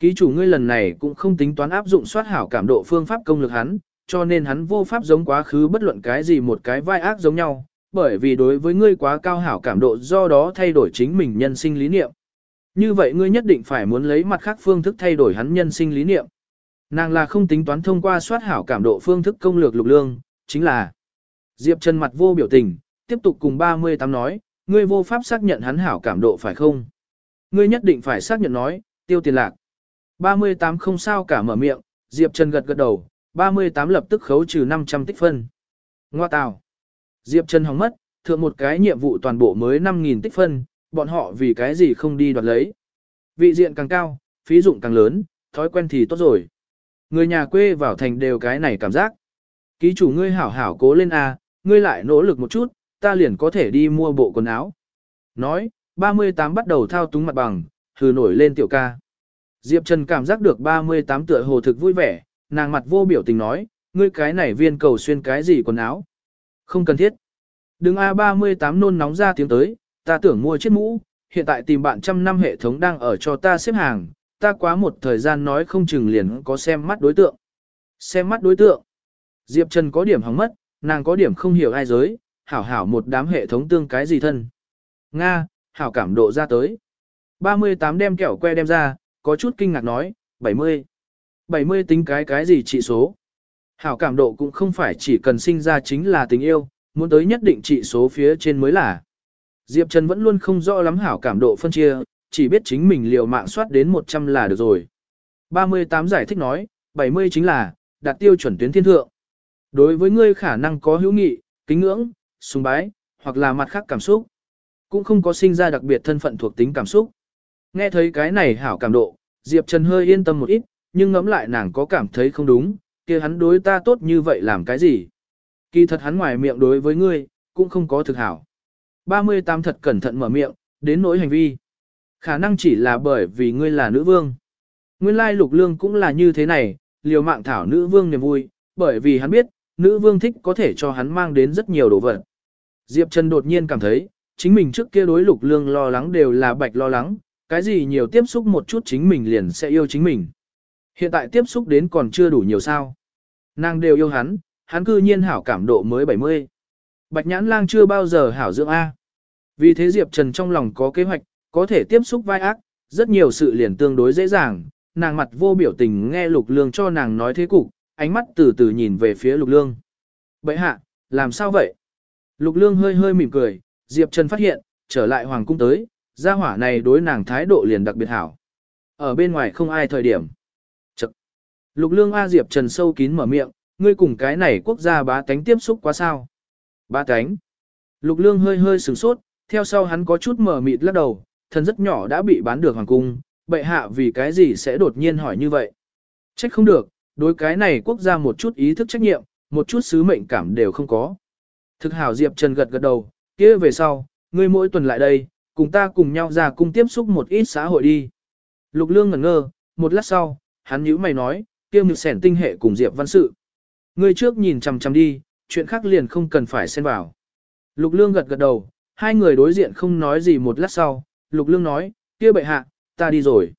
Ký chủ ngươi lần này cũng không tính toán áp dụng soát hảo cảm độ phương pháp công lực hắn, cho nên hắn vô pháp giống quá khứ bất luận cái gì một cái vai ác giống nhau, bởi vì đối với ngươi quá cao hảo cảm độ do đó thay đổi chính mình nhân sinh lý niệm. Như vậy ngươi nhất định phải muốn lấy mặt khác phương thức thay đổi hắn nhân sinh lý niệm. Nàng là không tính toán thông qua soát hảo cảm độ phương thức công lược lục lương, chính là Diệp Trần mặt vô biểu tình, tiếp tục cùng 38 nói, ngươi vô pháp xác nhận hắn hảo cảm độ phải không? Ngươi nhất định phải xác nhận nói, tiêu tiền lạc. 38 không sao cả mở miệng, Diệp Trần gật gật đầu, 38 lập tức khấu trừ 500 tích phân. Ngoa tào. Diệp Trần hóng mất, thượng một cái nhiệm vụ toàn bộ mới 5.000 tích phân, bọn họ vì cái gì không đi đoạt lấy. Vị diện càng cao, phí dụng càng lớn, thói quen thì tốt rồi. Người nhà quê vào thành đều cái này cảm giác. Ký chủ ngươi hảo hảo cố lên A, ngươi lại nỗ lực một chút, ta liền có thể đi mua bộ quần áo. Nói, 38 bắt đầu thao túng mặt bằng, hừ nổi lên tiểu ca. Diệp Trần cảm giác được 38 tựa hồ thực vui vẻ, nàng mặt vô biểu tình nói, ngươi cái này viên cầu xuyên cái gì quần áo. Không cần thiết. Đừng A38 nôn nóng ra tiếng tới, ta tưởng mua chiếc mũ, hiện tại tìm bạn trăm năm hệ thống đang ở cho ta xếp hàng, ta quá một thời gian nói không chừng liền có xem mắt đối tượng. Xem mắt đối tượng. Diệp Trần có điểm hóng mất, nàng có điểm không hiểu ai giới, hảo hảo một đám hệ thống tương cái gì thân. Nga, hảo cảm độ ra tới. 38 đem kẹo que đem ra, có chút kinh ngạc nói, 70. 70 tính cái cái gì trị số. Hảo cảm độ cũng không phải chỉ cần sinh ra chính là tình yêu, muốn tới nhất định trị số phía trên mới là. Diệp Trần vẫn luôn không rõ lắm hảo cảm độ phân chia, chỉ biết chính mình liều mạng soát đến 100 là được rồi. 38 giải thích nói, 70 chính là, đạt tiêu chuẩn tuyến thiên thượng. Đối với ngươi khả năng có hữu nghị, kính ngưỡng, sùng bái, hoặc là mặt khác cảm xúc. Cũng không có sinh ra đặc biệt thân phận thuộc tính cảm xúc. Nghe thấy cái này hảo cảm độ, Diệp Trần hơi yên tâm một ít, nhưng ngẫm lại nàng có cảm thấy không đúng, kia hắn đối ta tốt như vậy làm cái gì? Kỳ thật hắn ngoài miệng đối với ngươi, cũng không có thực hảo. 38 thật cẩn thận mở miệng, đến nỗi hành vi. Khả năng chỉ là bởi vì ngươi là nữ vương. Nguyên lai lục lương cũng là như thế này, liều mạng thảo nữ vương niềm vui, bởi vì hắn biết, nữ vương thích có thể cho hắn mang đến rất nhiều đồ vật. Diệp Trần đột nhiên cảm thấy, chính mình trước kia đối lục lương lo lắng đều là bạch lo lắng, cái gì nhiều tiếp xúc một chút chính mình liền sẽ yêu chính mình. Hiện tại tiếp xúc đến còn chưa đủ nhiều sao. Nàng đều yêu hắn, hắn cư nhiên hảo cảm độ mới 70. Bạch nhãn lang chưa bao giờ hảo dưỡng A. Vì thế Diệp Trần trong lòng có kế hoạch, có thể tiếp xúc vai ác, rất nhiều sự liền tương đối dễ dàng, nàng mặt vô biểu tình nghe lục lương cho nàng nói thế cục, ánh mắt từ từ nhìn về phía lục lương. Bậy hạ, làm sao vậy? Lục lương hơi hơi mỉm cười, Diệp Trần phát hiện, trở lại hoàng cung tới, gia hỏa này đối nàng thái độ liền đặc biệt hảo. Ở bên ngoài không ai thời điểm. Chậc. Lục lương A Diệp Trần sâu kín mở miệng, ngươi cùng cái này quốc gia bá tánh tiếp xúc quá sao? Bá tánh. Lục lương hơi hơi sửng sốt, theo sau hắn có chút mở mịt lắc đầu, thần rất nhỏ đã bị bán được hoàng cung, bệ hạ vì cái gì sẽ đột nhiên hỏi như vậy? Trách không được, đối cái này quốc gia một chút ý thức trách nhiệm, một chút sứ mệnh cảm đều không có. Thực hảo Diệp Trần gật gật đầu, kia về sau, ngươi mỗi tuần lại đây, cùng ta cùng nhau ra cung tiếp xúc một ít xã hội đi. Lục Lương ngẩn ngơ, một lát sau, hắn nhíu mày nói, kia nhược sẻn tinh hệ cùng Diệp văn sự. Ngươi trước nhìn chằm chằm đi, chuyện khác liền không cần phải xen vào. Lục Lương gật gật đầu, hai người đối diện không nói gì một lát sau, Lục Lương nói, kia bệ hạ, ta đi rồi.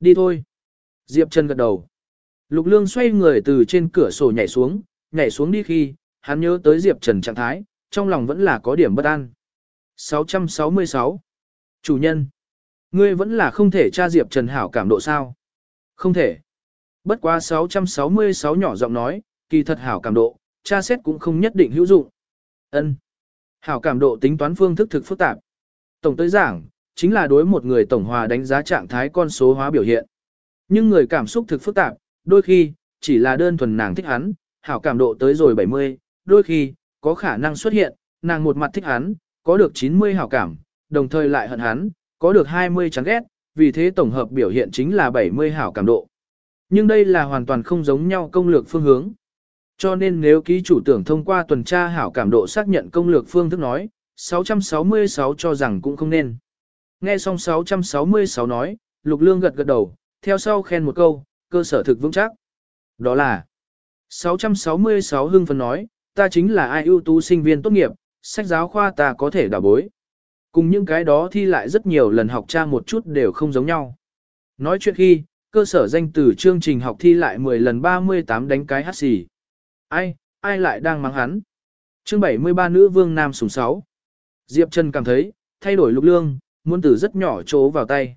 Đi thôi. Diệp Trần gật đầu. Lục Lương xoay người từ trên cửa sổ nhảy xuống, nhảy xuống đi khi, hắn nhớ tới Diệp Trần trạng thái, trong lòng vẫn là có điểm bất an. 666. Chủ nhân. Ngươi vẫn là không thể tra Diệp Trần hảo cảm độ sao? Không thể. Bất quá 666 nhỏ giọng nói, kỳ thật hảo cảm độ, tra xét cũng không nhất định hữu dụng. Ân. Hảo cảm độ tính toán phương thức thực phức tạp. Tổng tới giảng, chính là đối một người tổng hòa đánh giá trạng thái con số hóa biểu hiện. Nhưng người cảm xúc thực phức tạp, đôi khi, chỉ là đơn thuần nàng thích hắn, hảo cảm độ tới rồi 70, đôi khi, có khả năng xuất hiện, nàng một mặt thích hắn, có được 90 hảo cảm, đồng thời lại hận hắn, có được 20 chán ghét, vì thế tổng hợp biểu hiện chính là 70 hảo cảm độ. Nhưng đây là hoàn toàn không giống nhau công lược phương hướng. Cho nên nếu ký chủ tưởng thông qua tuần tra hảo cảm độ xác nhận công lược phương thức nói, 666 cho rằng cũng không nên. Nghe xong 666 nói, Lục Lương gật gật đầu, theo sau khen một câu, cơ sở thực vững chắc. Đó là 666 hưng phấn nói, ta chính là ai ưu tú sinh viên tốt nghiệp, sách giáo khoa ta có thể đảo bối. Cùng những cái đó thi lại rất nhiều lần học tra một chút đều không giống nhau. Nói chuyện khi, cơ sở danh từ chương trình học thi lại 10 lần 38 đánh cái hát xì. Ai, ai lại đang mắng hắn? Chương 73 nữ vương nam sùng 6. Diệp Trần cảm thấy, thay đổi lục lương, muốn từ rất nhỏ chỗ vào tay.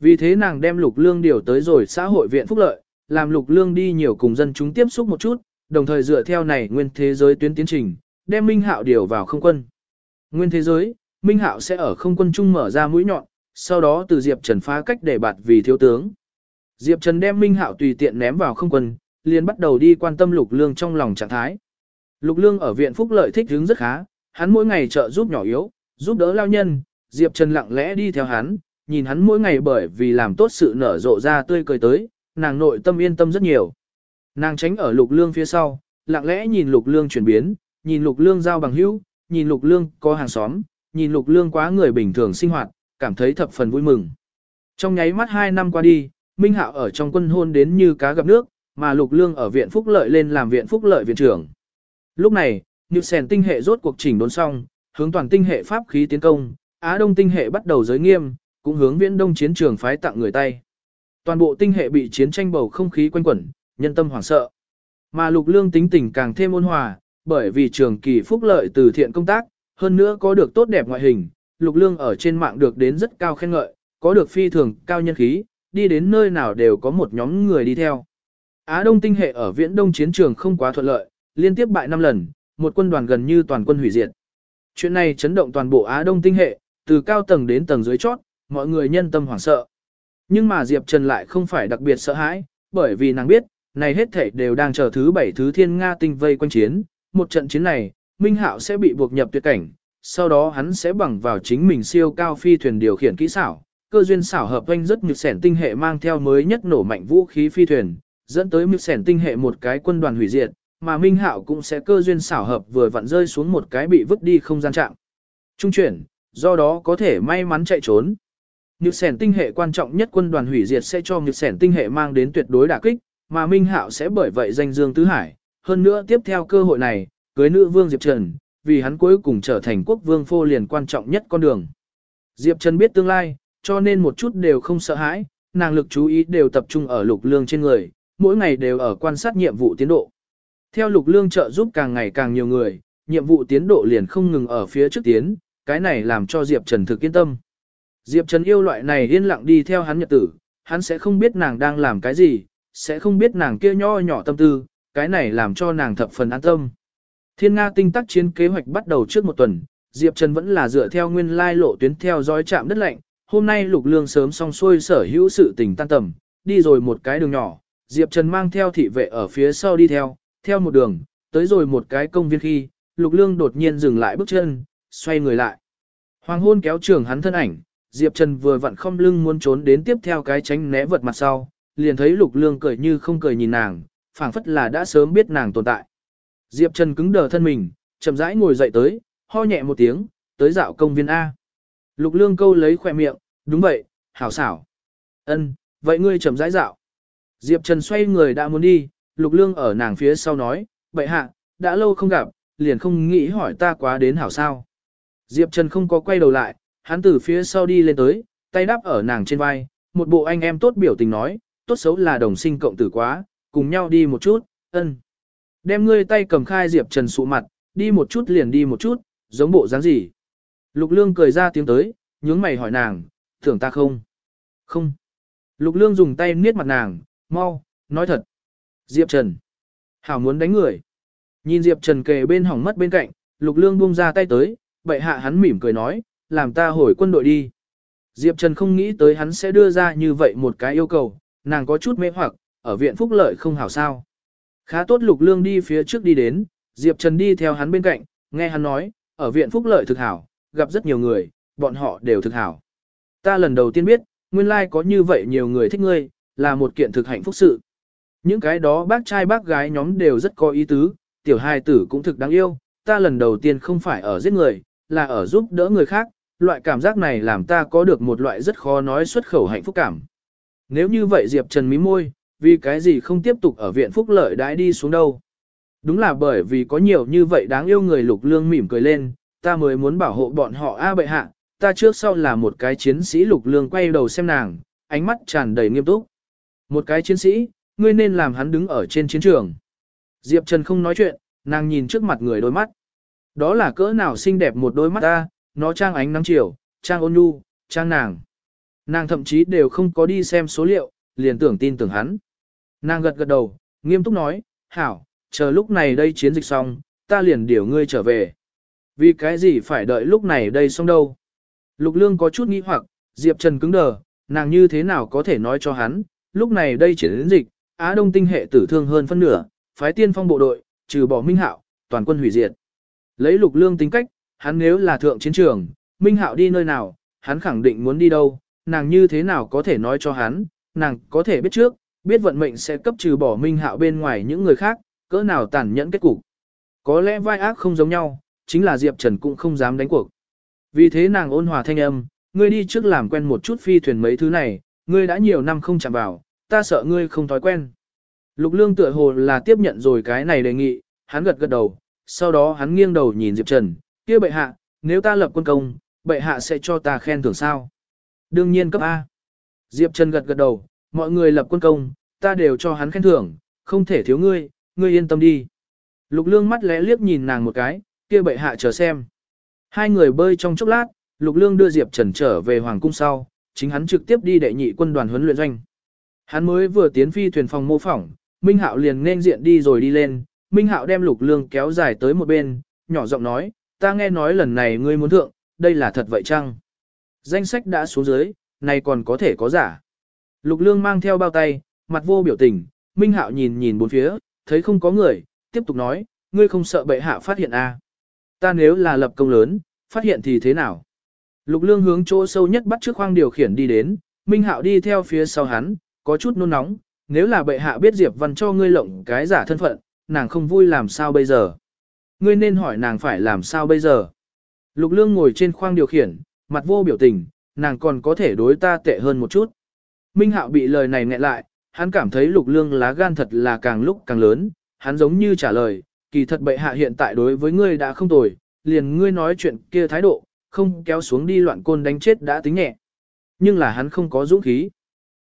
Vì thế nàng đem lục lương điều tới rồi xã hội viện phúc lợi, làm lục lương đi nhiều cùng dân chúng tiếp xúc một chút, đồng thời dựa theo này nguyên thế giới tuyến tiến trình, đem Minh Hạo điều vào không quân. Nguyên thế giới, Minh Hạo sẽ ở không quân trung mở ra mũi nhọn, sau đó từ Diệp Trần phá cách để bạt vì thiếu tướng. Diệp Trần đem Minh Hạo tùy tiện ném vào không quân, liền bắt đầu đi quan tâm Lục Lương trong lòng trạng thái. Lục Lương ở viện phúc lợi thích hứng rất khá, hắn mỗi ngày trợ giúp nhỏ yếu, giúp đỡ lao nhân, Diệp Trần lặng lẽ đi theo hắn, nhìn hắn mỗi ngày bởi vì làm tốt sự nở rộ ra tươi cười tới, nàng nội tâm yên tâm rất nhiều. Nàng tránh ở Lục Lương phía sau, lặng lẽ nhìn Lục Lương chuyển biến, nhìn Lục Lương giao bằng hữu, nhìn Lục Lương có hàng xóm, nhìn Lục Lương quá người bình thường sinh hoạt, cảm thấy thập phần vui mừng. Trong nháy mắt hai năm qua đi, Minh Hạo ở trong quân hôn đến như cá gặp nước, mà Lục Lương ở viện phúc lợi lên làm viện phúc lợi viện trưởng. Lúc này, Nhự Sèn tinh hệ rốt cuộc chỉnh đốn xong, hướng toàn tinh hệ pháp khí tiến công, Á Đông tinh hệ bắt đầu giới nghiêm, cũng hướng Viễn Đông chiến trường phái tặng người tay. Toàn bộ tinh hệ bị chiến tranh bầu không khí quanh quẩn, nhân tâm hoảng sợ. Mà Lục Lương tính tình càng thêm ôn hòa, bởi vì trường kỳ phúc lợi từ thiện công tác, hơn nữa có được tốt đẹp ngoại hình, Lục Lương ở trên mạng được đến rất cao khen ngợi, có được phi thường cao nhân khí, đi đến nơi nào đều có một nhóm người đi theo. Á Đông tinh hệ ở Viễn Đông chiến trường không quá thuận lợi, liên tiếp bại 5 lần, một quân đoàn gần như toàn quân hủy diệt. Chuyện này chấn động toàn bộ Á Đông tinh hệ, từ cao tầng đến tầng dưới chót, mọi người nhân tâm hoảng sợ. Nhưng mà Diệp Trần lại không phải đặc biệt sợ hãi, bởi vì nàng biết, này hết thảy đều đang chờ thứ bảy thứ thiên Nga tinh vây quanh chiến, một trận chiến này, Minh Hạo sẽ bị buộc nhập tuyệt cảnh, sau đó hắn sẽ bằng vào chính mình siêu cao phi thuyền điều khiển kỹ xảo, cơ duyên xảo hợp anh rất nhược sẻn tinh hệ mang theo mới nhất nổ mạnh vũ khí phi thuyền, dẫn tới nhược sẻn tinh hệ một cái quân đoàn hủy diệt, mà Minh Hạo cũng sẽ cơ duyên xảo hợp vừa vặn rơi xuống một cái bị vứt đi không gian trạng. Trung chuyển, do đó có thể may mắn chạy trốn. Nhược sẻn tinh hệ quan trọng nhất quân đoàn hủy diệt sẽ cho nhược sẻn tinh hệ mang đến tuyệt đối đả kích, mà Minh Hạo sẽ bởi vậy danh dương tứ hải. Hơn nữa tiếp theo cơ hội này, cưới nữ vương Diệp Trần, vì hắn cuối cùng trở thành quốc vương phô liền quan trọng nhất con đường. Diệp Trần biết tương lai, cho nên một chút đều không sợ hãi, nàng lực chú ý đều tập trung ở lục lương trên người, mỗi ngày đều ở quan sát nhiệm vụ tiến độ. Theo lục lương trợ giúp càng ngày càng nhiều người, nhiệm vụ tiến độ liền không ngừng ở phía trước tiến, cái này làm cho Diệp Trần thực yên tâm. Diệp Trần yêu loại này yên lặng đi theo hắn nhật tử, hắn sẽ không biết nàng đang làm cái gì, sẽ không biết nàng kia nho nhỏ tâm tư, cái này làm cho nàng thập phần an tâm. Thiên Nga tinh tác chiến kế hoạch bắt đầu trước một tuần, Diệp Trần vẫn là dựa theo nguyên lai lộ tuyến theo dõi chạm đất lạnh, hôm nay lục lương sớm xong xuôi sở hữu sự tình tan tầm, đi rồi một cái đường nhỏ, Diệp Trần mang theo thị vệ ở phía sau đi theo, theo một đường, tới rồi một cái công viên khi, lục lương đột nhiên dừng lại bước chân, xoay người lại. Hoàng hôn kéo trường hắn thân ảnh, Diệp Trần vừa vặn không lưng muốn trốn đến tiếp theo cái tránh né vật mặt sau, liền thấy lục lương cười như không cười nhìn nàng, phảng phất là đã sớm biết nàng tồn tại. Diệp Trần cứng đờ thân mình, chậm rãi ngồi dậy tới, ho nhẹ một tiếng, tới dạo công viên A. Lục lương câu lấy khỏe miệng, đúng vậy, hảo xảo. Ân, vậy ngươi chậm rãi dạo. Diệp Trần xoay người đã muốn đi, lục lương ở nàng phía sau nói, vậy hạ, đã lâu không gặp, liền không nghĩ hỏi ta quá đến hảo sao. Diệp Trần không có quay đầu lại, hắn từ phía sau đi lên tới, tay đắp ở nàng trên vai, một bộ anh em tốt biểu tình nói, tốt xấu là đồng sinh cộng tử quá, cùng nhau đi một chút, ân. Đem ngươi tay cầm khai Diệp Trần sụ mặt, đi một chút liền đi một chút, giống bộ dáng gì. Lục Lương cười ra tiếng tới, nhướng mày hỏi nàng, thưởng ta không? Không. Lục Lương dùng tay niết mặt nàng, mau, nói thật. Diệp Trần. Hảo muốn đánh người. Nhìn Diệp Trần kề bên hỏng mất bên cạnh, Lục Lương buông ra tay tới, bậy hạ hắn mỉm cười nói, làm ta hồi quân đội đi. Diệp Trần không nghĩ tới hắn sẽ đưa ra như vậy một cái yêu cầu, nàng có chút mê hoặc, ở viện phúc lợi không hảo sao. Khá tốt Lục Lương đi phía trước đi đến, Diệp Trần đi theo hắn bên cạnh, nghe hắn nói, ở viện phúc lợi thực hảo, gặp rất nhiều người, bọn họ đều thực hảo. Ta lần đầu tiên biết, nguyên lai like có như vậy nhiều người thích ngươi, là một kiện thực hạnh phúc sự. Những cái đó bác trai bác gái nhóm đều rất có ý tứ, tiểu hài tử cũng thực đáng yêu, ta lần đầu tiên không phải ở giết người, là ở giúp đỡ người khác, loại cảm giác này làm ta có được một loại rất khó nói xuất khẩu hạnh phúc cảm. Nếu như vậy Diệp Trần mí môi, vì cái gì không tiếp tục ở viện phúc lợi đãi đi xuống đâu. Đúng là bởi vì có nhiều như vậy đáng yêu người lục lương mỉm cười lên, ta mới muốn bảo hộ bọn họ a bệ hạ, ta trước sau là một cái chiến sĩ lục lương quay đầu xem nàng, ánh mắt tràn đầy nghiêm túc. Một cái chiến sĩ, ngươi nên làm hắn đứng ở trên chiến trường. Diệp Trần không nói chuyện, nàng nhìn trước mặt người đôi mắt. Đó là cỡ nào xinh đẹp một đôi mắt ta, nó trang ánh nắng chiều, trang ôn nhu, trang nàng. Nàng thậm chí đều không có đi xem số liệu, liền tưởng tin tưởng hắn. Nàng gật gật đầu, nghiêm túc nói, hảo, chờ lúc này đây chiến dịch xong, ta liền điều ngươi trở về. Vì cái gì phải đợi lúc này đây xong đâu. Lục lương có chút nghĩ hoặc, Diệp Trần cứng đờ, nàng như thế nào có thể nói cho hắn, lúc này đây chiến dịch, Á Đông tinh hệ tử thương hơn phân nửa, phái tiên phong bộ đội, trừ bỏ Minh Hạo, toàn quân hủy diệt. Lấy lục lương tính cách, hắn nếu là thượng chiến trường, Minh Hạo đi nơi nào, hắn khẳng định muốn đi đâu, nàng như thế nào có thể nói cho hắn, nàng có thể biết trước, biết vận mệnh sẽ cấp trừ bỏ Minh Hạo bên ngoài những người khác, cỡ nào tàn nhẫn kết cục. Có lẽ vai ác không giống nhau, chính là Diệp Trần cũng không dám đánh cuộc. Vì thế nàng ôn hòa thanh âm, ngươi đi trước làm quen một chút phi thuyền mấy thứ này, ngươi đã nhiều năm không chạm vào, ta sợ ngươi không thói quen. Lục lương tựa hồ là tiếp nhận rồi cái này đề nghị, hắn gật gật đầu, sau đó hắn nghiêng đầu nhìn Diệp Trần, kia bệ hạ, nếu ta lập quân công, bệ hạ sẽ cho ta khen thưởng sao? Đương nhiên cấp A. Diệp Trần gật gật đầu, mọi người lập quân công, ta đều cho hắn khen thưởng, không thể thiếu ngươi, ngươi yên tâm đi. Lục lương mắt lẽ liếc nhìn nàng một cái, kia bệ hạ chờ xem. Hai người bơi trong chốc lát, lục lương đưa Diệp Trần trở về Hoàng cung sau, chính hắn trực tiếp đi đệ nhị quân đoàn huấn luyện doanh. Hắn mới vừa tiến phi thuyền phòng mô phỏng, Minh Hạo liền nên diện đi rồi đi lên, Minh Hạo đem lục lương kéo dài tới một bên, nhỏ giọng nói, ta nghe nói lần này ngươi muốn thượng, đây là thật vậy chăng? Danh sách đã xuống dưới, này còn có thể có giả. Lục lương mang theo bao tay, mặt vô biểu tình, Minh Hạo nhìn nhìn bốn phía, thấy không có người, tiếp tục nói, ngươi không sợ bệ hạ phát hiện a? À? Ta nếu là lập công lớn, phát hiện thì thế nào? Lục lương hướng chỗ sâu nhất bắt trước khoang điều khiển đi đến, Minh Hạo đi theo phía sau hắn, có chút nôn nóng, nếu là bệ hạ biết Diệp Văn cho ngươi lộng cái giả thân phận, nàng không vui làm sao bây giờ? Ngươi nên hỏi nàng phải làm sao bây giờ? Lục lương ngồi trên khoang điều khiển, mặt vô biểu tình, nàng còn có thể đối ta tệ hơn một chút. Minh Hạo bị lời này nghẹn lại, hắn cảm thấy lục lương lá gan thật là càng lúc càng lớn, hắn giống như trả lời, kỳ thật bệ hạ hiện tại đối với ngươi đã không tồi, liền ngươi nói chuyện kia thái độ, không kéo xuống đi loạn côn đánh chết đã tính nhẹ. Nhưng là hắn không có dũng khí.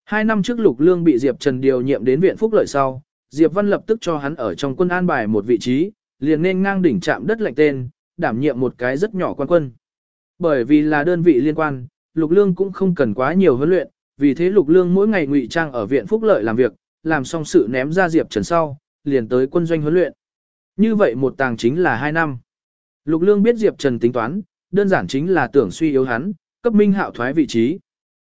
Hai năm trước Lục Lương bị Diệp Trần điều nhiệm đến viện phúc lợi sau, Diệp Văn lập tức cho hắn ở trong quân an bài một vị trí, liền nên ngang đỉnh chạm đất lệnh tên, đảm nhiệm một cái rất nhỏ quan quân. Bởi vì là đơn vị liên quan, Lục Lương cũng không cần quá nhiều huấn luyện, vì thế Lục Lương mỗi ngày ngụy trang ở viện phúc lợi làm việc, làm xong sự ném ra Diệp Trần sau, liền tới quân doanh huấn luyện. Như vậy một tàng chính là hai năm. Lục Lương biết Diệp Trần tính toán, đơn giản chính là tưởng suy yếu hắn, cấp Minh Hạo thoái vị trí.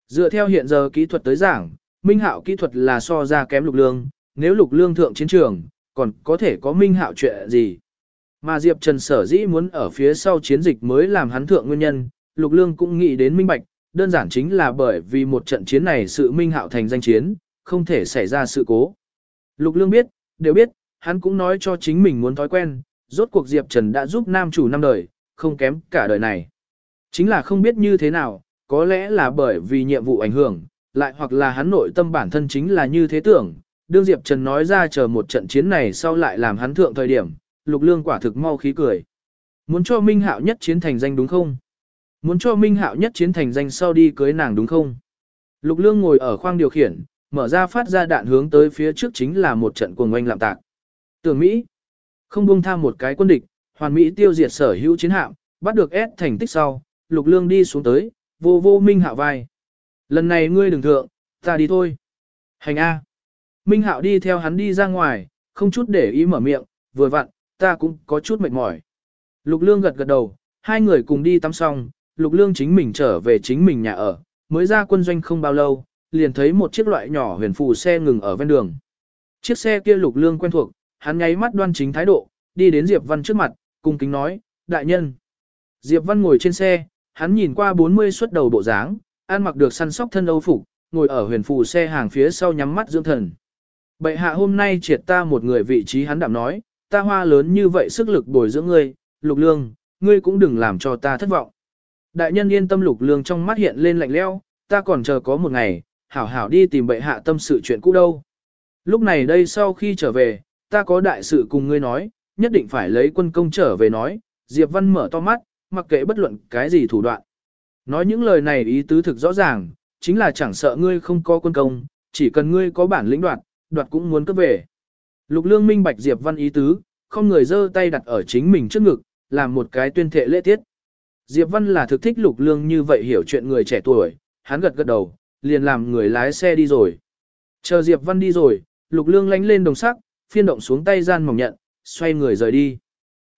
Dựa theo hiện giờ kỹ thuật tới giảng, Minh Hạo kỹ thuật là so ra kém Lục Lương, nếu Lục Lương thượng chiến trường, còn có thể có Minh Hạo chuyện gì. Mà Diệp Trần sở dĩ muốn ở phía sau chiến dịch mới làm hắn thượng nguyên nhân, Lục Lương cũng nghĩ đến minh bạch, đơn giản chính là bởi vì một trận chiến này sự Minh Hạo thành danh chiến, không thể xảy ra sự cố. Lục Lương biết, đều biết, hắn cũng nói cho chính mình muốn thói quen, rốt cuộc Diệp Trần đã giúp nam chủ năm đời, không kém cả đời này. Chính là không biết như thế nào, có lẽ là bởi vì nhiệm vụ ảnh hưởng, lại hoặc là hắn nội tâm bản thân chính là như thế tưởng. Đương Diệp Trần nói ra chờ một trận chiến này sau lại làm hắn thượng thời điểm, lục lương quả thực mau khí cười. Muốn cho Minh Hạo nhất chiến thành danh đúng không? Muốn cho Minh Hạo nhất chiến thành danh sau đi cưới nàng đúng không? Lục lương ngồi ở khoang điều khiển, mở ra phát ra đạn hướng tới phía trước chính là một trận cuồng oanh lạm tạc. Tưởng Mỹ, không buông tham một cái quân địch, hoàn Mỹ tiêu diệt sở hữu chiến hạm, bắt được S thành tích sau, lục lương đi xuống tới, vô vô Minh Hạo vai. Lần này ngươi đừng thượng, ta đi thôi. Hành A. Minh Hạo đi theo hắn đi ra ngoài, không chút để ý mở miệng, vừa vặn, ta cũng có chút mệt mỏi. Lục lương gật gật đầu, hai người cùng đi tắm xong, lục lương chính mình trở về chính mình nhà ở, mới ra quân doanh không bao lâu, liền thấy một chiếc loại nhỏ huyền phù xe ngừng ở ven đường. Chiếc xe kia lục lương quen thuộc, hắn nháy mắt đoan chính thái độ, đi đến Diệp Văn trước mặt, cung kính nói, đại nhân. Diệp Văn ngồi trên xe, hắn nhìn qua 40 xuất đầu bộ dáng, ăn mặc được săn sóc thân âu phục, ngồi ở huyền phù xe hàng phía sau nhắm mắt dưỡng thần. Bệ hạ hôm nay triệt ta một người vị trí hắn đạm nói, ta hoa lớn như vậy sức lực bồi dưỡng ngươi, lục lương, ngươi cũng đừng làm cho ta thất vọng. Đại nhân yên tâm lục lương trong mắt hiện lên lạnh leo, ta còn chờ có một ngày, hảo hảo đi tìm bệ hạ tâm sự chuyện cũ đâu. Lúc này đây sau khi trở về, ta có đại sự cùng ngươi nói, nhất định phải lấy quân công trở về nói, Diệp Văn mở to mắt, mặc kệ bất luận cái gì thủ đoạn. Nói những lời này ý tứ thực rõ ràng, chính là chẳng sợ ngươi không có quân công, chỉ cần ngươi có bản lĩnh đoạt, đoạt cũng muốn cấp về. Lục lương minh bạch Diệp Văn ý tứ, không người giơ tay đặt ở chính mình trước ngực, làm một cái tuyên thệ lễ tiết. Diệp Văn là thực thích lục lương như vậy hiểu chuyện người trẻ tuổi, hắn gật gật đầu, liền làm người lái xe đi rồi. Chờ Diệp Văn đi rồi, lục lương lánh lên đồng sắc, phiên động xuống tay gian mỏng nhận, xoay người rời đi.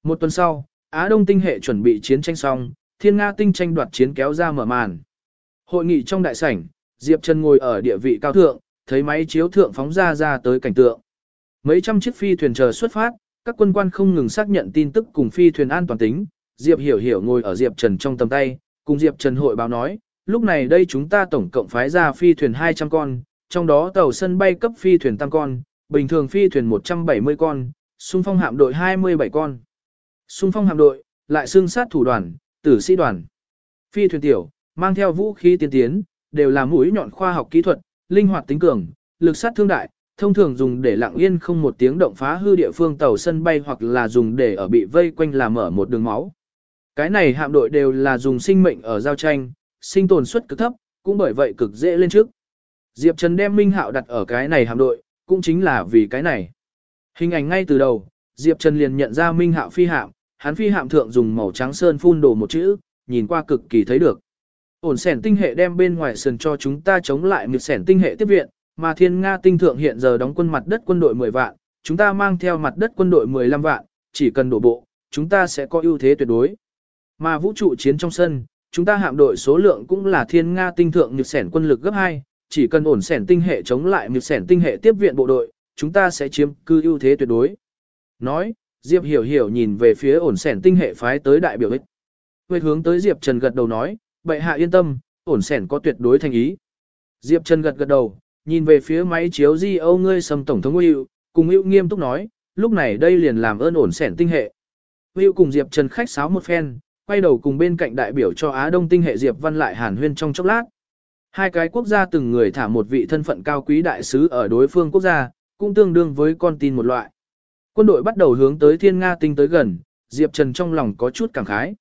Một tuần sau, Á Đông tinh hệ chuẩn bị chiến tranh xong, Thiên Nga tinh tranh đoạt chiến kéo ra mở màn. Hội nghị trong đại sảnh, Diệp Trần ngồi ở địa vị cao thượng, thấy máy chiếu thượng phóng ra ra tới cảnh tượng. Mấy trăm chiếc phi thuyền chờ xuất phát, các quân quan không ngừng xác nhận tin tức cùng phi thuyền an toàn tính. Diệp Hiểu Hiểu ngồi ở Diệp Trần trong tầm tay, cùng Diệp Trần hội báo nói, lúc này đây chúng ta tổng cộng phái ra phi thuyền 200 con, trong đó tàu sân bay cấp phi thuyền tăng con, bình thường phi thuyền 170 con, xung phong hạm đội 27 con. Xung phong hạm đội, lại xương sát thủ đoàn, tử sĩ đoàn. Phi thuyền tiểu, mang theo vũ khí tiên tiến, đều là mũi nhọn khoa học kỹ thuật, linh hoạt tính cường, lực sát thương đại, thông thường dùng để lặng yên không một tiếng động phá hư địa phương tàu sân bay hoặc là dùng để ở bị vây quanh làm mở một đường máu. Cái này hạm đội đều là dùng sinh mệnh ở giao tranh, sinh tồn suất cực thấp, cũng bởi vậy cực dễ lên trước. Diệp Trần đem Minh Hạo đặt ở cái này hạm đội, cũng chính là vì cái này. Hình ảnh ngay từ đầu, Diệp Trần liền nhận ra Minh Hạo phi hạm, hắn phi hạm thượng dùng màu trắng sơn phun đồ một chữ, nhìn qua cực kỳ thấy được. Ổn sẻn tinh hệ đem bên ngoài sườn cho chúng ta chống lại một sẻn tinh hệ tiếp viện, mà thiên Nga tinh thượng hiện giờ đóng quân mặt đất quân đội 10 vạn, chúng ta mang theo mặt đất quân đội 15 vạn, chỉ cần đổ bộ, chúng ta sẽ có ưu thế tuyệt đối. Mà vũ trụ chiến trong sân, chúng ta hạm đội số lượng cũng là thiên Nga tinh thượng nhược sẻn quân lực gấp 2, chỉ cần ổn sẻn tinh hệ chống lại nhược sẻn tinh hệ tiếp viện bộ đội, chúng ta sẽ chiếm cư ưu thế tuyệt đối. Nói, Diệp hiểu hiểu nhìn về phía ổn sẻn tinh hệ phái tới đại biểu ích. Về hướng tới Diệp Trần gật đầu nói, bệ hạ yên tâm, ổn sẻn có tuyệt đối thành ý. Diệp Trần gật gật đầu, nhìn về phía máy chiếu di âu ngươi sầm tổng thống Hữu, cùng Hữu nghiêm túc nói, lúc này đây liền làm ơn ổn sẻn tinh hệ. Hữu cùng Diệp Trần khách sáo một phen, quay đầu cùng bên cạnh đại biểu cho Á Đông tinh hệ Diệp Văn lại hàn huyên trong chốc lát. Hai cái quốc gia từng người thả một vị thân phận cao quý đại sứ ở đối phương quốc gia, cũng tương đương với con tin một loại. Quân đội bắt đầu hướng tới Thiên Nga tinh tới gần, Diệp Trần trong lòng có chút cảm khái.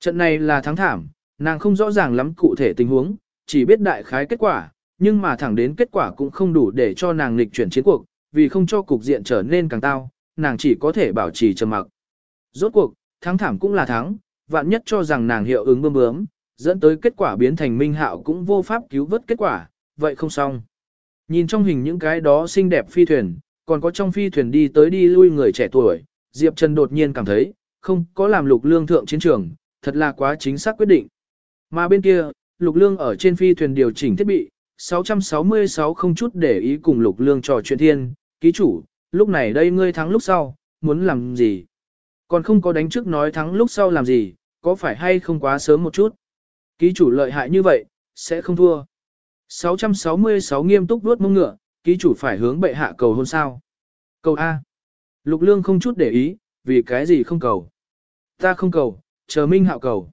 Trận này là thắng thảm, nàng không rõ ràng lắm cụ thể tình huống, chỉ biết đại khái kết quả, nhưng mà thẳng đến kết quả cũng không đủ để cho nàng nghịch chuyển chiến cuộc, vì không cho cục diện trở nên càng tao, nàng chỉ có thể bảo trì trầm mặc. Rốt cuộc, thắng thảm cũng là thắng, vạn nhất cho rằng nàng hiệu ứng bơm bướm, dẫn tới kết quả biến thành minh hạo cũng vô pháp cứu vớt kết quả, vậy không xong. Nhìn trong hình những cái đó xinh đẹp phi thuyền, còn có trong phi thuyền đi tới đi lui người trẻ tuổi, Diệp Trần đột nhiên cảm thấy, không có làm lục lương thượng chiến trường, thật là quá chính xác quyết định. Mà bên kia, lục lương ở trên phi thuyền điều chỉnh thiết bị, 666 không chút để ý cùng lục lương trò chuyện thiên, ký chủ, lúc này đây ngươi thắng lúc sau, muốn làm gì? Còn không có đánh trước nói thắng lúc sau làm gì, có phải hay không quá sớm một chút? Ký chủ lợi hại như vậy, sẽ không thua. 666 nghiêm túc vuốt mông ngựa, ký chủ phải hướng bệ hạ cầu hôn sao. Cầu A. Lục lương không chút để ý, vì cái gì không cầu. Ta không cầu, chờ minh hạo cầu.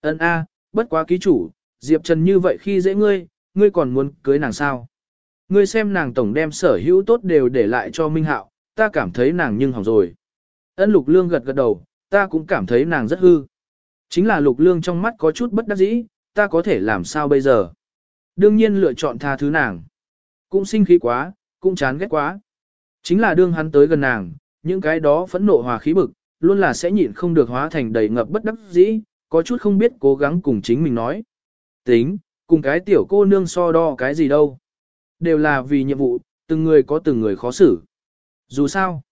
Ân A, bất quá ký chủ, Diệp Trần như vậy khi dễ ngươi, ngươi còn muốn cưới nàng sao. Ngươi xem nàng tổng đem sở hữu tốt đều để lại cho minh hạo, ta cảm thấy nàng nhưng hỏng rồi. Ân lục lương gật gật đầu, ta cũng cảm thấy nàng rất hư. Chính là lục lương trong mắt có chút bất đắc dĩ, ta có thể làm sao bây giờ. Đương nhiên lựa chọn tha thứ nàng. Cũng sinh khí quá, cũng chán ghét quá. Chính là đương hắn tới gần nàng, những cái đó phẫn nộ hòa khí bực, luôn là sẽ nhịn không được hóa thành đầy ngập bất đắc dĩ, có chút không biết cố gắng cùng chính mình nói. Tính, cùng cái tiểu cô nương so đo cái gì đâu. Đều là vì nhiệm vụ, từng người có từng người khó xử. Dù sao,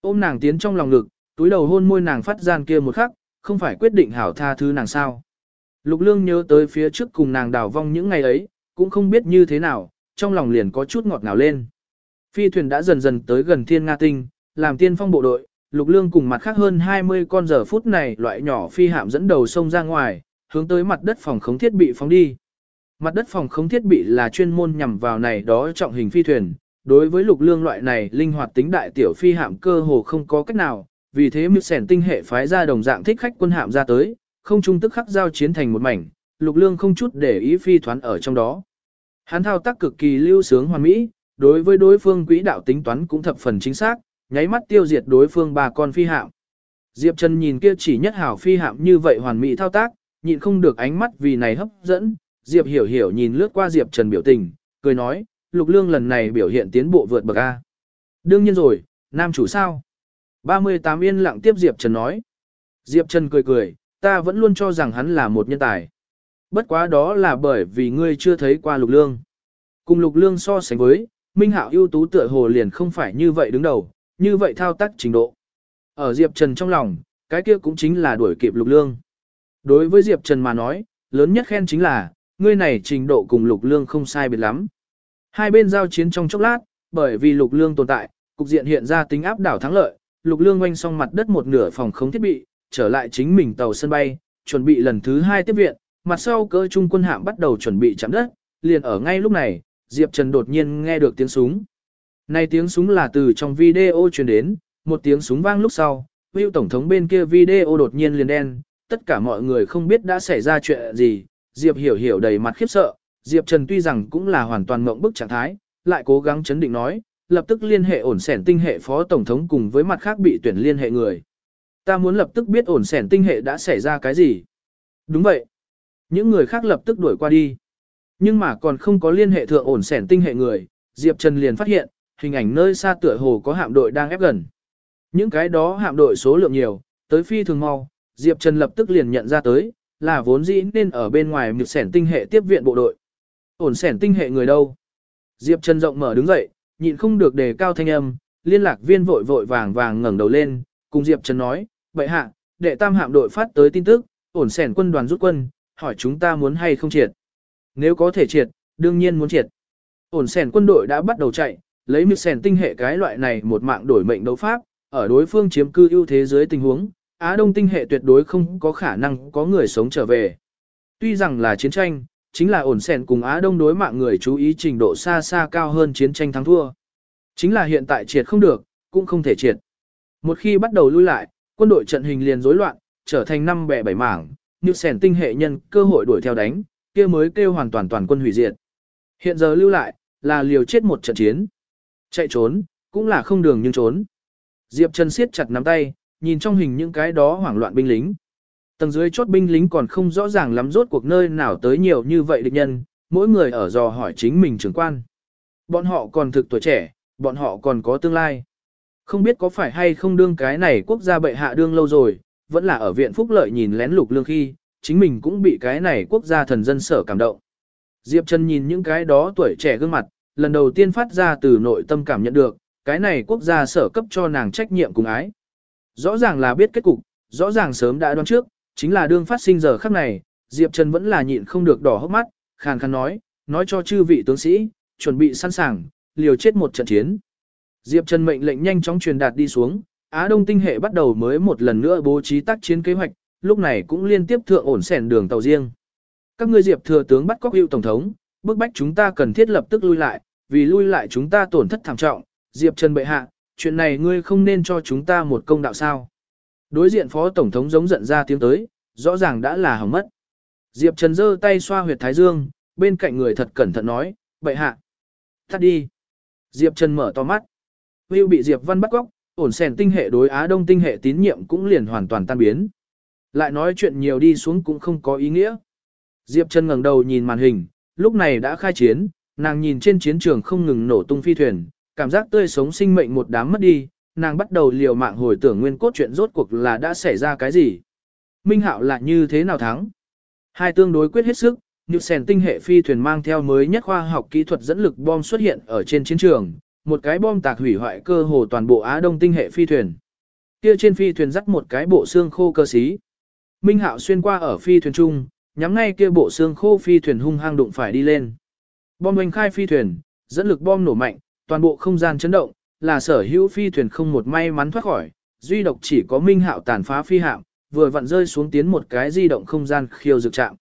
ôm nàng tiến trong lòng ngực, túi đầu hôn môi nàng phát gian kia một khắc, không phải quyết định hảo tha thứ nàng sao. Lục lương nhớ tới phía trước cùng nàng đào vong những ngày ấy, cũng không biết như thế nào, trong lòng liền có chút ngọt ngào lên. Phi thuyền đã dần dần tới gần thiên Nga tinh, làm tiên phong bộ đội, lục lương cùng mặt khác hơn 20 con giờ phút này loại nhỏ phi hạm dẫn đầu sông ra ngoài, hướng tới mặt đất phòng khống thiết bị phóng đi. Mặt đất phòng không thiết bị là chuyên môn nhằm vào này đó trọng hình phi thuyền, đối với lục lương loại này linh hoạt tính đại tiểu phi hạm cơ hồ không có cách nào, vì thế mưu sẻn tinh hệ phái ra đồng dạng thích khách quân hạm ra tới, không trung tức khắc giao chiến thành một mảnh, lục lương không chút để ý phi thoán ở trong đó. Hắn thao tác cực kỳ lưu sướng hoàn mỹ, đối với đối phương quỹ đạo tính toán cũng thập phần chính xác, nháy mắt tiêu diệt đối phương ba con phi hạm. Diệp Trần nhìn kia chỉ nhất hảo phi hạm như vậy hoàn mỹ thao tác, nhịn không được ánh mắt vì này hấp dẫn, Diệp hiểu hiểu nhìn lướt qua Diệp Trần biểu tình, cười nói, lục lương lần này biểu hiện tiến bộ vượt bậc A. Đương nhiên rồi, nam chủ sao? 38 yên lặng tiếp Diệp Trần nói. Diệp Trần cười cười, ta vẫn luôn cho rằng hắn là một nhân tài. Bất quá đó là bởi vì ngươi chưa thấy qua lục lương. Cùng lục lương so sánh với, Minh Hạo ưu tú tựa hồ liền không phải như vậy đứng đầu, như vậy thao tác trình độ. Ở Diệp Trần trong lòng, cái kia cũng chính là đuổi kịp lục lương. Đối với Diệp Trần mà nói, lớn nhất khen chính là, ngươi này trình độ cùng lục lương không sai biệt lắm. Hai bên giao chiến trong chốc lát, bởi vì lục lương tồn tại, cục diện hiện ra tính áp đảo thắng lợi, lục lương oanh xong mặt đất một nửa phòng không thiết bị, trở lại chính mình tàu sân bay, chuẩn bị lần thứ hai tiếp viện, mặt sau cỡ trung quân hạm bắt đầu chuẩn bị chạm đất, liền ở ngay lúc này, Diệp Trần đột nhiên nghe được tiếng súng. Này tiếng súng là từ trong video truyền đến, một tiếng súng vang lúc sau, Will Tổng thống bên kia video đột nhiên liền đen, tất cả mọi người không biết đã xảy ra chuyện gì, Diệp hiểu hiểu đầy mặt khiếp sợ, Diệp Trần tuy rằng cũng là hoàn toàn mộng bức trạng thái, lại cố gắng chấn định nói, lập tức liên hệ ổn sẻn tinh hệ phó tổng thống cùng với mặt khác bị tuyển liên hệ người. Ta muốn lập tức biết ổn sẻn tinh hệ đã xảy ra cái gì. Đúng vậy. Những người khác lập tức đuổi qua đi. Nhưng mà còn không có liên hệ thượng ổn sẻn tinh hệ người, Diệp Trần liền phát hiện, hình ảnh nơi xa tựa hồ có hạm đội đang ép gần. Những cái đó hạm đội số lượng nhiều, tới phi thường mau, Diệp Trần lập tức liền nhận ra tới, là vốn dĩ nên ở bên ngoài mực sẻn tinh hệ tiếp viện bộ đội. Ổn sẻn tinh hệ người đâu? Diệp Trần rộng mở đứng dậy, nhịn không được đề cao thanh âm, liên lạc viên vội vội vàng vàng ngẩng đầu lên, cùng Diệp Trần nói, vậy hạ, đệ tam hạm đội phát tới tin tức, ổn sẻn quân đoàn rút quân, hỏi chúng ta muốn hay không triệt. Nếu có thể triệt, đương nhiên muốn triệt. Ổn sẻn quân đội đã bắt đầu chạy, lấy mực sẻn tinh hệ cái loại này một mạng đổi mệnh đấu pháp, ở đối phương chiếm cư ưu thế dưới tình huống, Á Đông tinh hệ tuyệt đối không có khả năng có người sống trở về. Tuy rằng là chiến tranh, chính là ổn sẻn cùng Á Đông đối mạng người chú ý trình độ xa xa cao hơn chiến tranh thắng thua. Chính là hiện tại triệt không được, cũng không thể triệt. Một khi bắt đầu lui lại, quân đội trận hình liền rối loạn, trở thành năm bè bảy mảng, như sẻn tinh hệ nhân cơ hội đuổi theo đánh, kia mới kêu hoàn toàn toàn quân hủy diệt. Hiện giờ lưu lại, là liều chết một trận chiến. Chạy trốn, cũng là không đường nhưng trốn. Diệp Trần siết chặt nắm tay, nhìn trong hình những cái đó hoảng loạn binh lính. Tầng dưới chốt binh lính còn không rõ ràng lắm rốt cuộc nơi nào tới nhiều như vậy địch nhân, mỗi người ở dò hỏi chính mình trưởng quan. Bọn họ còn thực tuổi trẻ, bọn họ còn có tương lai. Không biết có phải hay không đương cái này quốc gia bệ hạ đương lâu rồi, vẫn là ở viện phúc lợi nhìn lén lục lương khi, chính mình cũng bị cái này quốc gia thần dân sở cảm động. Diệp Trần nhìn những cái đó tuổi trẻ gương mặt, lần đầu tiên phát ra từ nội tâm cảm nhận được, cái này quốc gia sở cấp cho nàng trách nhiệm cùng ái. Rõ ràng là biết kết cục, rõ ràng sớm đã đoán trước, chính là đương phát sinh giờ khắc này, Diệp Trần vẫn là nhịn không được đỏ hốc mắt, khàn khàn nói, nói cho chư vị tướng sĩ, chuẩn bị sẵn sàng, liều chết một trận chiến. Diệp Trần mệnh lệnh nhanh chóng truyền đạt đi xuống, Á Đông tinh hệ bắt đầu mới một lần nữa bố trí tác chiến kế hoạch, lúc này cũng liên tiếp thượng ổn sẻn đường tàu riêng. Các ngươi Diệp thừa tướng bắt cóc hữu tổng thống, bức bách chúng ta cần thiết lập tức lui lại, vì lui lại chúng ta tổn thất thảm trọng, Diệp Trần bệ hạ, chuyện này ngươi không nên cho chúng ta một công đạo sao. Đối diện phó tổng thống giống giận ra tiếng tới, rõ ràng đã là hỏng mất. Diệp Trần giơ tay xoa huyệt thái dương, bên cạnh người thật cẩn thận nói, bệ hạ. Thắt đi. Diệp Trần mở to mắt. Will bị Diệp Văn bắt góc, ổn sèn tinh hệ đối Á Đông tinh hệ tín nhiệm cũng liền hoàn toàn tan biến. Lại nói chuyện nhiều đi xuống cũng không có ý nghĩa. Diệp Trần ngẩng đầu nhìn màn hình, lúc này đã khai chiến, nàng nhìn trên chiến trường không ngừng nổ tung phi thuyền, cảm giác tươi sống sinh mệnh một đám mất đi, nàng bắt đầu liều mạng hồi tưởng nguyên cốt chuyện rốt cuộc là đã xảy ra cái gì. Minh Hạo là như thế nào thắng? Hai tương đối quyết hết sức, như sèn tinh hệ phi thuyền mang theo mới nhất khoa học kỹ thuật dẫn lực bom xuất hiện ở trên chiến trường, một cái bom tạc hủy hoại cơ hồ toàn bộ Á Đông tinh hệ phi thuyền. Kia trên phi thuyền dắt một cái bộ xương khô cơ sĩ. Minh Hạo xuyên qua ở phi thuyền trung, nhắm ngay kia bộ xương khô phi thuyền hung hăng đụng phải đi lên. Bom hoành khai phi thuyền, dẫn lực bom nổ mạnh, toàn bộ không gian chấn động, là sở hữu phi thuyền không một may mắn thoát khỏi, duy độc chỉ có Minh Hạo tàn phá phi hạm, vừa vặn rơi xuống tiến một cái di động không gian khiêu dược chạm.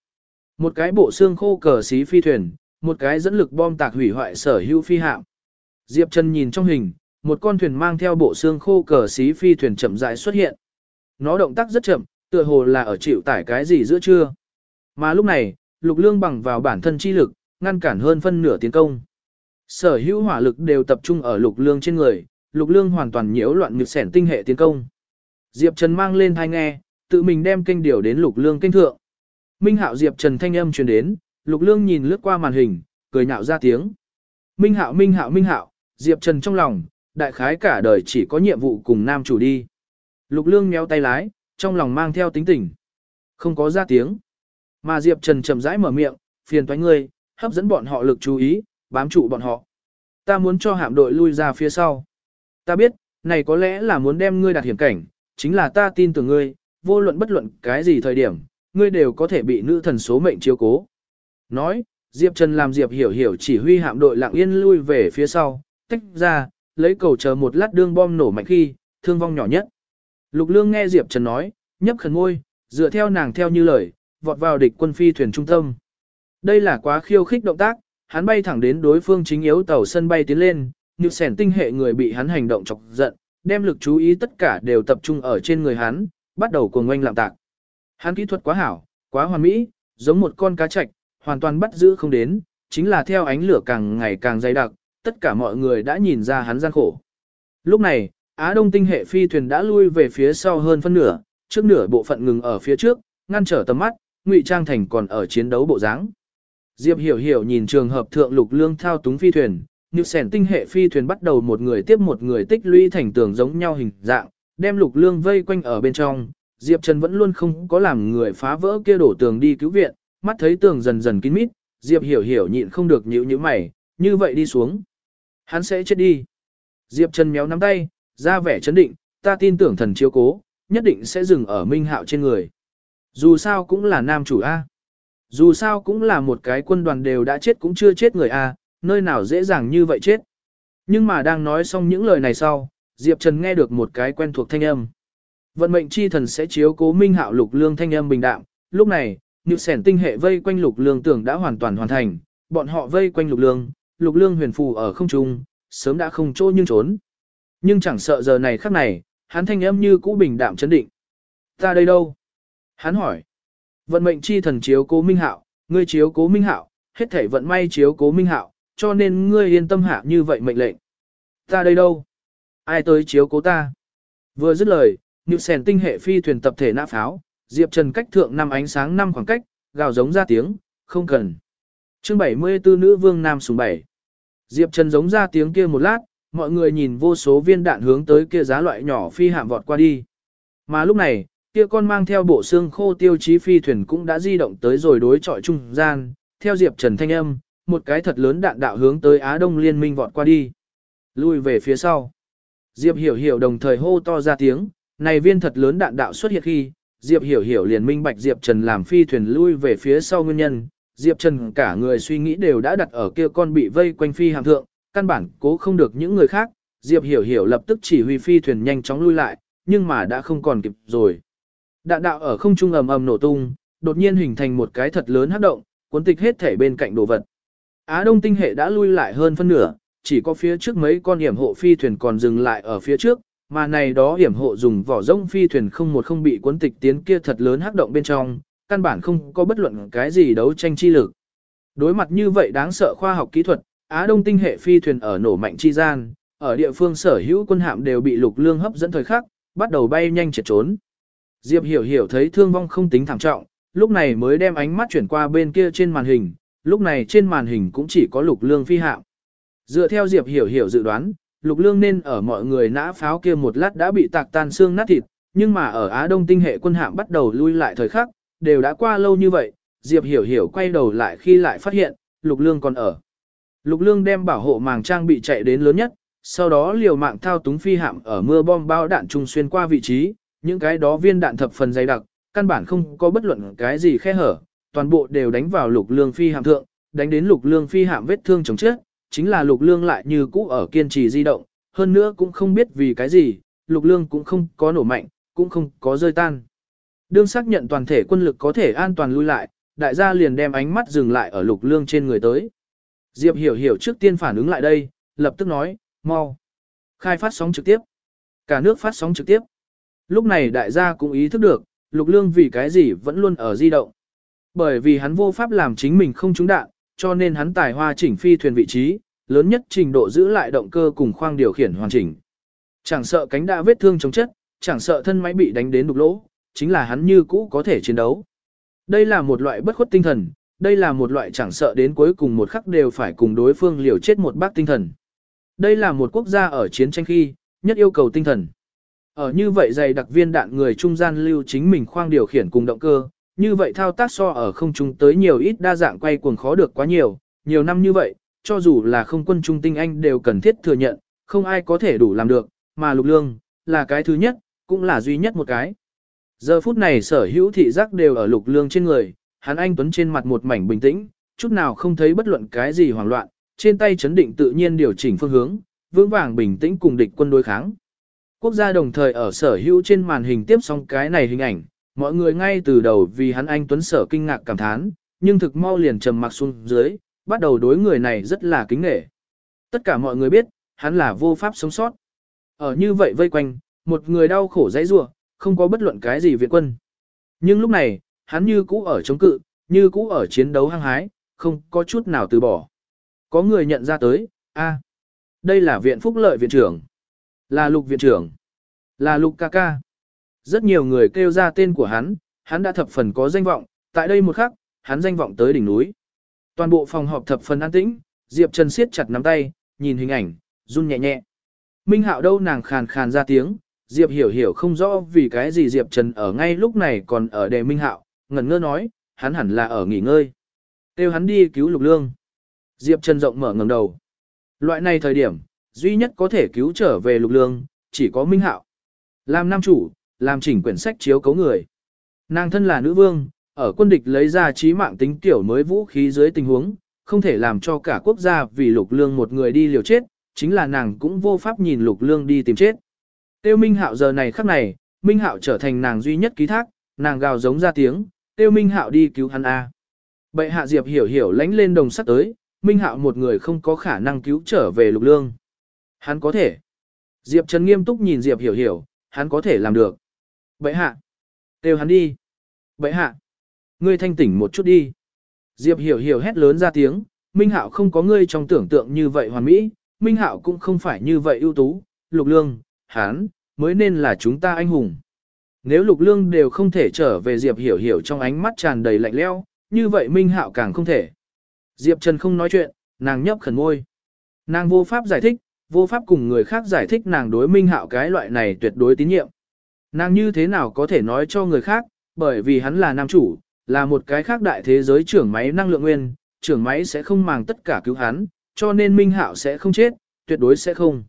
Một cái bộ xương khô cờ xí phi thuyền, một cái dẫn lực bom tạc hủy hoại sở hữu phi hạm. Diệp Trần nhìn trong hình, một con thuyền mang theo bộ xương khô cờ xí phi thuyền chậm rãi xuất hiện. Nó động tác rất chậm, Tựa hồ là ở chịu tải cái gì giữa trưa. Mà lúc này, lục lương bằng vào bản thân chi lực, ngăn cản hơn phân nửa tiến công. Sở hữu hỏa lực đều tập trung ở lục lương trên người, lục lương hoàn toàn nhiễu loạn nhược sẻn tinh hệ tiến công. Diệp Trần mang lên thai nghe, tự mình đem kênh điều đến lục lương kênh thượng. Minh Hạo Diệp Trần thanh âm truyền đến, lục lương nhìn lướt qua màn hình, cười nhạo ra tiếng. Minh Hạo Minh Hạo Minh Hạo, Diệp Trần trong lòng, đại khái cả đời chỉ có nhiệm vụ cùng nam chủ đi. Lục lương méo tay lái, trong lòng mang theo tính tình. Không có ra tiếng. Mà Diệp Trần chậm rãi mở miệng, phiền toái ngươi, hấp dẫn bọn họ lực chú ý, bám trụ bọn họ. Ta muốn cho hạm đội lui ra phía sau. Ta biết, này có lẽ là muốn đem ngươi đặt hiểm cảnh, chính là ta tin tưởng ngươi, vô luận bất luận cái gì thời điểm, ngươi đều có thể bị nữ thần số mệnh chiếu cố. Nói, Diệp Trần làm Diệp hiểu hiểu chỉ huy hạm đội lặng yên lui về phía sau, tách ra, lấy cầu chờ một lát đương bom nổ mạnh khi, thương vong nhỏ nhất. Lục Lương nghe Diệp Trần nói, nhấp khẩn ngôi, dựa theo nàng theo như lời, vọt vào địch quân phi thuyền trung tâm. Đây là quá khiêu khích động tác, hắn bay thẳng đến đối phương chính yếu tàu sân bay tiến lên, như sẻn tinh hệ người bị hắn hành động chọc giận, đem lực chú ý tất cả đều tập trung ở trên người hắn, bắt đầu cuồng ngoanh lạm tạc. Hắn kỹ thuật quá hảo, quá hoàn mỹ, giống một con cá chạch, hoàn toàn bắt giữ không đến, chính là theo ánh lửa càng ngày càng dày đặc, tất cả mọi người đã nhìn ra hắn gian khổ. Lúc này, Á Đông tinh hệ phi thuyền đã lui về phía sau hơn phân nửa, trước nửa bộ phận ngừng ở phía trước, ngăn trở tầm mắt, Ngụy Trang Thành còn ở chiến đấu bộ dáng. Diệp Hiểu Hiểu nhìn trường hợp thượng lục lương thao túng phi thuyền, như sẻn tinh hệ phi thuyền bắt đầu một người tiếp một người tích lũy thành tường giống nhau hình dạng, đem lục lương vây quanh ở bên trong. Diệp Trần vẫn luôn không có làm người phá vỡ kia đổ tường đi cứu viện, mắt thấy tường dần dần kín mít, Diệp Hiểu Hiểu nhịn không được nhíu nhíu mày, như vậy đi xuống. Hắn sẽ chết đi. Diệp Trần méo nắm tay, ra vẻ chấn định, ta tin tưởng thần chiếu cố, nhất định sẽ dừng ở Minh Hạo trên người. Dù sao cũng là nam chủ A. Dù sao cũng là một cái quân đoàn đều đã chết cũng chưa chết người A, nơi nào dễ dàng như vậy chết. Nhưng mà đang nói xong những lời này sau, Diệp Trần nghe được một cái quen thuộc thanh âm. Vận mệnh chi thần sẽ chiếu cố Minh Hạo lục lương thanh âm bình đạm, lúc này, Nhự sẻn tinh hệ vây quanh lục lương tưởng đã hoàn toàn hoàn thành, bọn họ vây quanh lục lương, lục lương huyền phù ở không trung, sớm đã không chỗ nhưng trốn. Nhưng chẳng sợ giờ này khắc này, hắn thanh âm như cũ bình đạm chấn định. Ta đây đâu? Hắn hỏi. Vận mệnh chi thần chiếu cố Minh Hạo, ngươi chiếu cố Minh Hạo, hết thảy vận may chiếu cố Minh Hạo, cho nên ngươi yên tâm hạ như vậy mệnh lệnh. Ta đây đâu? Ai tới chiếu cố ta? Vừa dứt lời, Nhự sèn tinh hệ phi thuyền tập thể nã pháo, Diệp Trần cách thượng năm ánh sáng năm khoảng cách, gào giống ra tiếng, không cần. Chương 74 nữ vương nam sùng bảy. Diệp Trần giống ra tiếng kia một lát, mọi người nhìn vô số viên đạn hướng tới kia giá loại nhỏ phi hạm vọt qua đi. Mà lúc này, kia con mang theo bộ xương khô tiêu chí phi thuyền cũng đã di động tới rồi đối chọi trung gian, theo Diệp Trần thanh âm, một cái thật lớn đạn đạo hướng tới Á Đông liên minh vọt qua đi. Lui về phía sau. Diệp Hiểu Hiểu đồng thời hô to ra tiếng, này viên thật lớn đạn đạo xuất hiện khi, Diệp Hiểu Hiểu liền minh bạch Diệp Trần làm phi thuyền lui về phía sau nguyên nhân, Diệp Trần cả người suy nghĩ đều đã đặt ở kia con bị vây quanh phi hạm thượng, căn bản cố không được những người khác, Diệp Hiểu Hiểu lập tức chỉ huy phi thuyền nhanh chóng lui lại, nhưng mà đã không còn kịp rồi. Đạn đạo ở không trung ầm ầm nổ tung, đột nhiên hình thành một cái thật lớn hấp động, cuốn tịch hết thể bên cạnh đồ vật. Á Đông tinh hệ đã lui lại hơn phân nửa, chỉ có phía trước mấy con hiểm hộ phi thuyền còn dừng lại ở phía trước, mà này đó hiểm hộ dùng vỏ rông phi thuyền không một không bị cuốn tịch tiến kia thật lớn hắc động bên trong, căn bản không có bất luận cái gì đấu tranh chi lực. Đối mặt như vậy đáng sợ khoa học kỹ thuật, Á Đông tinh hệ phi thuyền ở nổ mạnh chi gian, ở địa phương sở hữu quân hạm đều bị lục lương hấp dẫn thời khắc, bắt đầu bay nhanh triệt trốn. Diệp hiểu hiểu thấy thương vong không tính thảm trọng, lúc này mới đem ánh mắt chuyển qua bên kia trên màn hình, lúc này trên màn hình cũng chỉ có lục lương phi hạm. Dựa theo Diệp hiểu hiểu dự đoán, lục lương nên ở mọi người nã pháo kia một lát đã bị tạc tan xương nát thịt, nhưng mà ở Á Đông tinh hệ quân hạm bắt đầu lui lại thời khắc, đều đã qua lâu như vậy, Diệp hiểu hiểu quay đầu lại khi lại phát hiện, lục lương còn ở. Lục lương đem bảo hộ màng trang bị chạy đến lớn nhất, sau đó liều mạng thao túng phi hạm ở mưa bom bao đạn trung xuyên qua vị trí, những cái đó viên đạn thập phần dày đặc, căn bản không có bất luận cái gì khe hở, toàn bộ đều đánh vào lục lương phi hạm thượng, đánh đến lục lương phi hạm vết thương chồng chết, chính là lục lương lại như cũ ở kiên trì di động, hơn nữa cũng không biết vì cái gì, lục lương cũng không có nổ mạnh, cũng không có rơi tan. Đương xác nhận toàn thể quân lực có thể an toàn lui lại, đại gia liền đem ánh mắt dừng lại ở lục lương trên người tới. Diệp hiểu hiểu trước tiên phản ứng lại đây, lập tức nói, mau. Khai phát sóng trực tiếp. Cả nước phát sóng trực tiếp. Lúc này đại gia cũng ý thức được, lục lương vì cái gì vẫn luôn ở di động. Bởi vì hắn vô pháp làm chính mình không trúng đạn, cho nên hắn tài hoa chỉnh phi thuyền vị trí, lớn nhất trình độ giữ lại động cơ cùng khoang điều khiển hoàn chỉnh. Chẳng sợ cánh đã vết thương chống chất, chẳng sợ thân máy bị đánh đến đục lỗ, chính là hắn như cũ có thể chiến đấu. Đây là một loại bất khuất tinh thần, đây là một loại chẳng sợ đến cuối cùng một khắc đều phải cùng đối phương liều chết một bác tinh thần. Đây là một quốc gia ở chiến tranh khi, nhất yêu cầu tinh thần. Ở như vậy dày đặc viên đạn người trung gian lưu chính mình khoang điều khiển cùng động cơ, như vậy thao tác so ở không trung tới nhiều ít đa dạng quay cuồng khó được quá nhiều, nhiều năm như vậy, cho dù là không quân trung tinh anh đều cần thiết thừa nhận, không ai có thể đủ làm được, mà lục lương, là cái thứ nhất, cũng là duy nhất một cái. Giờ phút này sở hữu thị giác đều ở lục lương trên người, hắn anh tuấn trên mặt một mảnh bình tĩnh, chút nào không thấy bất luận cái gì hoảng loạn, trên tay chấn định tự nhiên điều chỉnh phương hướng, vững vàng bình tĩnh cùng địch quân đối kháng. Quốc gia đồng thời ở sở hữu trên màn hình tiếp xong cái này hình ảnh, mọi người ngay từ đầu vì hắn anh tuấn sở kinh ngạc cảm thán, nhưng thực mau liền trầm mặc xuống dưới, bắt đầu đối người này rất là kính nể. Tất cả mọi người biết, hắn là vô pháp sống sót. Ở như vậy vây quanh, một người đau khổ dãy rủa, không có bất luận cái gì viện quân. Nhưng lúc này, hắn như cũ ở chống cự, như cũ ở chiến đấu hăng hái, không có chút nào từ bỏ. Có người nhận ra tới, a, đây là viện phúc lợi viện trưởng, là lục viện trưởng, là lục ca ca. Rất nhiều người kêu ra tên của hắn, hắn đã thập phần có danh vọng, tại đây một khắc, hắn danh vọng tới đỉnh núi. Toàn bộ phòng họp thập phần an tĩnh, Diệp Trần siết chặt nắm tay, nhìn hình ảnh, run nhẹ nhẹ. Minh Hạo đâu nàng khàn khàn ra tiếng, Diệp hiểu hiểu không rõ vì cái gì Diệp Trần ở ngay lúc này còn ở đề Minh Hạo, ngẩn ngơ nói, hắn hẳn là ở nghỉ ngơi. Kêu hắn đi cứu lục lương. Diệp Trần rộng mở ngẩng đầu. Loại này thời điểm, duy nhất có thể cứu trở về lục lương, chỉ có Minh Hạo. Làm nam chủ, làm chỉnh quyển sách chiếu cấu người. Nàng thân là nữ vương, ở quân địch lấy ra trí mạng tính tiểu mới vũ khí dưới tình huống, không thể làm cho cả quốc gia vì lục lương một người đi liều chết, chính là nàng cũng vô pháp nhìn lục lương đi tìm chết. Tiêu Minh Hạo giờ này khắc này, Minh Hạo trở thành nàng duy nhất ký thác, nàng gào giống ra tiếng, Tiêu Minh Hạo đi cứu hắn a. Bệ hạ Diệp hiểu hiểu lánh lên đồng sắt tới, Minh Hạo một người không có khả năng cứu trở về lục lương. Hắn có thể. Diệp Trần nghiêm túc nhìn Diệp hiểu hiểu, hắn có thể làm được. Bệ hạ. Tiêu hắn đi. Bệ hạ. Ngươi thanh tỉnh một chút đi. Diệp hiểu hiểu hét lớn ra tiếng, Minh Hạo không có ngươi trong tưởng tượng như vậy hoàn mỹ, Minh Hạo cũng không phải như vậy ưu tú, lục lương, hắn, mới nên là chúng ta anh hùng. Nếu lục lương đều không thể trở về Diệp hiểu hiểu trong ánh mắt tràn đầy lạnh lẽo như vậy Minh Hạo càng không thể. Diệp Trần không nói chuyện, nàng nhấp khẩn môi. Nàng vô pháp giải thích, vô pháp cùng người khác giải thích nàng đối Minh Hạo cái loại này tuyệt đối tín nhiệm. Nàng như thế nào có thể nói cho người khác, bởi vì hắn là nam chủ, là một cái khác đại thế giới trưởng máy năng lượng nguyên, trưởng máy sẽ không màng tất cả cứu hắn, cho nên Minh Hạo sẽ không chết, tuyệt đối sẽ không.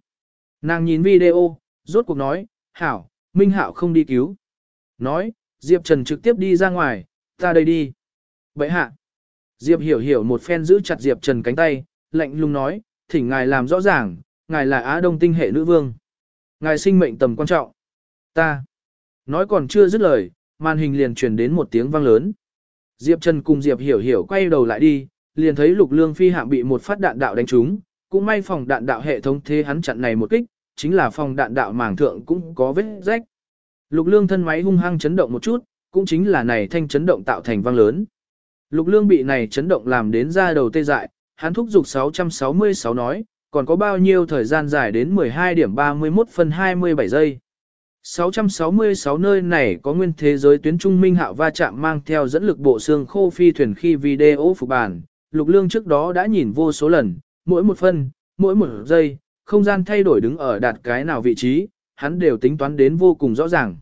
Nàng nhìn video, rốt cuộc nói, Hảo, Minh Hạo không đi cứu. Nói, Diệp Trần trực tiếp đi ra ngoài, ta đây đi. Vậy hạ. Diệp hiểu hiểu một phen giữ chặt Diệp Trần cánh tay, lạnh lùng nói, thỉnh ngài làm rõ ràng, ngài là Á Đông tinh hệ nữ vương. Ngài sinh mệnh tầm quan trọng. Ta. Nói còn chưa dứt lời, màn hình liền truyền đến một tiếng vang lớn. Diệp Trần cùng Diệp hiểu hiểu quay đầu lại đi, liền thấy lục lương phi hạm bị một phát đạn đạo đánh trúng, cũng may phòng đạn đạo hệ thống thế hắn chặn này một kích, chính là phòng đạn đạo màng thượng cũng có vết rách. Lục lương thân máy hung hăng chấn động một chút, cũng chính là này thanh chấn động tạo thành vang lớn. Lục lương bị này chấn động làm đến ra đầu tê dại, hắn thúc giục 666 nói, còn có bao nhiêu thời gian dài đến 12 điểm 31 phân 27 giây. 666 nơi này có nguyên thế giới tuyến trung minh hạo va chạm mang theo dẫn lực bộ xương khô phi thuyền khi video phục bản. Lục lương trước đó đã nhìn vô số lần, mỗi một phân, mỗi một giây, không gian thay đổi đứng ở đạt cái nào vị trí, hắn đều tính toán đến vô cùng rõ ràng.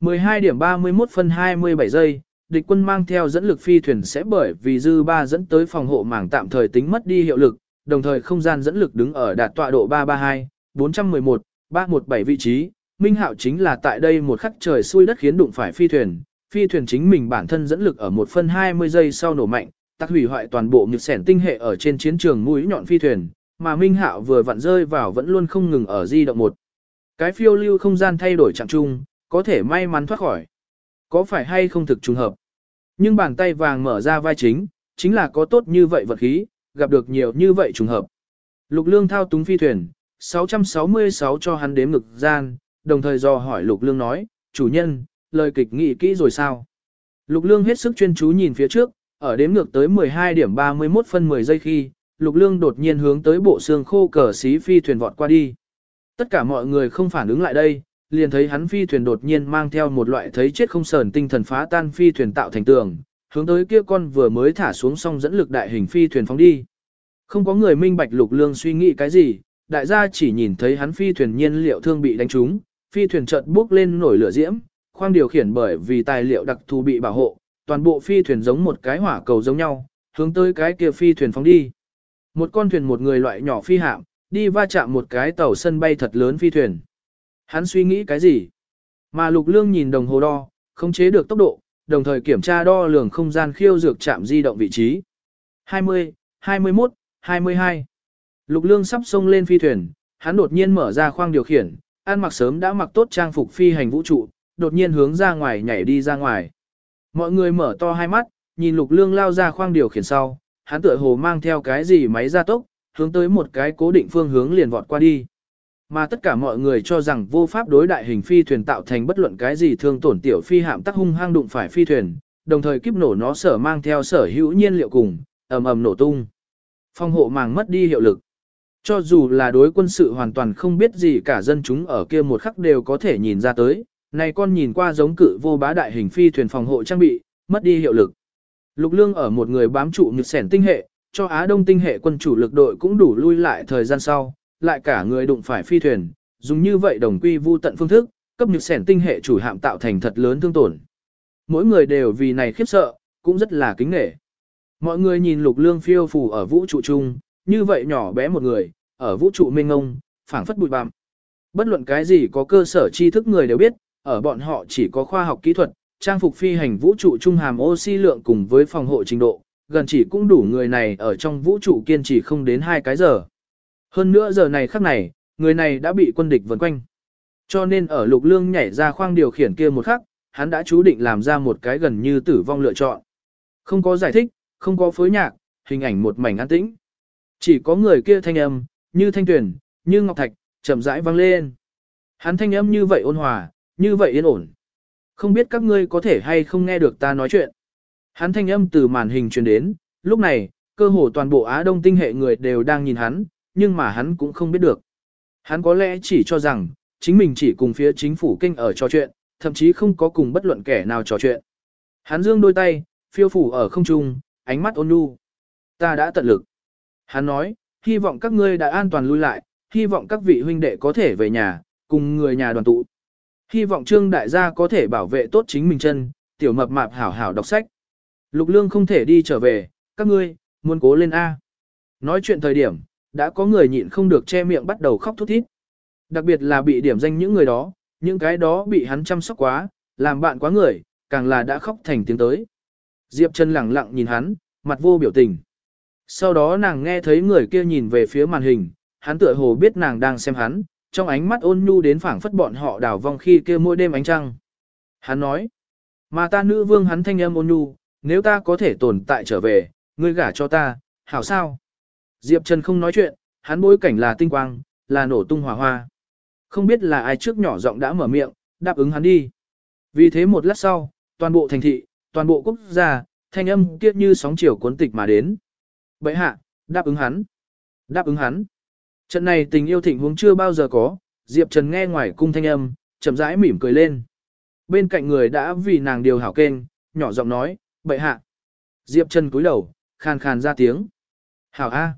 12 điểm 31 phân 27 giây, địch quân mang theo dẫn lực phi thuyền sẽ bởi vì dư ba dẫn tới phòng hộ mảng tạm thời tính mất đi hiệu lực, đồng thời không gian dẫn lực đứng ở đạt tọa độ 332, 411, 317 vị trí. Minh Hạo chính là tại đây một khắc trời xuôi đất khiến đụng phải phi thuyền, phi thuyền chính mình bản thân dẫn lực ở một phân 20 giây sau nổ mạnh, tác hủy hoại toàn bộ nhược sẻn tinh hệ ở trên chiến trường mũi nhọn phi thuyền, mà Minh Hạo vừa vặn rơi vào vẫn luôn không ngừng ở di động một. Cái phiêu lưu không gian thay đổi trạng trung, có thể may mắn thoát khỏi. Có phải hay không thực trùng hợp? Nhưng bàn tay vàng mở ra vai chính, chính là có tốt như vậy vật khí, gặp được nhiều như vậy trùng hợp. Lục lương thao túng phi thuyền, 666 cho hắn đếm ngực gian, đồng thời do hỏi lục lương nói, chủ nhân, lời kịch nghị kỹ rồi sao? Lục Lương hết sức chuyên chú nhìn phía trước, ở đếm ngược tới 12 điểm 31 phân 10 giây khi, Lục Lương đột nhiên hướng tới bộ xương khô cờ xí phi thuyền vọt qua đi. Tất cả mọi người không phản ứng lại đây, liền thấy hắn phi thuyền đột nhiên mang theo một loại thấy chết không sờn tinh thần phá tan phi thuyền tạo thành tường, hướng tới kia con vừa mới thả xuống xong dẫn lực đại hình phi thuyền phóng đi. Không có người minh bạch Lục Lương suy nghĩ cái gì, đại gia chỉ nhìn thấy hắn phi thuyền nhiên liệu thương bị đánh trúng, phi thuyền chợt bốc lên nổi lửa diễm, khoang điều khiển bởi vì tài liệu đặc thù bị bảo hộ, toàn bộ phi thuyền giống một cái hỏa cầu giống nhau, hướng tới cái kia phi thuyền phóng đi. Một con thuyền một người loại nhỏ phi hạm, đi va chạm một cái tàu sân bay thật lớn phi thuyền. Hắn suy nghĩ cái gì? Mà Lục Lương nhìn đồng hồ đo, không chế được tốc độ, đồng thời kiểm tra đo lường không gian khiêu dược chạm di động vị trí. 20, 21, 22. Lục Lương sắp xông lên phi thuyền, hắn đột nhiên mở ra khoang điều khiển, ăn mặc sớm đã mặc tốt trang phục phi hành vũ trụ, đột nhiên hướng ra ngoài nhảy đi ra ngoài. Mọi người mở to hai mắt, nhìn Lục Lương lao ra khoang điều khiển sau, hắn tựa hồ mang theo cái gì máy gia tốc, hướng tới một cái cố định phương hướng liền vọt qua đi. Mà tất cả mọi người cho rằng vô pháp đối đại hình phi thuyền tạo thành bất luận cái gì thương tổn tiểu phi hạm tác hung hang đụng phải phi thuyền, đồng thời kiếp nổ nó sở mang theo sở hữu nhiên liệu cùng, ầm ầm nổ tung. Phong hộ màng mất đi hiệu lực. Cho dù là đối quân sự hoàn toàn không biết gì cả dân chúng ở kia một khắc đều có thể nhìn ra tới, này con nhìn qua giống cự vô bá đại hình phi thuyền phòng hộ trang bị, mất đi hiệu lực. Lục lương ở một người bám trụ nhược sẻn tinh hệ, cho Á Đông tinh hệ quân chủ lực đội cũng đủ lui lại thời gian sau, lại cả người đụng phải phi thuyền, dùng như vậy đồng quy vu tận phương thức, cấp nhược sẻn tinh hệ chủ hạm tạo thành thật lớn thương tổn. Mỗi người đều vì này khiếp sợ, cũng rất là kính nể. Mọi người nhìn lục lương phiêu phù ở vũ trụ chung, như vậy nhỏ bé một người, ở vũ trụ mênh ngông, phảng phất bụi bặm. Bất luận cái gì có cơ sở tri thức người đều biết, ở bọn họ chỉ có khoa học kỹ thuật, trang phục phi hành vũ trụ trung hàm oxy lượng cùng với phòng hộ trình độ, gần chỉ cũng đủ người này ở trong vũ trụ kiên trì không đến hai cái giờ. Hơn nữa giờ này khắc này, người này đã bị quân địch vần quanh. Cho nên ở lục lương nhảy ra khoang điều khiển kia một khắc, hắn đã chú định làm ra một cái gần như tử vong lựa chọn. Không có giải thích, không có phối nhạc, hình ảnh một mảnh an tĩnh. Chỉ có người kia thanh âm, như thanh tuyển, như ngọc thạch, chậm rãi vang lên. Hắn thanh âm như vậy ôn hòa, như vậy yên ổn. Không biết các ngươi có thể hay không nghe được ta nói chuyện. Hắn thanh âm từ màn hình truyền đến, lúc này, cơ hồ toàn bộ Á Đông tinh hệ người đều đang nhìn hắn, nhưng mà hắn cũng không biết được. Hắn có lẽ chỉ cho rằng, chính mình chỉ cùng phía chính phủ kinh ở trò chuyện, thậm chí không có cùng bất luận kẻ nào trò chuyện. Hắn dương đôi tay, phiêu phủ ở không trung, ánh mắt ôn nhu. Ta đã tận lực. Hắn nói, hy vọng các ngươi đã an toàn lui lại, hy vọng các vị huynh đệ có thể về nhà, cùng người nhà đoàn tụ. Hy vọng trương đại gia có thể bảo vệ tốt chính mình chân, tiểu mập mạp hảo hảo đọc sách. Lục lương không thể đi trở về, các ngươi, muốn cố lên A. Nói chuyện thời điểm, đã có người nhịn không được che miệng bắt đầu khóc thút thít. Đặc biệt là bị điểm danh những người đó, những cái đó bị hắn chăm sóc quá, làm bạn quá người, càng là đã khóc thành tiếng tới. Diệp Trần lặng lặng nhìn hắn, mặt vô biểu tình. Sau đó nàng nghe thấy người kia nhìn về phía màn hình, hắn tựa hồ biết nàng đang xem hắn, trong ánh mắt ôn nhu đến phảng phất bọn họ đảo vong khi kia mỗi đêm ánh trăng. Hắn nói, mà ta nữ vương hắn thanh âm ôn nhu, nếu ta có thể tồn tại trở về, ngươi gả cho ta, hảo sao? Diệp Trần không nói chuyện, hắn bối cảnh là tinh quang, là nổ tung hỏa hoa. Không biết là ai trước nhỏ giọng đã mở miệng, đáp ứng hắn đi. Vì thế một lát sau, toàn bộ thành thị, toàn bộ quốc gia, thanh âm kiếp như sóng chiều cuốn tịch mà đến. Bậy hạ, đáp ứng hắn. Đáp ứng hắn. Trận này tình yêu thịnh huống chưa bao giờ có, Diệp Trần nghe ngoài cung thanh âm, chậm rãi mỉm cười lên. Bên cạnh người đã vì nàng điều hảo kênh, nhỏ giọng nói, bậy hạ. Diệp Trần cúi đầu, khàn khàn ra tiếng. Hảo A.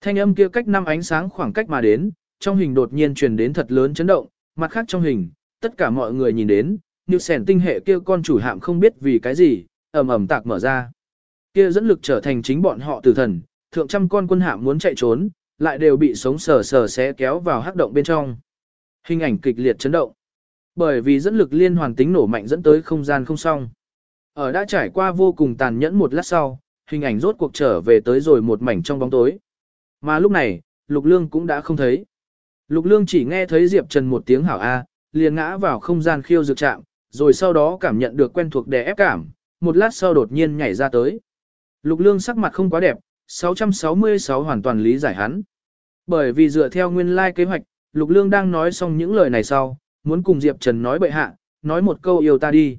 Thanh âm kia cách năm ánh sáng khoảng cách mà đến, trong hình đột nhiên truyền đến thật lớn chấn động, mặt khác trong hình, tất cả mọi người nhìn đến, như sẻn tinh hệ kia con chủ hạm không biết vì cái gì, ầm ầm tạc mở ra. Kia dẫn lực trở thành chính bọn họ tử thần, thượng trăm con quân hạm muốn chạy trốn, lại đều bị sống sờ sờ xé kéo vào hắc động bên trong. Hình ảnh kịch liệt chấn động. Bởi vì dẫn lực liên hoàn tính nổ mạnh dẫn tới không gian không xong. Ở đã trải qua vô cùng tàn nhẫn một lát sau, hình ảnh rốt cuộc trở về tới rồi một mảnh trong bóng tối. Mà lúc này, Lục Lương cũng đã không thấy. Lục Lương chỉ nghe thấy Diệp Trần một tiếng hảo A, liền ngã vào không gian khiêu dược chạm, rồi sau đó cảm nhận được quen thuộc đè ép cảm, một lát sau đột nhiên nhảy ra tới. Lục Lương sắc mặt không quá đẹp, 666 hoàn toàn lý giải hắn. Bởi vì dựa theo nguyên lai like kế hoạch, Lục Lương đang nói xong những lời này sau, muốn cùng Diệp Trần nói bệ hạ, nói một câu yêu ta đi.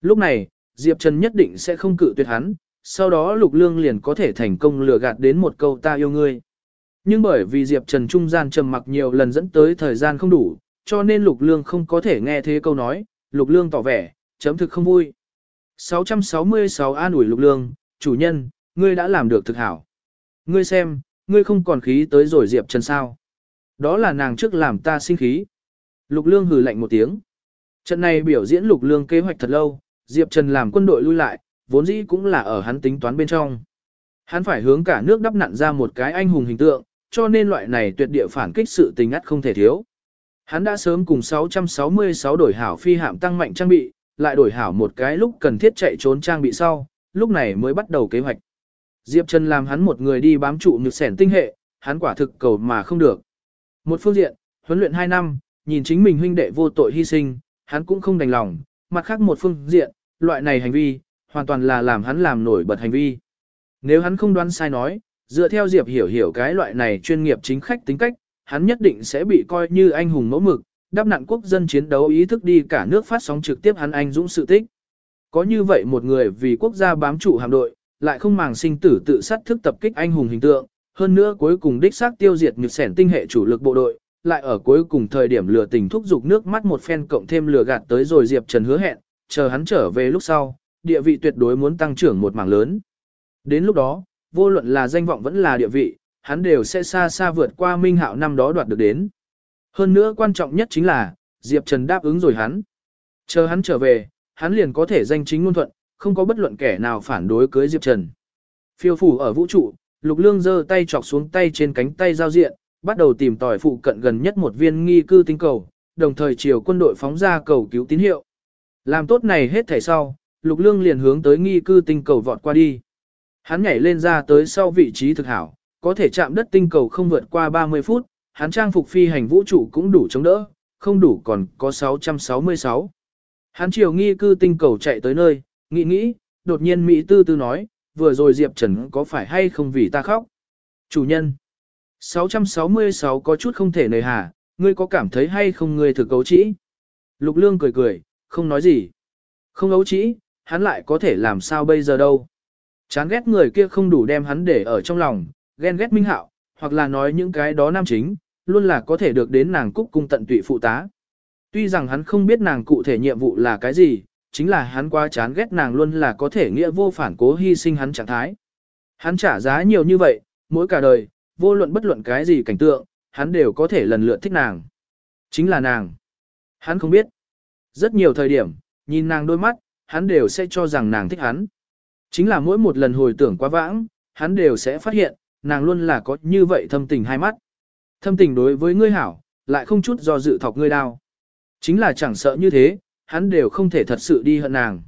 Lúc này, Diệp Trần nhất định sẽ không cự tuyệt hắn, sau đó Lục Lương liền có thể thành công lừa gạt đến một câu ta yêu ngươi. Nhưng bởi vì Diệp Trần trung gian trầm mặc nhiều lần dẫn tới thời gian không đủ, cho nên Lục Lương không có thể nghe thế câu nói, Lục Lương tỏ vẻ, chấm thực không vui. 666 an ủi Lục Lương, chủ nhân, ngươi đã làm được thực hảo. Ngươi xem, ngươi không còn khí tới rồi Diệp Trần sao. Đó là nàng trước làm ta sinh khí. Lục Lương hừ lạnh một tiếng. Trận này biểu diễn Lục Lương kế hoạch thật lâu, Diệp Trần làm quân đội lui lại, vốn dĩ cũng là ở hắn tính toán bên trong. Hắn phải hướng cả nước đắp nặn ra một cái anh hùng hình tượng, cho nên loại này tuyệt địa phản kích sự tình ắt không thể thiếu. Hắn đã sớm cùng 666 đổi hảo phi hạm tăng mạnh trang bị, lại đổi hảo một cái lúc cần thiết chạy trốn trang bị sau, lúc này mới bắt đầu kế hoạch. Diệp Trần làm hắn một người đi bám trụ nhược sẻn tinh hệ, hắn quả thực cầu mà không được. Một phương diện, huấn luyện 2 năm, nhìn chính mình huynh đệ vô tội hy sinh, hắn cũng không đành lòng, mặt khác một phương diện, loại này hành vi, hoàn toàn là làm hắn làm nổi bật hành vi. Nếu hắn không đoán sai nói, dựa theo Diệp hiểu hiểu cái loại này chuyên nghiệp chính khách tính cách, hắn nhất định sẽ bị coi như anh hùng mẫu mực, đáp nạn quốc dân chiến đấu ý thức đi cả nước phát sóng trực tiếp hắn anh dũng sự tích. Có như vậy một người vì quốc gia bám trụ hạm đội, lại không màng sinh tử tự sát thức tập kích anh hùng hình tượng, hơn nữa cuối cùng đích xác tiêu diệt nhược sẻn tinh hệ chủ lực bộ đội, lại ở cuối cùng thời điểm lừa tình thúc dục nước mắt một phen cộng thêm lừa gạt tới rồi Diệp Trần hứa hẹn, chờ hắn trở về lúc sau, địa vị tuyệt đối muốn tăng trưởng một mảng lớn. Đến lúc đó, vô luận là danh vọng vẫn là địa vị, hắn đều sẽ xa xa vượt qua Minh Hạo năm đó đoạt được đến. Hơn nữa quan trọng nhất chính là, Diệp Trần đáp ứng rồi hắn. Chờ hắn trở về, hắn liền có thể danh chính ngôn thuận, không có bất luận kẻ nào phản đối cưới Diệp Trần. Phiêu phủ ở vũ trụ, Lục Lương giơ tay chọc xuống tay trên cánh tay giao diện, bắt đầu tìm tòi phụ cận gần nhất một viên nghi cư tinh cầu, đồng thời chiều quân đội phóng ra cầu cứu tín hiệu. Làm tốt này hết thảy sau, Lục Lương liền hướng tới nghi cư tinh cầu vọt qua đi. Hắn nhảy lên ra tới sau vị trí thực hảo, có thể chạm đất tinh cầu không vượt qua 30 phút, hắn trang phục phi hành vũ trụ cũng đủ chống đỡ, không đủ còn có 666. Hắn chiều nghi cư tinh cầu chạy tới nơi, nghĩ nghĩ, đột nhiên Mỹ tư tư nói, vừa rồi Diệp Trần có phải hay không vì ta khóc? Chủ nhân, 666 có chút không thể nề hà, ngươi có cảm thấy hay không ngươi thực cấu trĩ? Lục Lương cười cười, không nói gì. Không ấu trĩ, hắn lại có thể làm sao bây giờ đâu. Chán ghét người kia không đủ đem hắn để ở trong lòng, ghen ghét minh hạo, hoặc là nói những cái đó nam chính, luôn là có thể được đến nàng cúc cung tận tụy phụ tá. Tuy rằng hắn không biết nàng cụ thể nhiệm vụ là cái gì, chính là hắn quá chán ghét nàng luôn là có thể nghĩa vô phản cố hy sinh hắn trạng thái. Hắn trả giá nhiều như vậy, mỗi cả đời, vô luận bất luận cái gì cảnh tượng, hắn đều có thể lần lượt thích nàng. Chính là nàng. Hắn không biết. Rất nhiều thời điểm, nhìn nàng đôi mắt, hắn đều sẽ cho rằng nàng thích hắn. Chính là mỗi một lần hồi tưởng quá vãng, hắn đều sẽ phát hiện, nàng luôn là có như vậy thâm tình hai mắt. Thâm tình đối với ngươi hảo, lại không chút do dự thọc ngươi đau. Chính là chẳng sợ như thế, hắn đều không thể thật sự đi hận nàng.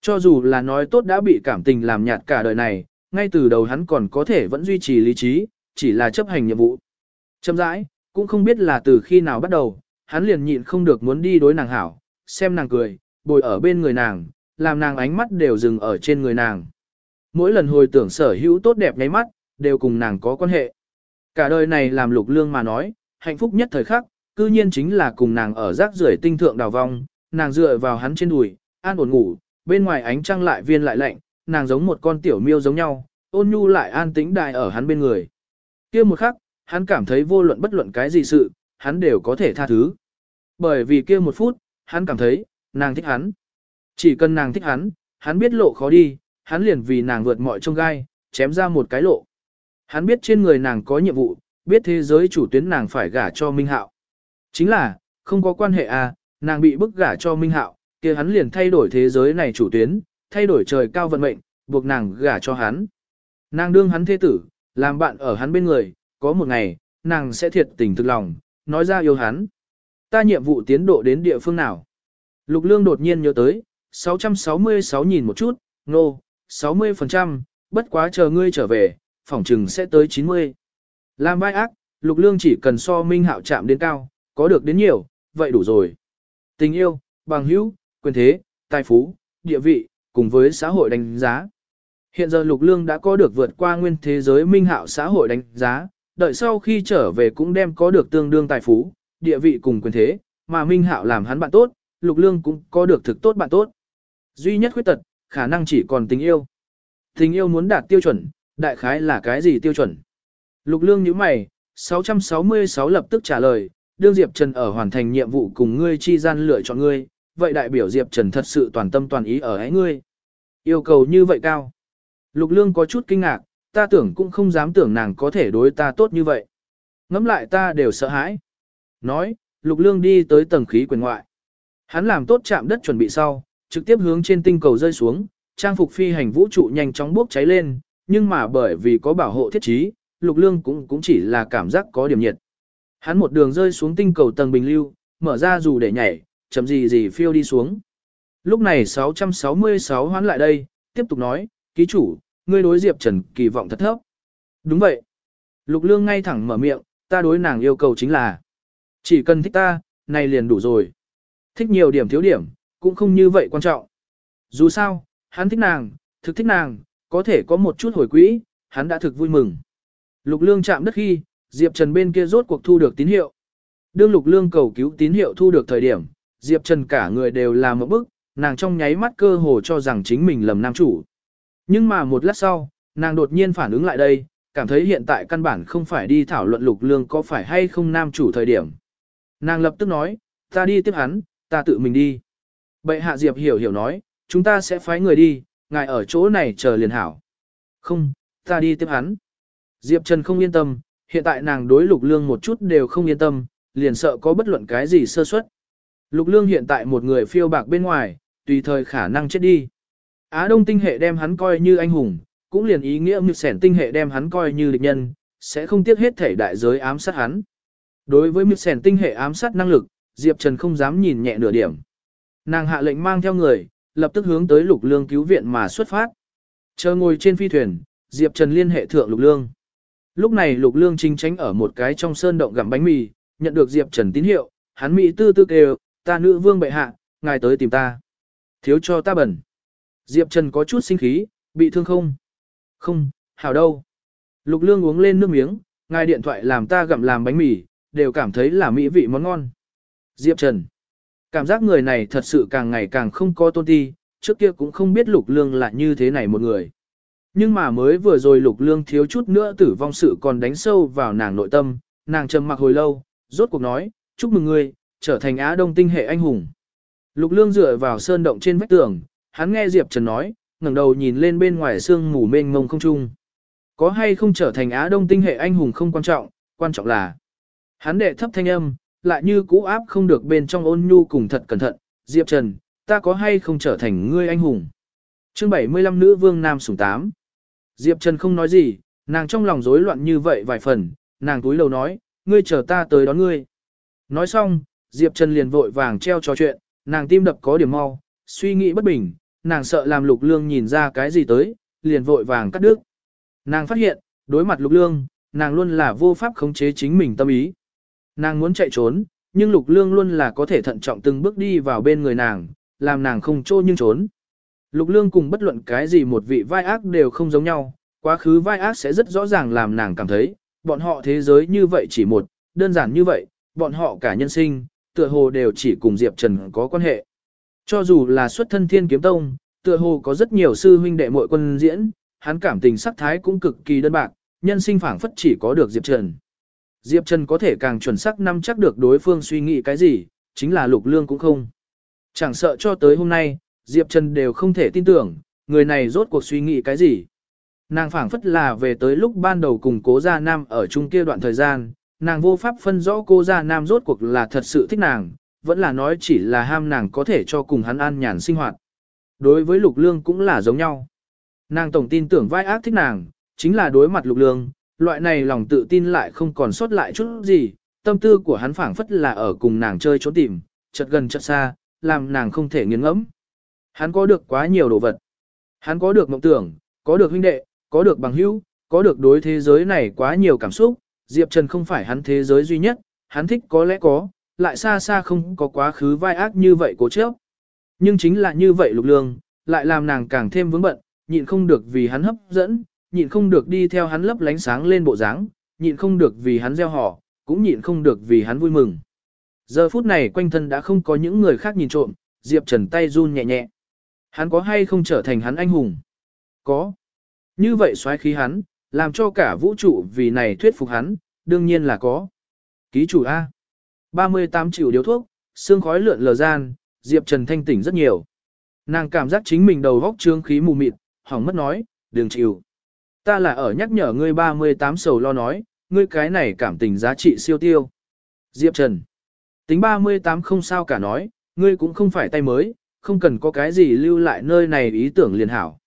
Cho dù là nói tốt đã bị cảm tình làm nhạt cả đời này, ngay từ đầu hắn còn có thể vẫn duy trì lý trí, chỉ là chấp hành nhiệm vụ. Châm rãi, cũng không biết là từ khi nào bắt đầu, hắn liền nhịn không được muốn đi đối nàng hảo, xem nàng cười, bồi ở bên người nàng, làm nàng ánh mắt đều dừng ở trên người nàng. Mỗi lần hồi tưởng sở hữu tốt đẹp nháy mắt, đều cùng nàng có quan hệ. Cả đời này làm lục lương mà nói, hạnh phúc nhất thời khắc, cư nhiên chính là cùng nàng ở rác rưởi tinh thượng đào vong, nàng dựa vào hắn trên đùi, an ổn ngủ, bên ngoài ánh trăng lại viên lại lạnh, nàng giống một con tiểu miêu giống nhau, ôn nhu lại an tĩnh đại ở hắn bên người. kia một khắc, hắn cảm thấy vô luận bất luận cái gì sự, hắn đều có thể tha thứ. Bởi vì kia một phút, hắn cảm thấy, nàng thích hắn. Chỉ cần nàng thích hắn, hắn biết lộ khó đi, hắn liền vì nàng vượt mọi trông gai, chém ra một cái lộ. Hắn biết trên người nàng có nhiệm vụ, biết thế giới chủ tuyến nàng phải gả cho Minh Hạo. Chính là, không có quan hệ à, nàng bị bức gả cho Minh Hạo, kia hắn liền thay đổi thế giới này chủ tuyến, thay đổi trời cao vận mệnh, buộc nàng gả cho hắn. Nàng đương hắn thế tử, làm bạn ở hắn bên người, có một ngày, nàng sẽ thiệt tình thực lòng, nói ra yêu hắn. Ta nhiệm vụ tiến độ đến địa phương nào? Lục Lương đột nhiên nhớ tới, 666 nhìn một chút, nô, no, 60%, bất quá chờ ngươi trở về, phỏng chừng sẽ tới 90. Làm vai ác, Lục Lương chỉ cần so minh hạo chạm đến cao, có được đến nhiều, vậy đủ rồi. Tình yêu, bằng hữu, quyền thế, tài phú, địa vị, cùng với xã hội đánh giá. Hiện giờ Lục Lương đã có được vượt qua nguyên thế giới minh hạo xã hội đánh giá, đợi sau khi trở về cũng đem có được tương đương tài phú, địa vị cùng quyền thế, mà minh hạo làm hắn bạn tốt, Lục Lương cũng có được thực tốt bạn tốt. Duy nhất khuyết tật, khả năng chỉ còn tình yêu. Tình yêu muốn đạt tiêu chuẩn, đại khái là cái gì tiêu chuẩn? Lục Lương nhíu mày, 666 lập tức trả lời, đương Diệp Trần ở hoàn thành nhiệm vụ cùng ngươi chi gian lựa chọn ngươi, vậy đại biểu Diệp Trần thật sự toàn tâm toàn ý ở ấy ngươi. Yêu cầu như vậy cao. Lục Lương có chút kinh ngạc, ta tưởng cũng không dám tưởng nàng có thể đối ta tốt như vậy. Ngắm lại ta đều sợ hãi. Nói, Lục Lương đi tới tầng khí quyền ngoại. Hắn làm tốt chạm đất chuẩn bị sau, trực tiếp hướng trên tinh cầu rơi xuống, trang phục phi hành vũ trụ nhanh chóng bốc cháy lên, nhưng mà bởi vì có bảo hộ thiết trí, Lục Lương cũng cũng chỉ là cảm giác có điểm nhiệt. Hắn một đường rơi xuống tinh cầu tầng bình lưu, mở ra dù để nhảy, chậm gì gì phiêu đi xuống. Lúc này 666 hoán lại đây, tiếp tục nói, ký chủ, ngươi đối Diệp Trần kỳ vọng thật thấp. Đúng vậy. Lục Lương ngay thẳng mở miệng, ta đối nàng yêu cầu chính là chỉ cần thích ta, này liền đủ rồi. Thích nhiều điểm thiếu điểm, cũng không như vậy quan trọng. Dù sao, hắn thích nàng, thực thích nàng, có thể có một chút hồi quỹ, hắn đã thực vui mừng. Lục Lương chạm đất khi, Diệp Trần bên kia rốt cuộc thu được tín hiệu. Đương Lục Lương cầu cứu tín hiệu thu được thời điểm, Diệp Trần cả người đều làm một bức, nàng trong nháy mắt cơ hồ cho rằng chính mình lầm nam chủ. Nhưng mà một lát sau, nàng đột nhiên phản ứng lại đây, cảm thấy hiện tại căn bản không phải đi thảo luận Lục Lương có phải hay không nam chủ thời điểm. Nàng lập tức nói, ta đi tiếp hắn, ta tự mình đi. Bệ hạ Diệp hiểu hiểu nói, chúng ta sẽ phái người đi, ngài ở chỗ này chờ liền hảo. Không, ta đi tiếp hắn. Diệp Trần không yên tâm, hiện tại nàng đối lục lương một chút đều không yên tâm, liền sợ có bất luận cái gì sơ suất. Lục lương hiện tại một người phiêu bạc bên ngoài, tùy thời khả năng chết đi. Á Đông tinh hệ đem hắn coi như anh hùng, cũng liền ý nghĩa mực sẻn tinh hệ đem hắn coi như địch nhân, sẽ không tiếc hết thể đại giới ám sát hắn. Đối với mực sẻn tinh hệ ám sát năng lực, Diệp Trần không dám nhìn nhẹ nửa điểm. Nàng hạ lệnh mang theo người, lập tức hướng tới lục lương cứu viện mà xuất phát. Chờ ngồi trên phi thuyền, Diệp Trần liên hệ thượng lục lương. Lúc này lục lương chính tránh ở một cái trong sơn động gặm bánh mì, nhận được Diệp Trần tín hiệu, hắn mỹ tư tư kêu, ta nữ vương bệ hạ, ngài tới tìm ta. Thiếu cho ta bẩn. Diệp Trần có chút sinh khí, bị thương không? Không, hảo đâu. Lục lương uống lên nước miếng, ngài điện thoại làm ta gặm làm bánh mì, đều cảm thấy là mỹ vị món ngon. Diệp Trần. Cảm giác người này thật sự càng ngày càng không có tôn ti, trước kia cũng không biết lục lương là như thế này một người. Nhưng mà mới vừa rồi lục lương thiếu chút nữa tử vong sự còn đánh sâu vào nàng nội tâm, nàng trầm mặc hồi lâu, rốt cuộc nói, chúc mừng ngươi, trở thành Á Đông tinh hệ anh hùng. Lục lương dựa vào sơn động trên vách tường, hắn nghe Diệp Trần nói, ngẩng đầu nhìn lên bên ngoài sương mù mênh mông không trung. Có hay không trở thành Á Đông tinh hệ anh hùng không quan trọng, quan trọng là hắn đệ thấp thanh âm, lại như cũ áp không được bên trong ôn nhu cùng thật cẩn thận, Diệp Trần, ta có hay không trở thành ngươi anh hùng. Chương 75 nữ vương nam sủng 8 Diệp Trần không nói gì, nàng trong lòng rối loạn như vậy vài phần, nàng túi lầu nói, ngươi chờ ta tới đón ngươi. Nói xong, Diệp Trần liền vội vàng treo trò chuyện, nàng tim đập có điểm mau, suy nghĩ bất bình, nàng sợ làm lục lương nhìn ra cái gì tới, liền vội vàng cắt đứt. Nàng phát hiện, đối mặt lục lương, nàng luôn là vô pháp khống chế chính mình tâm ý. Nàng muốn chạy trốn, nhưng lục lương luôn là có thể thận trọng từng bước đi vào bên người nàng, làm nàng không trô nhưng trốn. Lục lương cùng bất luận cái gì một vị vai ác đều không giống nhau, quá khứ vai ác sẽ rất rõ ràng làm nàng cảm thấy, bọn họ thế giới như vậy chỉ một, đơn giản như vậy, bọn họ cả nhân sinh, tựa hồ đều chỉ cùng Diệp Trần có quan hệ. Cho dù là xuất thân thiên kiếm tông, tựa hồ có rất nhiều sư huynh đệ muội quân diễn, hắn cảm tình sắc thái cũng cực kỳ đơn bạc, nhân sinh phảng phất chỉ có được Diệp Trần. Diệp Trần có thể càng chuẩn xác nắm chắc được đối phương suy nghĩ cái gì, chính là lục lương cũng không. Chẳng sợ cho tới hôm nay, Diệp Trần đều không thể tin tưởng, người này rốt cuộc suy nghĩ cái gì. Nàng phảng phất là về tới lúc ban đầu cùng cố gia nam ở chung kia đoạn thời gian, nàng vô pháp phân rõ cô gia nam rốt cuộc là thật sự thích nàng, vẫn là nói chỉ là ham nàng có thể cho cùng hắn an nhàn sinh hoạt. Đối với lục lương cũng là giống nhau. Nàng tổng tin tưởng vai ác thích nàng, chính là đối mặt lục lương, loại này lòng tự tin lại không còn sót lại chút gì, tâm tư của hắn phảng phất là ở cùng nàng chơi trốn tìm, chật gần chật xa, làm nàng không thể nghiêng ngẫm. Hắn có được quá nhiều đồ vật. Hắn có được mộng tưởng, có được huynh đệ, có được bằng hữu, có được đối thế giới này quá nhiều cảm xúc, Diệp Trần không phải hắn thế giới duy nhất, hắn thích có lẽ có, lại xa xa không có quá khứ vai ác như vậy cố chấp. Nhưng chính là như vậy lục lương, lại làm nàng càng thêm vướng bận, nhịn không được vì hắn hấp dẫn, nhịn không được đi theo hắn lấp lánh sáng lên bộ dáng, nhịn không được vì hắn gieo họ, cũng nhịn không được vì hắn vui mừng. Giờ phút này quanh thân đã không có những người khác nhìn trộm, Diệp Trần tay run nhẹ nhẹ. Hắn có hay không trở thành hắn anh hùng? Có. Như vậy xoáy khí hắn, làm cho cả vũ trụ vì này thuyết phục hắn, đương nhiên là có. Ký chủ A. 38 triệu điếu thuốc, xương khói lượn lờ gian, Diệp Trần thanh tỉnh rất nhiều. Nàng cảm giác chính mình đầu góc trương khí mù mịt, hỏng mất nói, đừng chịu. Ta là ở nhắc nhở ngươi 38 sầu lo nói, ngươi cái này cảm tình giá trị siêu tiêu. Diệp Trần. Tính 38 không sao cả nói, ngươi cũng không phải tay mới, không cần có cái gì lưu lại nơi này ý tưởng liền hảo.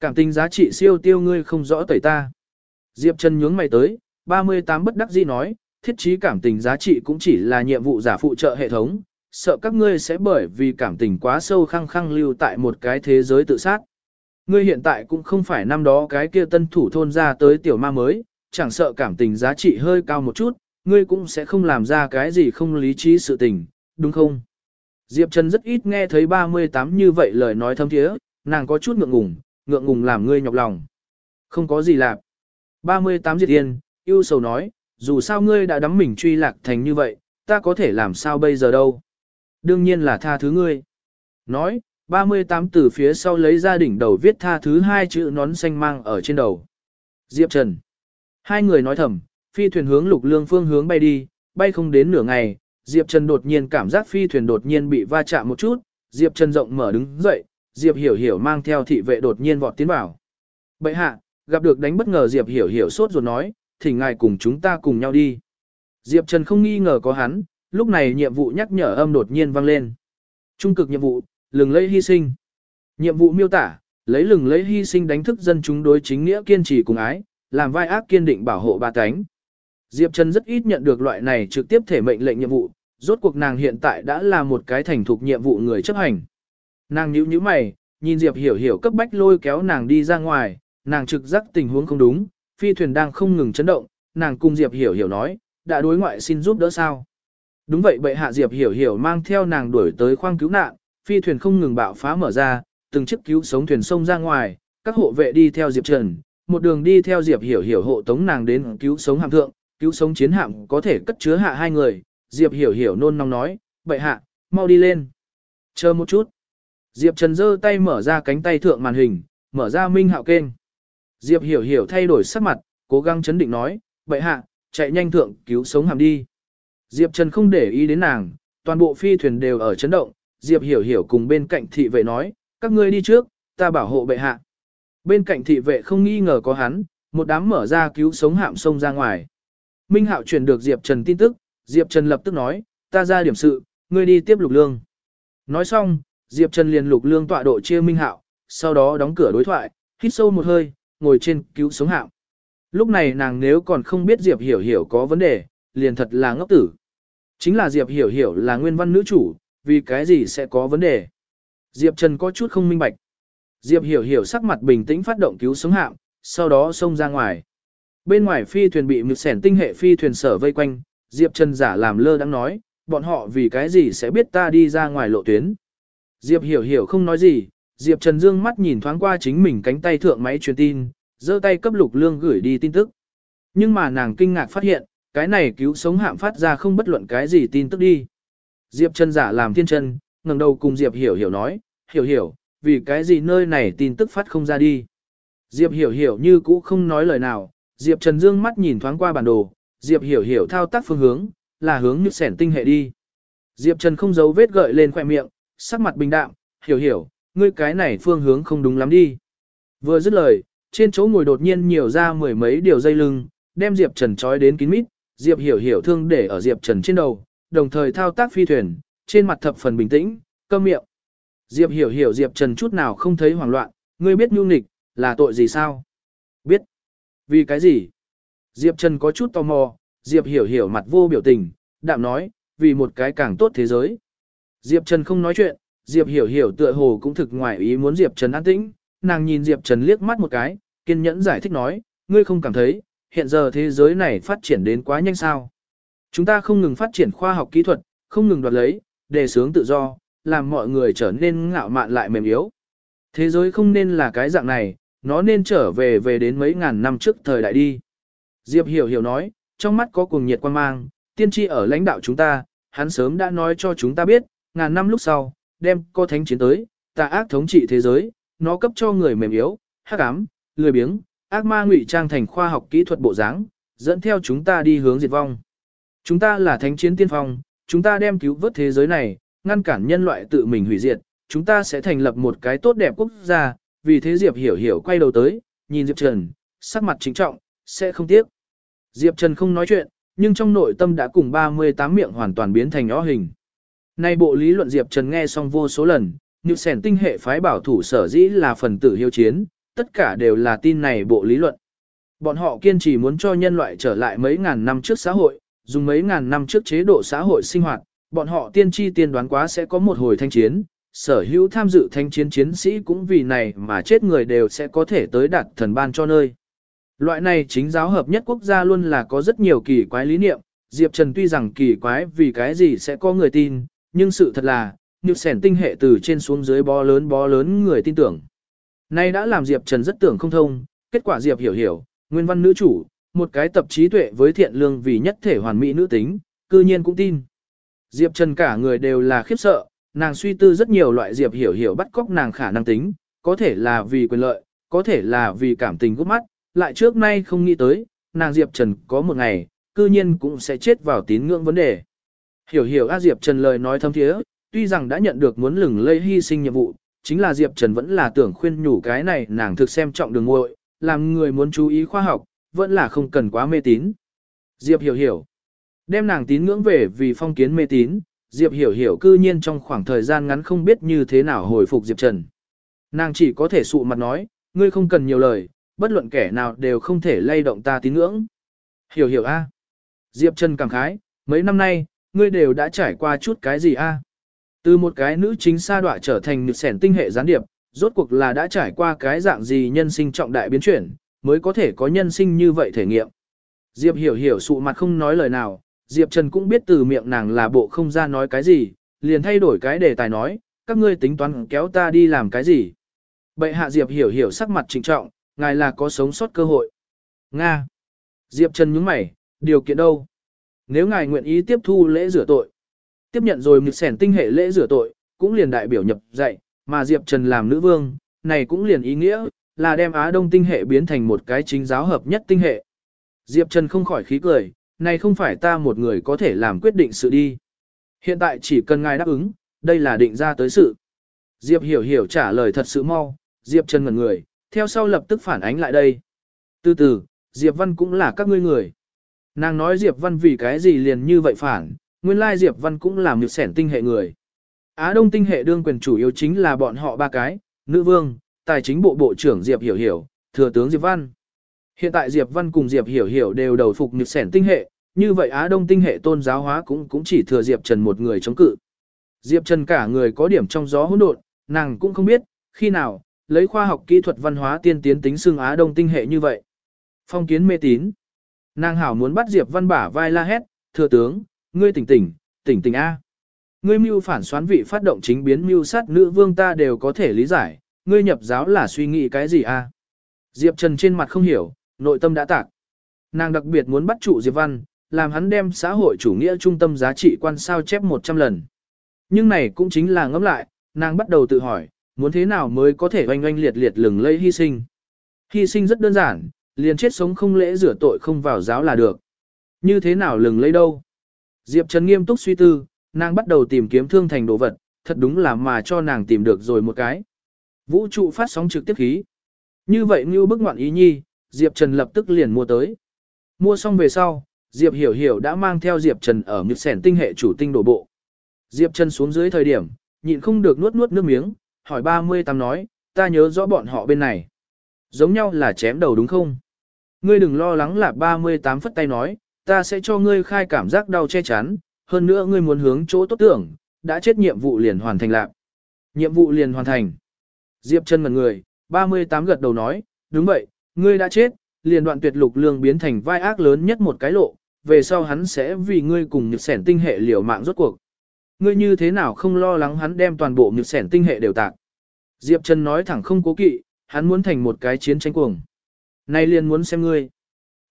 Cảm tình giá trị siêu tiêu ngươi không rõ tẩy ta. Diệp Trần nhướng mày tới, 38 bất đắc dĩ nói, thiết trí cảm tình giá trị cũng chỉ là nhiệm vụ giả phụ trợ hệ thống, sợ các ngươi sẽ bởi vì cảm tình quá sâu khăng khăng lưu tại một cái thế giới tự sát. Ngươi hiện tại cũng không phải năm đó cái kia tân thủ thôn ra tới tiểu ma mới, chẳng sợ cảm tình giá trị hơi cao một chút, ngươi cũng sẽ không làm ra cái gì không lý trí sự tình, đúng không? Diệp Trần rất ít nghe thấy 38 như vậy lời nói thâm thiế, nàng có chút ngượng ngùng, ngượng ngùng làm ngươi nhọc lòng. Không có gì lạc. 38 Diệt Yên, yêu sầu nói, dù sao ngươi đã đắm mình truy lạc thành như vậy, ta có thể làm sao bây giờ đâu. Đương nhiên là tha thứ ngươi. Nói, 38 từ phía sau lấy ra đỉnh đầu viết tha thứ hai chữ nón xanh mang ở trên đầu. Diệp Trần. Hai người nói thầm, phi thuyền hướng lục lương phương hướng bay đi, bay không đến nửa ngày, Diệp Trần đột nhiên cảm giác phi thuyền đột nhiên bị va chạm một chút, Diệp Trần rộng mở đứng dậy, Diệp Hiểu Hiểu mang theo thị vệ đột nhiên vọt tiến vào. Bệ hạ, gặp được đánh bất ngờ Diệp Hiểu Hiểu sốt ruột nói, thì ngài cùng chúng ta cùng nhau đi. Diệp Trần không nghi ngờ có hắn, lúc này nhiệm vụ nhắc nhở âm đột nhiên vang lên. Trung cực nhiệm vụ, lừng lấy hy sinh. Nhiệm vụ miêu tả, lấy lừng lấy hy sinh đánh thức dân chúng đối chính nghĩa kiên trì cùng ái, làm vai ác kiên định bảo hộ ba cánh. Diệp Trần rất ít nhận được loại này trực tiếp thể mệnh lệnh nhiệm vụ, rốt cuộc nàng hiện tại đã là một cái thành thục nhiệm vụ người chấp hành. Nàng nhíu nhíu mày, nhìn Diệp Hiểu Hiểu cấp bách lôi kéo nàng đi ra ngoài, nàng trực giác tình huống không đúng, phi thuyền đang không ngừng chấn động, nàng cùng Diệp Hiểu Hiểu nói, đã đối ngoại xin giúp đỡ sao. Đúng vậy bệ hạ Diệp Hiểu Hiểu mang theo nàng đuổi tới khoang cứu nạn, phi thuyền không ngừng bạo phá mở ra, từng chiếc cứu sống thuyền sông ra ngoài, các hộ vệ đi theo Diệp Trần, một đường đi theo Diệp Hiểu Hiểu hộ tống nàng đến cứu sống hạm thượng, cứu sống chiến hạm có thể cất chứa hạ hai người, Diệp Hiểu Hiểu nôn nóng nói, bệ hạ, mau đi lên. Chờ một chút. Diệp Trần giơ tay mở ra cánh tay thượng màn hình, mở ra minh hạo kênh. Diệp Hiểu Hiểu thay đổi sắc mặt, cố gắng chấn định nói, bệ hạ, chạy nhanh thượng cứu sống hàm đi. Diệp Trần không để ý đến nàng, toàn bộ phi thuyền đều ở chấn động, Diệp Hiểu Hiểu cùng bên cạnh thị vệ nói, các ngươi đi trước, ta bảo hộ bệ hạ. Bên cạnh thị vệ không nghi ngờ có hắn, một đám mở ra cứu sống hạm sông ra ngoài. Minh Hạo truyền được Diệp Trần tin tức, Diệp Trần lập tức nói, ta ra điểm sự, ngươi đi tiếp lục lương. Nói xong, Diệp Trần liền lục lương tọa độ chia Minh Hạo, sau đó đóng cửa đối thoại, hít sâu một hơi, ngồi trên cứu sống hạm. Lúc này nàng nếu còn không biết Diệp Hiểu Hiểu có vấn đề, liền thật là ngốc tử. Chính là Diệp Hiểu Hiểu là nguyên văn nữ chủ, vì cái gì sẽ có vấn đề. Diệp Trần có chút không minh bạch. Diệp Hiểu Hiểu sắc mặt bình tĩnh phát động cứu sống hạm, sau đó xông ra ngoài. Bên ngoài phi thuyền bị mực sẻn tinh hệ phi thuyền sở vây quanh, Diệp Trần giả làm lơ đang nói, bọn họ vì cái gì sẽ biết ta đi ra ngoài lộ tuyến. Diệp Hiểu Hiểu không nói gì, Diệp Trần dương mắt nhìn thoáng qua chính mình cánh tay thượng máy truyền tin, giơ tay cấp lục lương gửi đi tin tức. Nhưng mà nàng kinh ngạc phát hiện, cái này cứu sống hạm phát ra không bất luận cái gì tin tức đi. Diệp Trần giả làm thiên chân, ngẩng đầu cùng Diệp Hiểu Hiểu nói, Hiểu Hiểu, vì cái gì nơi này tin tức phát không ra đi. Diệp Hiểu Hiểu như cũ không nói lời nào, Diệp Trần dương mắt nhìn thoáng qua bản đồ, Diệp Hiểu Hiểu thao tác phương hướng, là hướng như sẻn tinh hệ đi. Diệp Trần không giấu vết gợi lên khoẻ miệng, sắc mặt bình đạm, Hiểu Hiểu, ngươi cái này phương hướng không đúng lắm đi. Vừa dứt lời, trên chỗ ngồi đột nhiên nhiều ra mười mấy điều dây lưng, đem Diệp Trần trói đến kín mít, Diệp Hiểu Hiểu thương để ở Diệp Trần trên đầu, đồng thời thao tác phi thuyền, trên mặt thập phần bình tĩnh, câm miệng. Diệp Hiểu Hiểu Diệp Trần chút nào không thấy hoảng loạn, ngươi biết nhu nghịch, là tội gì sao? Biết. Vì cái gì? Diệp Trần có chút tò mò, Diệp Hiểu Hiểu mặt vô biểu tình, đạm nói, vì một cái càng tốt thế giới. Diệp Trần không nói chuyện, Diệp Hiểu Hiểu tựa hồ cũng thực ngoài ý muốn Diệp Trần an tĩnh, nàng nhìn Diệp Trần liếc mắt một cái, kiên nhẫn giải thích nói, ngươi không cảm thấy, hiện giờ thế giới này phát triển đến quá nhanh sao. Chúng ta không ngừng phát triển khoa học kỹ thuật, không ngừng đoạt lấy, đề sướng tự do, làm mọi người trở nên ngạo mạn lại mềm yếu. Thế giới không nên là cái dạng này, nó nên trở về về đến mấy ngàn năm trước thời đại đi. Diệp Hiểu Hiểu nói, trong mắt có cuồng nhiệt quan mang, tiên tri ở lãnh đạo chúng ta, hắn sớm đã nói cho chúng ta biết, ngàn năm lúc sau, đem có thánh chiến tới, tà ác thống trị thế giới, nó cấp cho người mềm yếu, hắc ám, lười biếng, ác ma ngụy trang thành khoa học kỹ thuật bộ dáng, dẫn theo chúng ta đi hướng diệt vong. Chúng ta là thánh chiến tiên phong, chúng ta đem cứu vớt thế giới này, ngăn cản nhân loại tự mình hủy diệt, chúng ta sẽ thành lập một cái tốt đẹp quốc gia, vì thế Diệp Hiểu Hiểu quay đầu tới, nhìn Diệp Trần, sắc mặt chính trọng, sẽ không tiếc. Diệp Trần không nói chuyện, nhưng trong nội tâm đã cùng 38 miệng hoàn toàn biến thành ó hình. Nay bộ lý luận Diệp Trần nghe xong vô số lần, như sẻn tinh hệ phái bảo thủ sở dĩ là phần tử hiếu chiến, tất cả đều là tin này bộ lý luận. Bọn họ kiên trì muốn cho nhân loại trở lại mấy ngàn năm trước xã hội, dùng mấy ngàn năm trước chế độ xã hội sinh hoạt, bọn họ tiên tri tiên đoán quá sẽ có một hồi thanh chiến, sở hữu tham dự thanh chiến chiến sĩ cũng vì này mà chết người đều sẽ có thể tới đạt thần ban cho nơi. Loại này chính giáo hợp nhất quốc gia luôn là có rất nhiều kỳ quái lý niệm, Diệp Trần tuy rằng kỳ quái vì cái gì sẽ có người tin, nhưng sự thật là, nhược sẻn tinh hệ từ trên xuống dưới bó lớn bó lớn người tin tưởng. Nay đã làm Diệp Trần rất tưởng không thông, kết quả Diệp hiểu hiểu, nguyên văn nữ chủ, một cái tập trí tuệ với thiện lương vì nhất thể hoàn mỹ nữ tính, cư nhiên cũng tin. Diệp Trần cả người đều là khiếp sợ, nàng suy tư rất nhiều loại Diệp hiểu hiểu bắt cóc nàng khả năng tính, có thể là vì quyền lợi, có thể là vì cảm tình gút mắt, lại trước nay không nghĩ tới, nàng Diệp Trần có một ngày, cư nhiên cũng sẽ chết vào tín ngưỡng vấn đề. Hiểu hiểu A Diệp Trần lời nói thâm thiế, tuy rằng đã nhận được muốn lừng lây hy sinh nhiệm vụ, chính là Diệp Trần vẫn là tưởng khuyên nhủ cái này nàng thực xem trọng đường ngội, làm người muốn chú ý khoa học, vẫn là không cần quá mê tín. Diệp hiểu hiểu. Đem nàng tín ngưỡng về vì phong kiến mê tín, Diệp hiểu hiểu cư nhiên trong khoảng thời gian ngắn không biết như thế nào hồi phục Diệp Trần. Nàng chỉ có thể sụ mặt nói, ngươi không cần nhiều lời, bất luận kẻ nào đều không thể lay động ta tín ngưỡng. Hiểu hiểu a. Diệp Trần cảm khái, mấy năm nay, ngươi đều đã trải qua chút cái gì a? Từ một cái nữ chính sa đọa trở thành nữ sẻn tinh hệ gián điệp, rốt cuộc là đã trải qua cái dạng gì nhân sinh trọng đại biến chuyển, mới có thể có nhân sinh như vậy thể nghiệm. Diệp hiểu hiểu sụ mặt không nói lời nào, Diệp Trần cũng biết từ miệng nàng là bộ không ra nói cái gì, liền thay đổi cái đề tài nói, các ngươi tính toán kéo ta đi làm cái gì. Bệ hạ Diệp hiểu hiểu sắc mặt trịnh trọng, ngài là có sống sót cơ hội. Nga. Diệp Trần nhướng mày, điều kiện đâu? Nếu ngài nguyện ý tiếp thu lễ rửa tội, tiếp nhận rồi mực sẻn tinh hệ lễ rửa tội, cũng liền đại biểu nhập dạy, mà Diệp Trần làm nữ vương, này cũng liền ý nghĩa, là đem Á Đông tinh hệ biến thành một cái chính giáo hợp nhất tinh hệ. Diệp Trần không khỏi khí cười, này không phải ta một người có thể làm quyết định sự đi. Hiện tại chỉ cần ngài đáp ứng, đây là định ra tới sự. Diệp hiểu hiểu trả lời thật sự mau, Diệp Trần ngẩn người, theo sau lập tức phản ánh lại đây. Từ từ, Diệp Văn cũng là các ngươi người. Nàng nói Diệp Văn vì cái gì liền như vậy phản, nguyên lai Diệp Văn cũng là một sẻn tinh hệ người. Á Đông tinh hệ đương quyền chủ yếu chính là bọn họ ba cái, nữ vương, tài chính bộ bộ trưởng Diệp Hiểu Hiểu, thừa tướng Diệp Văn. Hiện tại Diệp Văn cùng Diệp Hiểu Hiểu đều đầu phục nhược sẻn tinh hệ, như vậy Á Đông tinh hệ tôn giáo hóa cũng cũng chỉ thừa Diệp Trần một người chống cự. Diệp Trần cả người có điểm trong gió hỗn độn, nàng cũng không biết, khi nào, lấy khoa học kỹ thuật văn hóa tiên tiến tính xương Á Đông tinh hệ như vậy. Phong kiến mê tín. Nàng hảo muốn bắt Diệp Văn bả vai la hét, thừa tướng, ngươi tỉnh tỉnh, tỉnh tỉnh A. Ngươi mưu phản xoán vị phát động chính biến mưu sát nữ vương ta đều có thể lý giải, ngươi nhập giáo là suy nghĩ cái gì A. Diệp Trần trên mặt không hiểu, nội tâm đã tạc. Nàng đặc biệt muốn bắt trụ Diệp Văn, làm hắn đem xã hội chủ nghĩa trung tâm giá trị quan sao chép 100 lần. Nhưng này cũng chính là ngẫm lại, nàng bắt đầu tự hỏi, muốn thế nào mới có thể oanh oanh liệt liệt lừng lây hy sinh. Hy sinh rất đơn giản, liền chết sống không lễ rửa tội không vào giáo là được. Như thế nào lừng lây đâu? Diệp Trần nghiêm túc suy tư, nàng bắt đầu tìm kiếm thương thành đồ vật, thật đúng là mà cho nàng tìm được rồi một cái. Vũ trụ phát sóng trực tiếp khí. Như vậy như bức ngoạn ý nhi, Diệp Trần lập tức liền mua tới. Mua xong về sau, Diệp Hiểu Hiểu đã mang theo Diệp Trần ở nhược sẻn tinh hệ chủ tinh đổ bộ. Diệp Trần xuống dưới thời điểm, nhịn không được nuốt nuốt nước miếng, hỏi 38 nói, ta nhớ rõ bọn họ bên này. Giống nhau là chém đầu đúng không? Ngươi đừng lo lắng là 38 phất tay nói, ta sẽ cho ngươi khai cảm giác đau che chắn, hơn nữa ngươi muốn hướng chỗ tốt tưởng, đã chết nhiệm vụ liền hoàn thành lạc. Nhiệm vụ liền hoàn thành. Diệp chân ngần người, 38 gật đầu nói, đúng vậy, ngươi đã chết, liền đoạn tuyệt lục lương biến thành vai ác lớn nhất một cái lộ, về sau hắn sẽ vì ngươi cùng nhược sẻn tinh hệ liều mạng rốt cuộc. Ngươi như thế nào không lo lắng hắn đem toàn bộ nhược sẻn tinh hệ đều tạc. Diệp Trần nói thẳng không cố kỵ, hắn muốn thành một cái chiến tranh cuồng. Nay liền muốn xem ngươi.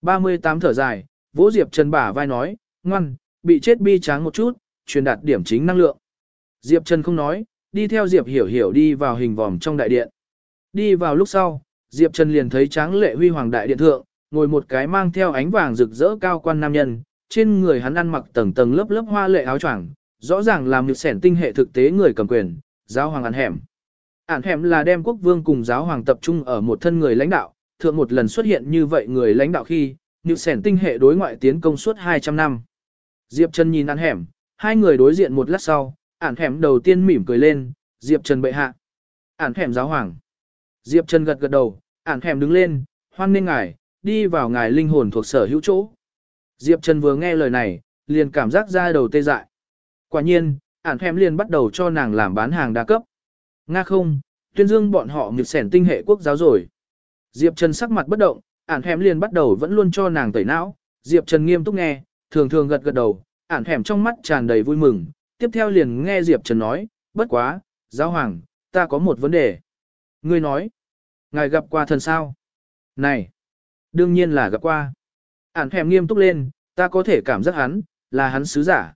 38 thở dài, vỗ Diệp Trần bả vai nói, ngoan, bị chết bi tráng một chút, truyền đạt điểm chính năng lượng. Diệp Trần không nói, đi theo Diệp Hiểu Hiểu đi vào hình vòm trong đại điện. Đi vào lúc sau, Diệp Trần liền thấy tráng lệ huy hoàng đại điện thượng, ngồi một cái mang theo ánh vàng rực rỡ cao quan nam nhân, trên người hắn ăn mặc tầng tầng lớp lớp hoa lệ áo choàng, rõ ràng làm được sẻn tinh hệ thực tế người cầm quyền, giáo hoàng ăn hẻm. Ản hẻm là đem quốc vương cùng giáo hoàng tập trung ở một thân người lãnh đạo, thượng một lần xuất hiện như vậy người lãnh đạo khi, Nhự Sẻn tinh hệ đối ngoại tiến công suốt 200 năm. Diệp Trần nhìn ăn hẻm, hai người đối diện một lát sau, Ản hẻm đầu tiên mỉm cười lên, Diệp Trần bệ hạ. Ản hẻm giáo hoàng. Diệp Trần gật gật đầu, Ản hẻm đứng lên, hoan nên ngài, đi vào ngài linh hồn thuộc sở hữu chỗ. Diệp Trần vừa nghe lời này, liền cảm giác ra đầu tê dại. Quả nhiên, Ản hẻm liền bắt đầu cho nàng làm bán hàng đa cấp. Nga không, tuyên dương bọn họ nghịch sẻn tinh hệ quốc giáo rồi. Diệp Trần sắc mặt bất động, ản hẻm liền bắt đầu vẫn luôn cho nàng tẩy não. Diệp Trần nghiêm túc nghe, thường thường gật gật đầu, ản hẻm trong mắt tràn đầy vui mừng. Tiếp theo liền nghe Diệp Trần nói, bất quá, giáo hoàng, ta có một vấn đề. Ngươi nói, ngài gặp qua thần sao? Này, đương nhiên là gặp qua. Ản hẻm nghiêm túc lên, ta có thể cảm giác hắn, là hắn sứ giả.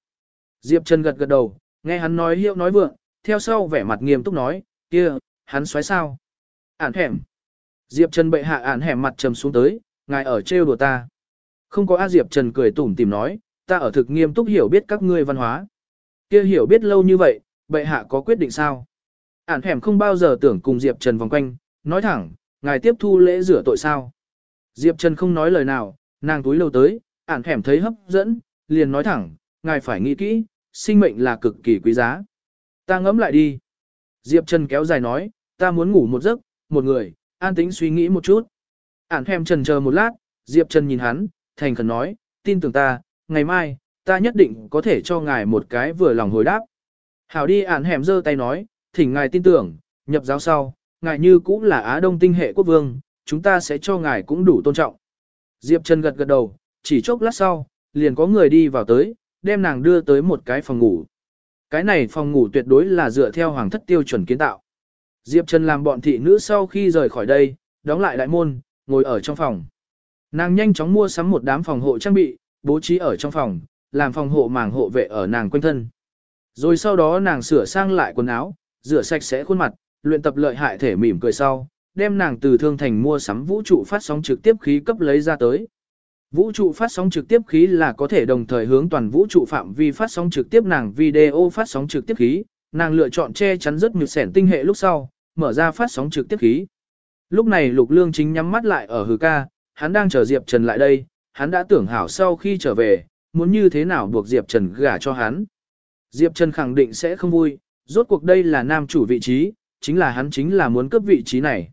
Diệp Trần gật gật đầu, nghe hắn nói hiệu nói vượng, theo sau vẻ mặt nghiêm túc nói, kia, hắn xoáy sao? Ản hẻm. Diệp Trần bệ hạ ản hẻm mặt trầm xuống tới, ngài ở trêu đùa ta. Không có A Diệp Trần cười tủm tìm nói, ta ở thực nghiêm túc hiểu biết các ngươi văn hóa. Kia hiểu biết lâu như vậy, bệ hạ có quyết định sao? Ản hẻm không bao giờ tưởng cùng Diệp Trần vòng quanh, nói thẳng, ngài tiếp thu lễ rửa tội sao? Diệp Trần không nói lời nào, nàng túi lâu tới, ản hẻm thấy hấp dẫn, liền nói thẳng, ngài phải nghĩ kỹ, sinh mệnh là cực kỳ quý giá. Ta ngẫm lại đi. Diệp Trần kéo dài nói, ta muốn ngủ một giấc, một người, an tĩnh suy nghĩ một chút. Ản hẻm trần chờ một lát, Diệp Trần nhìn hắn, thành khẩn nói, tin tưởng ta, ngày mai, ta nhất định có thể cho ngài một cái vừa lòng hồi đáp. Hảo đi ản hẻm giơ tay nói, thỉnh ngài tin tưởng, nhập giáo sau, ngài như cũng là Á Đông tinh hệ quốc vương, chúng ta sẽ cho ngài cũng đủ tôn trọng. Diệp Trần gật gật đầu, chỉ chốc lát sau, liền có người đi vào tới, đem nàng đưa tới một cái phòng ngủ. Cái này phòng ngủ tuyệt đối là dựa theo hoàng thất tiêu chuẩn kiến tạo. Diệp Trần làm bọn thị nữ sau khi rời khỏi đây, đóng lại đại môn, ngồi ở trong phòng. Nàng nhanh chóng mua sắm một đám phòng hộ trang bị, bố trí ở trong phòng, làm phòng hộ màng hộ vệ ở nàng quanh thân. Rồi sau đó nàng sửa sang lại quần áo, rửa sạch sẽ khuôn mặt, luyện tập lợi hại thể mỉm cười sau, đem nàng từ thương thành mua sắm vũ trụ phát sóng trực tiếp khí cấp lấy ra tới. Vũ trụ phát sóng trực tiếp khí là có thể đồng thời hướng toàn vũ trụ phạm vi phát sóng trực tiếp nàng video phát sóng trực tiếp khí, nàng lựa chọn che chắn rất nhiều sẻn tinh hệ lúc sau, mở ra phát sóng trực tiếp khí. Lúc này Lục Lương chính nhắm mắt lại ở hư ca, hắn đang chờ Diệp Trần lại đây, hắn đã tưởng hảo sau khi trở về, muốn như thế nào buộc Diệp Trần gả cho hắn. Diệp Trần khẳng định sẽ không vui, rốt cuộc đây là nam chủ vị trí, chính là hắn chính là muốn cấp vị trí này.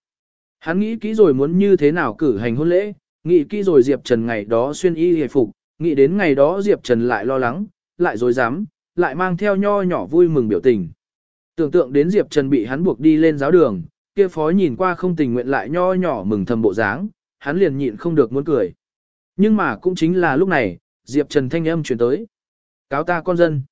Hắn nghĩ kỹ rồi muốn như thế nào cử hành hôn lễ, Nghĩ kỹ rồi Diệp Trần ngày đó xuyên y hề phục, nghĩ đến ngày đó Diệp Trần lại lo lắng, lại dối dám, lại mang theo nho nhỏ vui mừng biểu tình. Tưởng tượng đến Diệp Trần bị hắn buộc đi lên giáo đường, kia phó nhìn qua không tình nguyện lại nho nhỏ mừng thầm bộ dáng, hắn liền nhịn không được muốn cười. Nhưng mà cũng chính là lúc này, Diệp Trần thanh âm chuyển tới. Cáo ta con dân.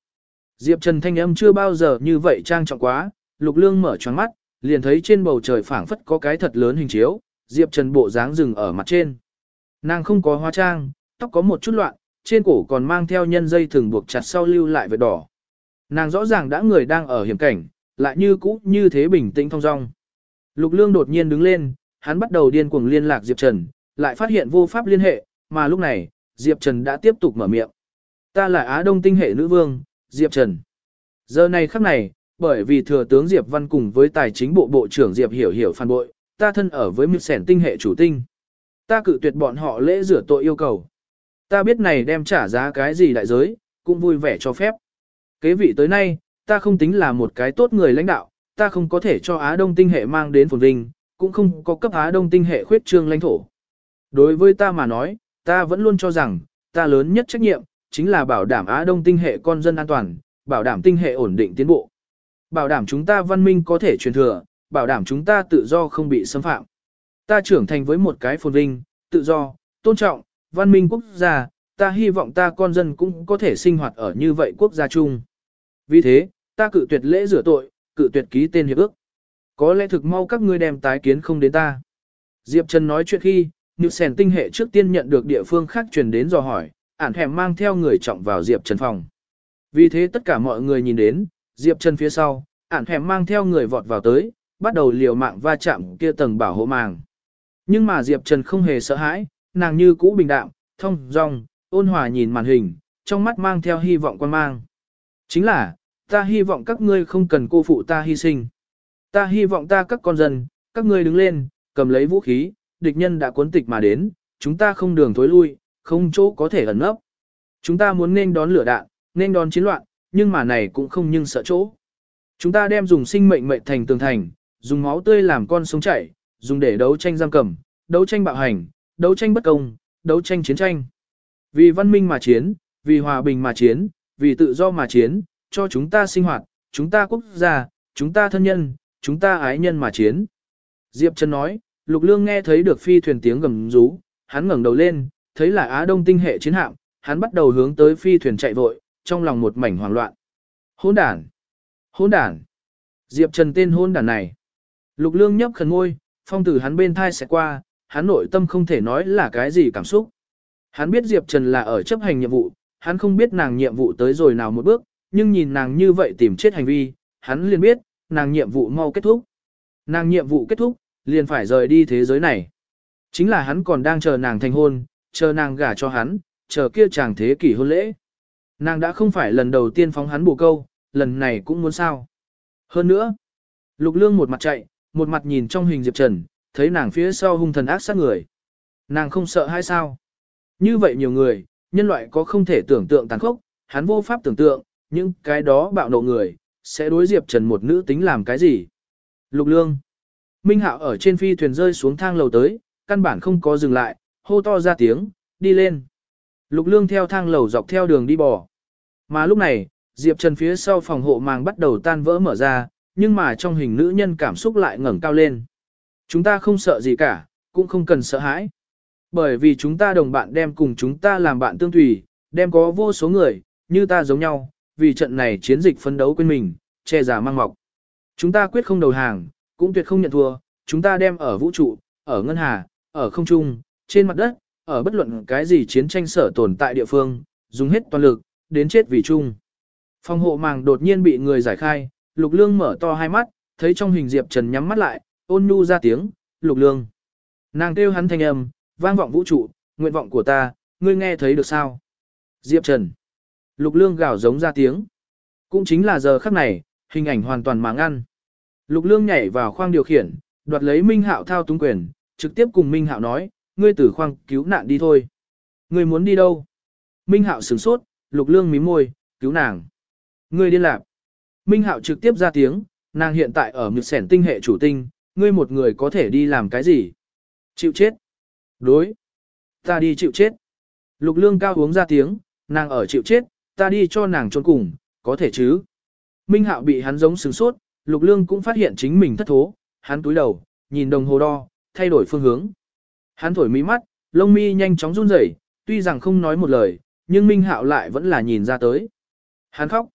Diệp Trần thanh âm chưa bao giờ như vậy trang trọng quá, Lục Lương mở choáng mắt, liền thấy trên bầu trời phảng phất có cái thật lớn hình chiếu, Diệp Trần bộ dáng dừng ở mặt trên. Nàng không có hóa trang, tóc có một chút loạn, trên cổ còn mang theo nhân dây thường buộc chặt sau lưu lại vệt đỏ. Nàng rõ ràng đã người đang ở hiểm cảnh, lại như cũ như thế bình tĩnh thong dong. Lục Lương đột nhiên đứng lên, hắn bắt đầu điên cuồng liên lạc Diệp Trần, lại phát hiện vô pháp liên hệ, mà lúc này, Diệp Trần đã tiếp tục mở miệng. Ta là Á Đông tinh hệ nữ vương, Diệp Trần. Giờ này khắc này, bởi vì thừa tướng Diệp Văn cùng với tài chính bộ bộ trưởng Diệp Hiểu Hiểu phản bội, ta thân ở với miệt sẻn tinh hệ chủ tinh. Ta cự tuyệt bọn họ lễ rửa tội yêu cầu. Ta biết này đem trả giá cái gì đại giới, cũng vui vẻ cho phép. Kế vị tới nay, ta không tính là một cái tốt người lãnh đạo, ta không có thể cho Á Đông tinh hệ mang đến phồn vinh, cũng không có cấp Á Đông tinh hệ khuyết trương lãnh thổ. Đối với ta mà nói, ta vẫn luôn cho rằng, ta lớn nhất trách nhiệm, chính là bảo đảm Á Đông tinh hệ con dân an toàn, bảo đảm tinh hệ ổn định tiến bộ. Bảo đảm chúng ta văn minh có thể truyền thừa, bảo đảm chúng ta tự do không bị xâm phạm. Ta trưởng thành với một cái phồn vinh, tự do, tôn trọng, văn minh quốc gia, ta hy vọng ta con dân cũng có thể sinh hoạt ở như vậy quốc gia chung. Vì thế, ta cự tuyệt lễ rửa tội, cự tuyệt ký tên hiệp ước. Có lẽ thực mau các ngươi đem tái kiến không đến ta. Diệp Trần nói chuyện khi, như Sèn tinh hệ trước tiên nhận được địa phương khác truyền đến dò hỏi, ản hẻm mang theo người trọng vào Diệp Trần phòng. Vì thế tất cả mọi người nhìn đến, Diệp Trần phía sau, ản hẻm mang theo người vọt vào tới, bắt đầu liều mạng va chạm kia tầng bảo hộ màng. Nhưng mà Diệp Trần không hề sợ hãi, nàng như cũ bình đạm, thông dong, ôn hòa nhìn màn hình, trong mắt mang theo hy vọng quan mang. Chính là, ta hy vọng các ngươi không cần cô phụ ta hy sinh. Ta hy vọng ta các con dân, các ngươi đứng lên, cầm lấy vũ khí, địch nhân đã cuốn tịch mà đến, chúng ta không đường thối lui, không chỗ có thể ẩn nấp. Chúng ta muốn nên đón lửa đạn, nên đón chiến loạn, nhưng mà này cũng không nhưng sợ chỗ. Chúng ta đem dùng sinh mệnh mệnh thành tường thành, dùng máu tươi làm con sống chảy, dùng để đấu tranh giam cầm, đấu tranh bạo hành, đấu tranh bất công, đấu tranh chiến tranh. Vì văn minh mà chiến, vì hòa bình mà chiến, vì tự do mà chiến, cho chúng ta sinh hoạt, chúng ta quốc gia, chúng ta thân nhân, chúng ta ái nhân mà chiến. Diệp Trần nói, Lục Lương nghe thấy được phi thuyền tiếng gầm rú, hắn ngẩng đầu lên, thấy là Á Đông tinh hệ chiến hạm, hắn bắt đầu hướng tới phi thuyền chạy vội, trong lòng một mảnh hoảng loạn. Hỗn đản! Hỗn đản! Diệp Trần tên hỗn đản này. Lục Lương nhấp khẩn ngôi, phong tử hắn bên thai sẽ qua, hắn nội tâm không thể nói là cái gì cảm xúc. Hắn biết Diệp Trần là ở chấp hành nhiệm vụ, hắn không biết nàng nhiệm vụ tới rồi nào một bước, nhưng nhìn nàng như vậy tìm chết hành vi, hắn liền biết, nàng nhiệm vụ mau kết thúc. Nàng nhiệm vụ kết thúc, liền phải rời đi thế giới này. Chính là hắn còn đang chờ nàng thành hôn, chờ nàng gả cho hắn, chờ kia chàng thế kỷ hôn lễ. Nàng đã không phải lần đầu tiên phóng hắn bù câu, lần này cũng muốn sao. Hơn nữa, lục lương một mặt chạy, một mặt nhìn trong hình Diệp Trần, thấy nàng phía sau hung thần ác sát người. Nàng không sợ hay sao? Như vậy nhiều người, nhân loại có không thể tưởng tượng tàn khốc, hắn vô pháp tưởng tượng, những cái đó bạo nộ người, sẽ đối Diệp Trần một nữ tính làm cái gì? Lục lương. Minh Hạo ở trên phi thuyền rơi xuống thang lầu tới, căn bản không có dừng lại, hô to ra tiếng, đi lên. Lục lương theo thang lầu dọc theo đường đi bò. Mà lúc này, Diệp Trần phía sau phòng hộ màng bắt đầu tan vỡ mở ra, nhưng mà trong hình nữ nhân cảm xúc lại ngẩng cao lên. Chúng ta không sợ gì cả, cũng không cần sợ hãi. Bởi vì chúng ta đồng bạn đem cùng chúng ta làm bạn tương thủy, đem có vô số người, như ta giống nhau, vì trận này chiến dịch phân đấu quên mình, che giả mang mọc. Chúng ta quyết không đầu hàng, cũng tuyệt không nhận thua, chúng ta đem ở vũ trụ, ở ngân hà, ở không trung, trên mặt đất, ở bất luận cái gì chiến tranh sở tồn tại địa phương, dùng hết toàn lực, đến chết vì chung. Phòng hộ màng đột nhiên bị người giải khai, Lục Lương mở to hai mắt, thấy trong hình Diệp Trần nhắm mắt lại, ôn nhu ra tiếng, Lục Lương. Nàng kêu hắn thanh âm, vang vọng vũ trụ, nguyện vọng của ta, ngươi nghe thấy được sao? Diệp Trần. Lục Lương gào giống ra tiếng. Cũng chính là giờ khắc này, hình ảnh hoàn toàn màng ăn. Lục Lương nhảy vào khoang điều khiển, đoạt lấy Minh Hạo thao túng quyền, trực tiếp cùng Minh Hạo nói, ngươi tử khoang cứu nạn đi thôi. Ngươi muốn đi đâu? Minh Hạo sửng sốt, Lục Lương mím môi, cứu nàng. Ngươi điên lạc. Minh Hạo trực tiếp ra tiếng, nàng hiện tại ở mực sẻn tinh hệ chủ tinh, ngươi một người có thể đi làm cái gì? Chịu chết. Đối. Ta đi chịu chết. Lục Lương cao uống ra tiếng, nàng ở chịu chết, ta đi cho nàng trốn cùng, có thể chứ? Minh Hạo bị hắn giống sửng sốt, Lục Lương cũng phát hiện chính mình thất thố, hắn túi đầu, nhìn đồng hồ đo, thay đổi phương hướng. Hắn thổi mí mắt, lông mi nhanh chóng run rẩy, tuy rằng không nói một lời, nhưng Minh Hạo lại vẫn là nhìn ra tới. Hắn khóc.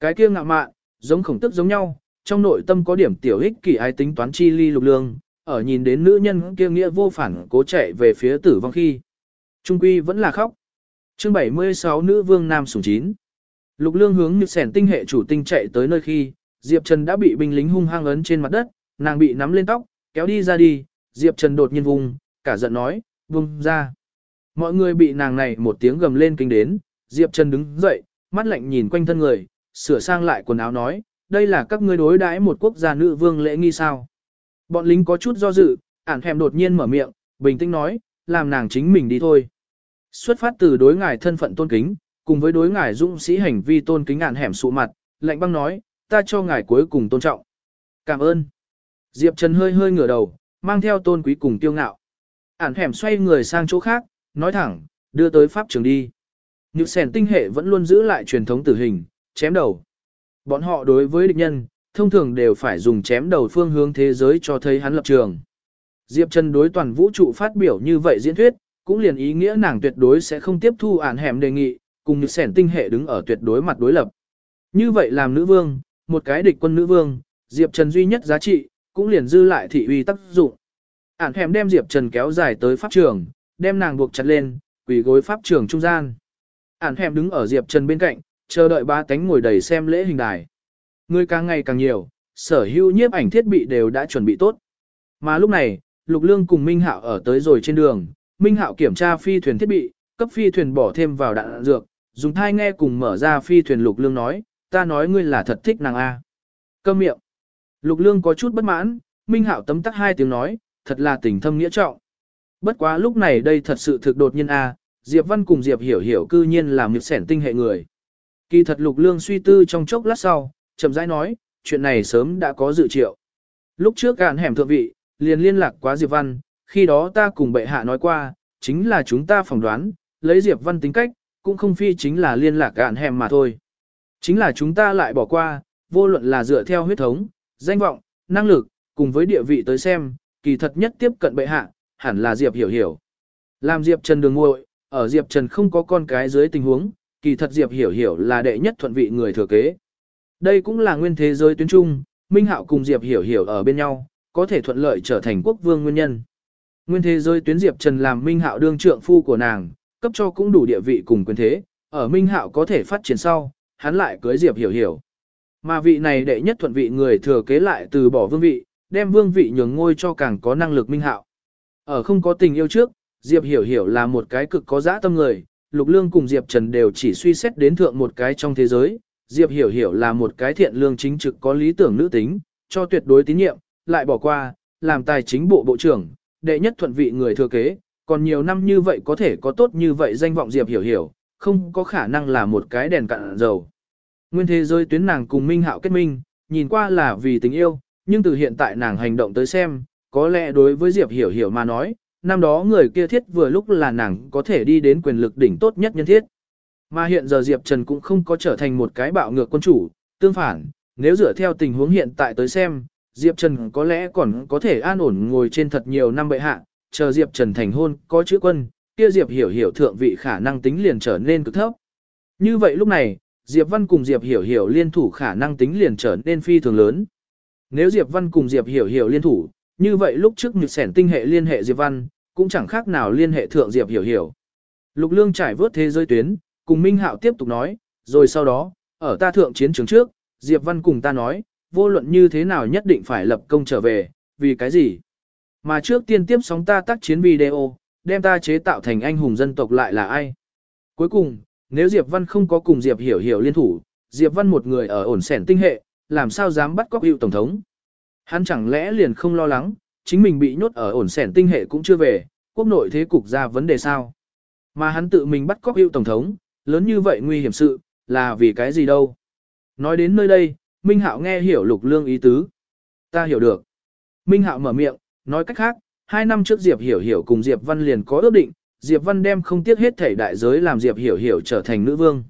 Cái kia ngạo mạn, giống khổng tức giống nhau, trong nội tâm có điểm tiểu ích kỷ ai tính toán chi ly lục lương, ở nhìn đến nữ nhân kia nghĩa vô phản cố chạy về phía tử vong khi. Trung quy vẫn là khóc. chương 76 nữ vương nam sủng chín. Lục lương hướng như sẻn tinh hệ chủ tinh chạy tới nơi khi, Diệp Trần đã bị binh lính hung hăng ấn trên mặt đất, nàng bị nắm lên tóc, kéo đi ra đi, Diệp Trần đột nhiên vùng, cả giận nói, vùng ra. Mọi người bị nàng này một tiếng gầm lên kinh đến, Diệp Trần đứng dậy, mắt lạnh nhìn quanh thân người, sửa sang lại quần áo nói, đây là các ngươi đối đãi một quốc gia nữ vương lễ nghi sao. Bọn lính có chút do dự, ản hèm đột nhiên mở miệng, bình tĩnh nói, làm nàng chính mình đi thôi. Xuất phát từ đối ngài thân phận tôn kính, cùng với đối ngài dũng sĩ hành vi tôn kính ản hẻm sụ mặt, lạnh băng nói, ta cho ngài cuối cùng tôn trọng. Cảm ơn. Diệp Trần hơi hơi ngửa đầu, mang theo tôn quý cùng tiêu ngạo. Ản hẻm xoay người sang chỗ khác, nói thẳng, đưa tới pháp trường đi. như sèn tinh hệ vẫn luôn giữ lại truyền thống tử hình, chém đầu. Bọn họ đối với địch nhân, thông thường đều phải dùng chém đầu phương hướng thế giới cho thấy hắn lập trường. Diệp Trần đối toàn vũ trụ phát biểu như vậy diễn thuyết, cũng liền ý nghĩa nàng tuyệt đối sẽ không tiếp thu ản hẻm đề nghị, cùng như sẻn tinh hệ đứng ở tuyệt đối mặt đối lập. Như vậy làm nữ vương, một cái địch quân nữ vương, Diệp Trần duy nhất giá trị, cũng liền dư lại thị uy tác dụng. Ản hẻm đem Diệp Trần kéo dài tới pháp trường, đem nàng buộc chặt lên, quỳ gối pháp trường trung gian. Ản hẻm đứng ở Diệp Trần bên cạnh, chờ đợi ba tánh ngồi đầy xem lễ hình đài. Người càng ngày càng nhiều, sở hữu nhiếp ảnh thiết bị đều đã chuẩn bị tốt. Mà lúc này, Lục Lương cùng Minh Hạo ở tới rồi trên đường, Minh Hạo kiểm tra phi thuyền thiết bị, cấp phi thuyền bỏ thêm vào đạn dược, dùng thai nghe cùng mở ra phi thuyền Lục Lương nói, ta nói ngươi là thật thích nàng A. Câm miệng. Lục Lương có chút bất mãn, Minh Hạo tấm tắc hai tiếng nói, thật là tình thâm nghĩa trọng. Bất quá lúc này đây thật sự thực đột nhiên A, Diệp Văn cùng Diệp Hiểu Hiểu cư nhiên là một sẻn tinh hệ người. Kỳ thật Lục Lương suy tư trong chốc lát sau, chậm rãi nói, chuyện này sớm đã có dự triệu. Lúc trước gạn hẻm thượng vị, liền liên lạc quá Diệp Văn, khi đó ta cùng bệ hạ nói qua, chính là chúng ta phỏng đoán, lấy Diệp Văn tính cách, cũng không phi chính là liên lạc gạn hẻm mà thôi. Chính là chúng ta lại bỏ qua, vô luận là dựa theo huyết thống, danh vọng, năng lực, cùng với địa vị tới xem, kỳ thật nhất tiếp cận bệ hạ, hẳn là Diệp hiểu hiểu. Làm Diệp Trần đường ngội, ở Diệp Trần không có con cái dưới tình huống, kỳ thật Diệp hiểu hiểu là đệ nhất thuận vị người thừa kế. Đây cũng là nguyên thế giới tuyến trung, Minh Hạo cùng Diệp hiểu hiểu ở bên nhau, có thể thuận lợi trở thành quốc vương nguyên nhân. Nguyên thế giới tuyến Diệp Trần làm Minh Hạo đương trượng phu của nàng, cấp cho cũng đủ địa vị cùng quyền thế, ở Minh Hạo có thể phát triển sau, hắn lại cưới Diệp hiểu hiểu. Mà vị này đệ nhất thuận vị người thừa kế lại từ bỏ vương vị, đem vương vị nhường ngôi cho càng có năng lực Minh Hạo. Ở không có tình yêu trước, Diệp hiểu hiểu là một cái cực có dã tâm người, Lục Lương cùng Diệp Trần đều chỉ suy xét đến thượng một cái trong thế giới, Diệp hiểu hiểu là một cái thiện lương chính trực có lý tưởng nữ tính, cho tuyệt đối tín nhiệm, lại bỏ qua, làm tài chính bộ bộ trưởng, đệ nhất thuận vị người thừa kế, còn nhiều năm như vậy có thể có tốt như vậy danh vọng Diệp hiểu hiểu, không có khả năng là một cái đèn cạn dầu. Nguyên thế giới tuyến nàng cùng Minh Hạo kết minh, nhìn qua là vì tình yêu, nhưng từ hiện tại nàng hành động tới xem, có lẽ đối với Diệp hiểu hiểu mà nói, năm đó người kia thiết vừa lúc là nàng có thể đi đến quyền lực đỉnh tốt nhất nhân thiết. Mà hiện giờ Diệp Trần cũng không có trở thành một cái bạo ngược quân chủ, tương phản, nếu dựa theo tình huống hiện tại tới xem, Diệp Trần có lẽ còn có thể an ổn ngồi trên thật nhiều năm bệ hạ, chờ Diệp Trần thành hôn, có chữ quân, kia Diệp hiểu hiểu thượng vị khả năng tính liền trở nên cực thấp. Như vậy lúc này, Diệp Văn cùng Diệp hiểu hiểu liên thủ khả năng tính liền trở nên phi thường lớn. Nếu Diệp Văn cùng Diệp hiểu hiểu liên thủ, như vậy lúc trước nhược sẻn tinh hệ liên hệ Diệp Văn, cũng chẳng khác nào liên hệ thượng Diệp hiểu hiểu. Lục Lương trải vớt thế giới tuyến, cùng Minh Hạo tiếp tục nói, rồi sau đó, ở ta thượng chiến trường trước, Diệp Văn cùng ta nói, vô luận như thế nào nhất định phải lập công trở về, vì cái gì? Mà trước tiên tiếp sóng ta tác chiến video, đem ta chế tạo thành anh hùng dân tộc lại là ai? Cuối cùng, nếu Diệp Văn không có cùng Diệp Hiểu Hiểu liên thủ, Diệp Văn một người ở ổn sẻn tinh hệ, làm sao dám bắt cóc hiệu tổng thống? Hắn chẳng lẽ liền không lo lắng, chính mình bị nhốt ở ổn sẻn tinh hệ cũng chưa về, quốc nội thế cục ra vấn đề sao? Mà hắn tự mình bắt cóc hiệu tổng thống, lớn như vậy nguy hiểm sự, là vì cái gì đâu? Nói đến nơi đây, Minh Hạo nghe hiểu Lục Lương ý tứ. Ta hiểu được. Minh Hạo mở miệng, nói cách khác, hai năm trước Diệp Hiểu Hiểu cùng Diệp Văn liền có ước định, Diệp Văn đem không tiếc hết thể đại giới làm Diệp Hiểu Hiểu trở thành nữ vương.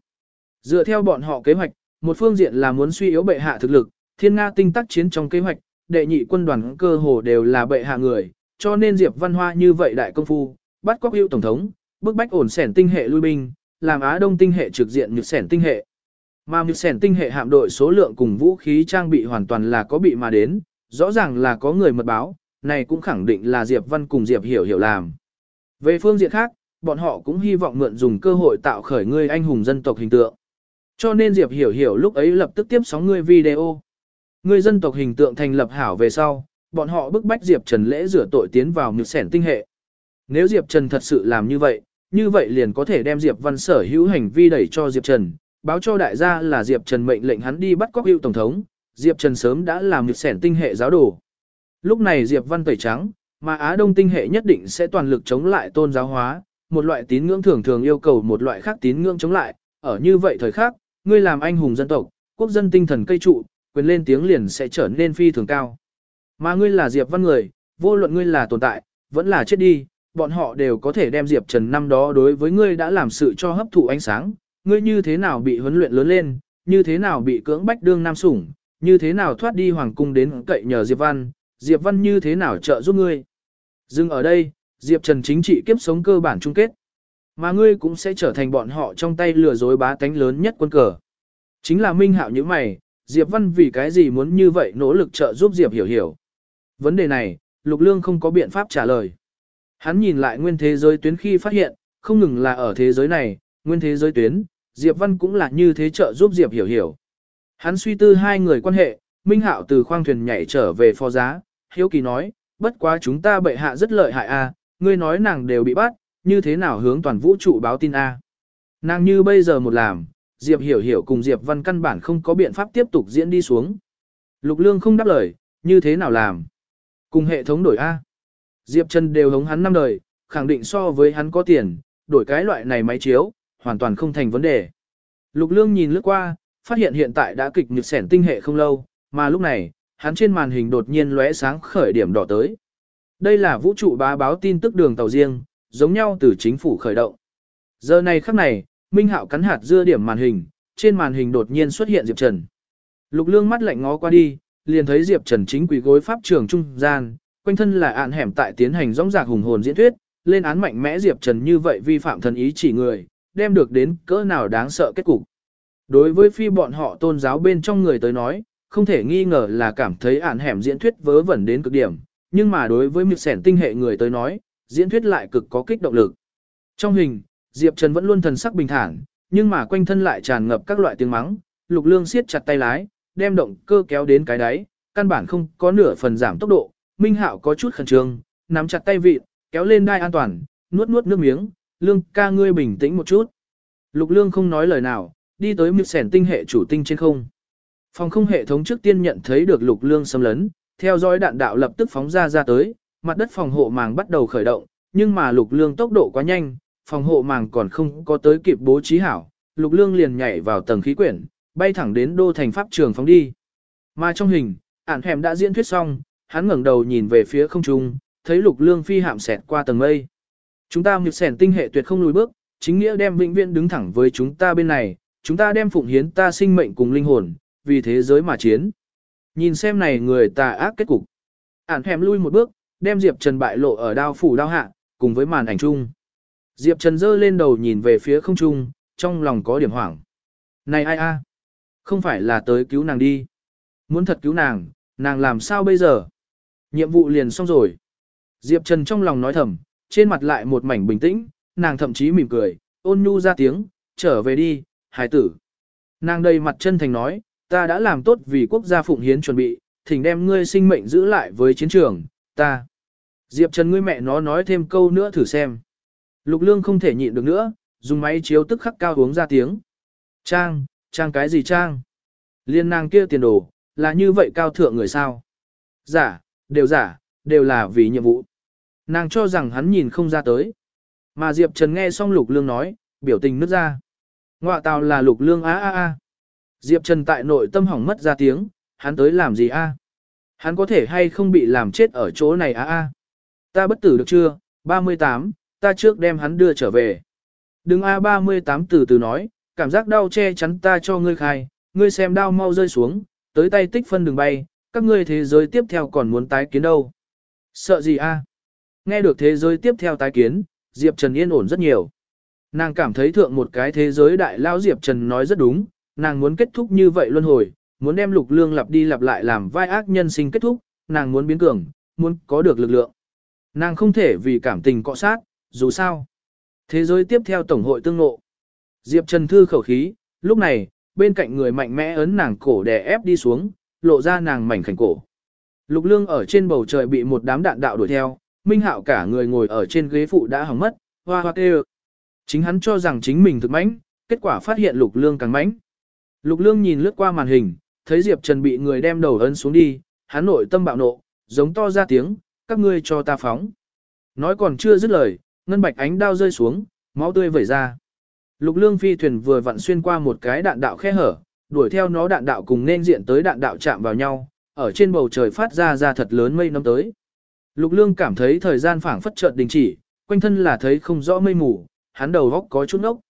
Dựa theo bọn họ kế hoạch, một phương diện là muốn suy yếu bệ hạ thực lực, thiên nga tinh tác chiến trong kế hoạch, đệ nhị quân đoàn cơ hồ đều là bệ hạ người, cho nên Diệp Văn Hoa như vậy đại công phu, bắt cóc hữu tổng thống, bức bách ổn sẻn tinh hệ lui binh, làm Á Đông tinh hệ trực diện nhược sẻn tinh hệ. Mà nhược sẻn tinh hệ hạm đội số lượng cùng vũ khí trang bị hoàn toàn là có bị mà đến, rõ ràng là có người mật báo, này cũng khẳng định là Diệp Văn cùng Diệp Hiểu Hiểu làm. Về phương diện khác, bọn họ cũng hy vọng mượn dùng cơ hội tạo khởi ngươi anh hùng dân tộc hình tượng. Cho nên Diệp Hiểu Hiểu lúc ấy lập tức tiếp sóng ngươi video. Ngươi dân tộc hình tượng thành lập hảo về sau, bọn họ bức bách Diệp Trần lễ rửa tội tiến vào nhược sẻn tinh hệ. Nếu Diệp Trần thật sự làm như vậy, như vậy liền có thể đem Diệp Văn sở hữu hành vi đẩy cho Diệp Trần, báo cho đại gia là Diệp Trần mệnh lệnh hắn đi bắt cóc hữu tổng thống, Diệp Trần sớm đã làm nhược sẻn tinh hệ giáo đồ. Lúc này Diệp Văn tẩy trắng, mà Á Đông tinh hệ nhất định sẽ toàn lực chống lại tôn giáo hóa, một loại tín ngưỡng thường thường yêu cầu một loại khác tín ngưỡng chống lại, ở như vậy thời khắc, ngươi làm anh hùng dân tộc, quốc dân tinh thần cây trụ, quyền lên tiếng liền sẽ trở nên phi thường cao. Mà ngươi là Diệp Văn người, vô luận ngươi là tồn tại, vẫn là chết đi, bọn họ đều có thể đem Diệp Trần năm đó đối với ngươi đã làm sự cho hấp thụ ánh sáng, ngươi như thế nào bị huấn luyện lớn lên, như thế nào bị cưỡng bách đương nam sủng, như thế nào thoát đi hoàng cung đến cậy nhờ Diệp Văn, Diệp Văn như thế nào trợ giúp ngươi. Dừng ở đây, Diệp Trần chính trị kiếp sống cơ bản chung kết. Mà ngươi cũng sẽ trở thành bọn họ trong tay lừa dối bá tánh lớn nhất quân cờ. Chính là Minh Hạo như mày, Diệp Văn vì cái gì muốn như vậy nỗ lực trợ giúp Diệp hiểu hiểu. Vấn đề này, Lục Lương không có biện pháp trả lời. Hắn nhìn lại nguyên thế giới tuyến khi phát hiện, không ngừng là ở thế giới này, nguyên thế giới tuyến, Diệp Văn cũng là như thế trợ giúp Diệp hiểu hiểu. Hắn suy tư hai người quan hệ, Minh Hạo từ khoang thuyền nhảy trở về phó giá, hiếu kỳ nói, bất quá chúng ta bệ hạ rất lợi hại a, ngươi nói nàng đều bị bắt, như thế nào hướng toàn vũ trụ báo tin a? Nàng như bây giờ một làm, Diệp hiểu hiểu cùng Diệp Văn căn bản không có biện pháp tiếp tục diễn đi xuống. Lục Lương không đáp lời, như thế nào làm? Cùng hệ thống đổi a. Diệp Trần đều hống hắn năm đời, khẳng định so với hắn có tiền, đổi cái loại này máy chiếu, hoàn toàn không thành vấn đề. Lục Lương nhìn lướt qua, phát hiện hiện tại đã kịch nhược sẻn tinh hệ không lâu, mà lúc này, hắn trên màn hình đột nhiên lóe sáng khởi điểm đỏ tới. Đây là vũ trụ bá báo tin tức đường tàu riêng, giống nhau từ chính phủ khởi động. Giờ này khắc này, Minh Hạo cắn hạt dưa điểm màn hình, trên màn hình đột nhiên xuất hiện Diệp Trần. Lục Lương mắt lạnh ngó qua đi, liền thấy Diệp Trần chính quỳ gối pháp trường trung gian, quanh thân là ạn hẻm tại tiến hành rõng rạc hùng hồn diễn thuyết, lên án mạnh mẽ Diệp Trần như vậy vi phạm thần ý chỉ người, đem được đến cỡ nào đáng sợ kết cục. Đối với phi bọn họ tôn giáo bên trong người tới nói, không thể nghi ngờ là cảm thấy ản hẻm diễn thuyết vớ vẩn đến cực điểm, nhưng mà đối với miệt sẻn tinh hệ người tới nói, diễn thuyết lại cực có kích động lực. Trong hình, Diệp Trần vẫn luôn thần sắc bình thản, nhưng mà quanh thân lại tràn ngập các loại tiếng mắng, Lục Lương siết chặt tay lái, đem động cơ kéo đến cái đáy, căn bản không có nửa phần giảm tốc độ, Minh Hạo có chút khẩn trương, nắm chặt tay vị, kéo lên đai an toàn, nuốt nuốt nước miếng, Lương ca ngươi bình tĩnh một chút. Lục Lương không nói lời nào, đi tới miệt sẻn tinh hệ chủ tinh trên không. Phòng không hệ thống trước tiên nhận thấy được Lục Lương xâm lấn, theo dõi đạn đạo lập tức phóng ra ra tới, mặt đất phòng hộ màng bắt đầu khởi động, nhưng mà Lục Lương tốc độ quá nhanh, phòng hộ màng còn không có tới kịp bố trí hảo, Lục Lương liền nhảy vào tầng khí quyển, bay thẳng đến đô thành pháp trường phóng đi. Mà trong hình, ản hẻm đã diễn thuyết xong, hắn ngẩng đầu nhìn về phía không trung, thấy Lục Lương phi hạm xẹt qua tầng mây. Chúng ta nhược sẻn tinh hệ tuyệt không lùi bước, chính nghĩa đem vĩnh viễn đứng thẳng với chúng ta bên này, chúng ta đem phụng hiến ta sinh mệnh cùng linh hồn, vì thế giới mà chiến. Nhìn xem này người tà ác kết cục. Ản hẻm lui một bước, đem Diệp Trần bại lộ ở đao phủ đao hạ, cùng với màn ảnh chung. Diệp Trần dơ lên đầu nhìn về phía không trung, trong lòng có điểm hoảng. Này ai a? Không phải là tới cứu nàng đi. Muốn thật cứu nàng, nàng làm sao bây giờ? Nhiệm vụ liền xong rồi. Diệp Trần trong lòng nói thầm, trên mặt lại một mảnh bình tĩnh, nàng thậm chí mỉm cười, ôn nhu ra tiếng, trở về đi, hải tử. Nàng đầy mặt chân thành nói, ta đã làm tốt vì quốc gia phụng hiến chuẩn bị, thỉnh đem ngươi sinh mệnh giữ lại với chiến trường, ta. Diệp Trần ngươi mẹ nó nói thêm câu nữa thử xem. Lục Lương không thể nhịn được nữa, dùng máy chiếu tức khắc cao uống ra tiếng. Trang, trang cái gì trang? Liên nàng kia tiền đồ, là như vậy cao thượng người sao? Giả, đều giả, đều là vì nhiệm vụ. Nàng cho rằng hắn nhìn không ra tới. Mà Diệp Trần nghe xong Lục Lương nói, biểu tình nứt ra. Ngoạ tào là Lục Lương á á á. Diệp Trần tại nội tâm hỏng mất ra tiếng, hắn tới làm gì a? Hắn có thể hay không bị làm chết ở chỗ này á a? Ta bất tử được chưa? 38, ta trước đem hắn đưa trở về. Đừng A38 từ từ nói, cảm giác đau che chắn ta cho ngươi khai, ngươi xem đau mau rơi xuống, tới tay tích phân đừng bay, các ngươi thế giới tiếp theo còn muốn tái kiến đâu. Sợ gì a? Nghe được thế giới tiếp theo tái kiến, Diệp Trần yên ổn rất nhiều. Nàng cảm thấy thượng một cái thế giới đại lao Diệp Trần nói rất đúng, nàng muốn kết thúc như vậy luân hồi, muốn đem lục lương lặp đi lặp lại làm vai ác nhân sinh kết thúc, nàng muốn biến cường, muốn có được lực lượng. Nàng không thể vì cảm tình cọ sát, dù sao. Thế giới tiếp theo Tổng hội tương ngộ. Diệp Trần thư khẩu khí, lúc này, bên cạnh người mạnh mẽ ấn nàng cổ đè ép đi xuống, lộ ra nàng mảnh khảnh cổ. Lục lương ở trên bầu trời bị một đám đạn đạo đuổi theo, Minh Hạo cả người ngồi ở trên ghế phụ đã hỏng mất, hoa hoa kêu. Chính hắn cho rằng chính mình thực mãnh, kết quả phát hiện lục lương càng mãnh. Lục lương nhìn lướt qua màn hình, thấy Diệp Trần bị người đem đầu ấn xuống đi, hắn nội tâm bạo nộ, giống to ra tiếng, các ngươi cho ta phóng. Nói còn chưa dứt lời, ngân bạch ánh đao rơi xuống, máu tươi vẩy ra. Lục lương phi thuyền vừa vặn xuyên qua một cái đạn đạo khe hở, đuổi theo nó đạn đạo cùng nên diện tới đạn đạo chạm vào nhau, ở trên bầu trời phát ra ra thật lớn mây năm tới. Lục lương cảm thấy thời gian phảng phất chợt đình chỉ, quanh thân là thấy không rõ mây mù, hắn đầu góc có chút nốc.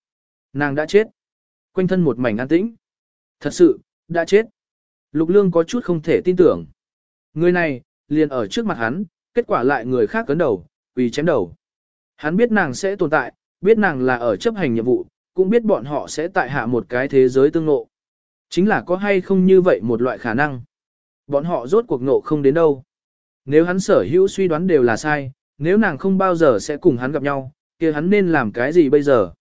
Nàng đã chết. Quanh thân một mảnh an tĩnh. Thật sự, đã chết. Lục lương có chút không thể tin tưởng. Người này, liền ở trước mặt hắn, kết quả lại người khác cấn đầu, vì chém đầu. Hắn biết nàng sẽ tồn tại, biết nàng là ở chấp hành nhiệm vụ, cũng biết bọn họ sẽ tại hạ một cái thế giới tương ngộ. Chính là có hay không như vậy một loại khả năng. Bọn họ rốt cuộc ngộ không đến đâu. Nếu hắn sở hữu suy đoán đều là sai, nếu nàng không bao giờ sẽ cùng hắn gặp nhau, kia hắn nên làm cái gì bây giờ?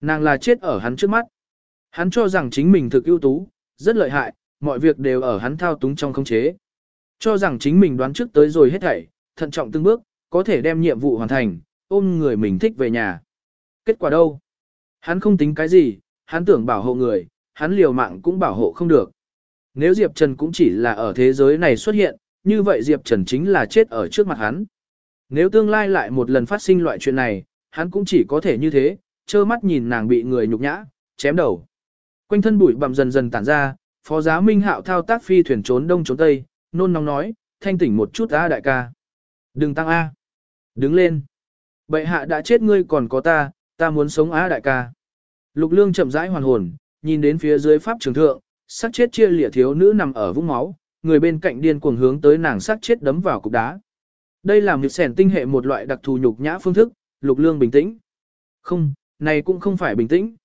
Nàng là chết ở hắn trước mắt. Hắn cho rằng chính mình thực ưu tú, rất lợi hại, mọi việc đều ở hắn thao túng trong khống chế. Cho rằng chính mình đoán trước tới rồi hết thảy, thận trọng từng bước, có thể đem nhiệm vụ hoàn thành, ôm người mình thích về nhà. Kết quả đâu? Hắn không tính cái gì, hắn tưởng bảo hộ người, hắn liều mạng cũng bảo hộ không được. Nếu Diệp Trần cũng chỉ là ở thế giới này xuất hiện, như vậy Diệp Trần chính là chết ở trước mặt hắn. Nếu tương lai lại một lần phát sinh loại chuyện này, hắn cũng chỉ có thể như thế, trơ mắt nhìn nàng bị người nhục nhã, chém đầu. Quanh thân bụi bặm dần dần tản ra, phó giá Minh Hạo thao tác phi thuyền trốn đông trốn tây, nôn nóng nói, thanh tỉnh một chút A đại ca. Đừng tăng A. Đứng lên. Bệ hạ đã chết ngươi còn có ta, ta muốn sống A đại ca. Lục lương chậm rãi hoàn hồn, nhìn đến phía dưới pháp trường thượng, xác chết chia lìa thiếu nữ nằm ở vũng máu, người bên cạnh điên cuồng hướng tới nàng xác chết đấm vào cục đá. Đây là một sẻn tinh hệ một loại đặc thù nhục nhã phương thức, lục lương bình tĩnh. Không, này cũng không phải bình tĩnh.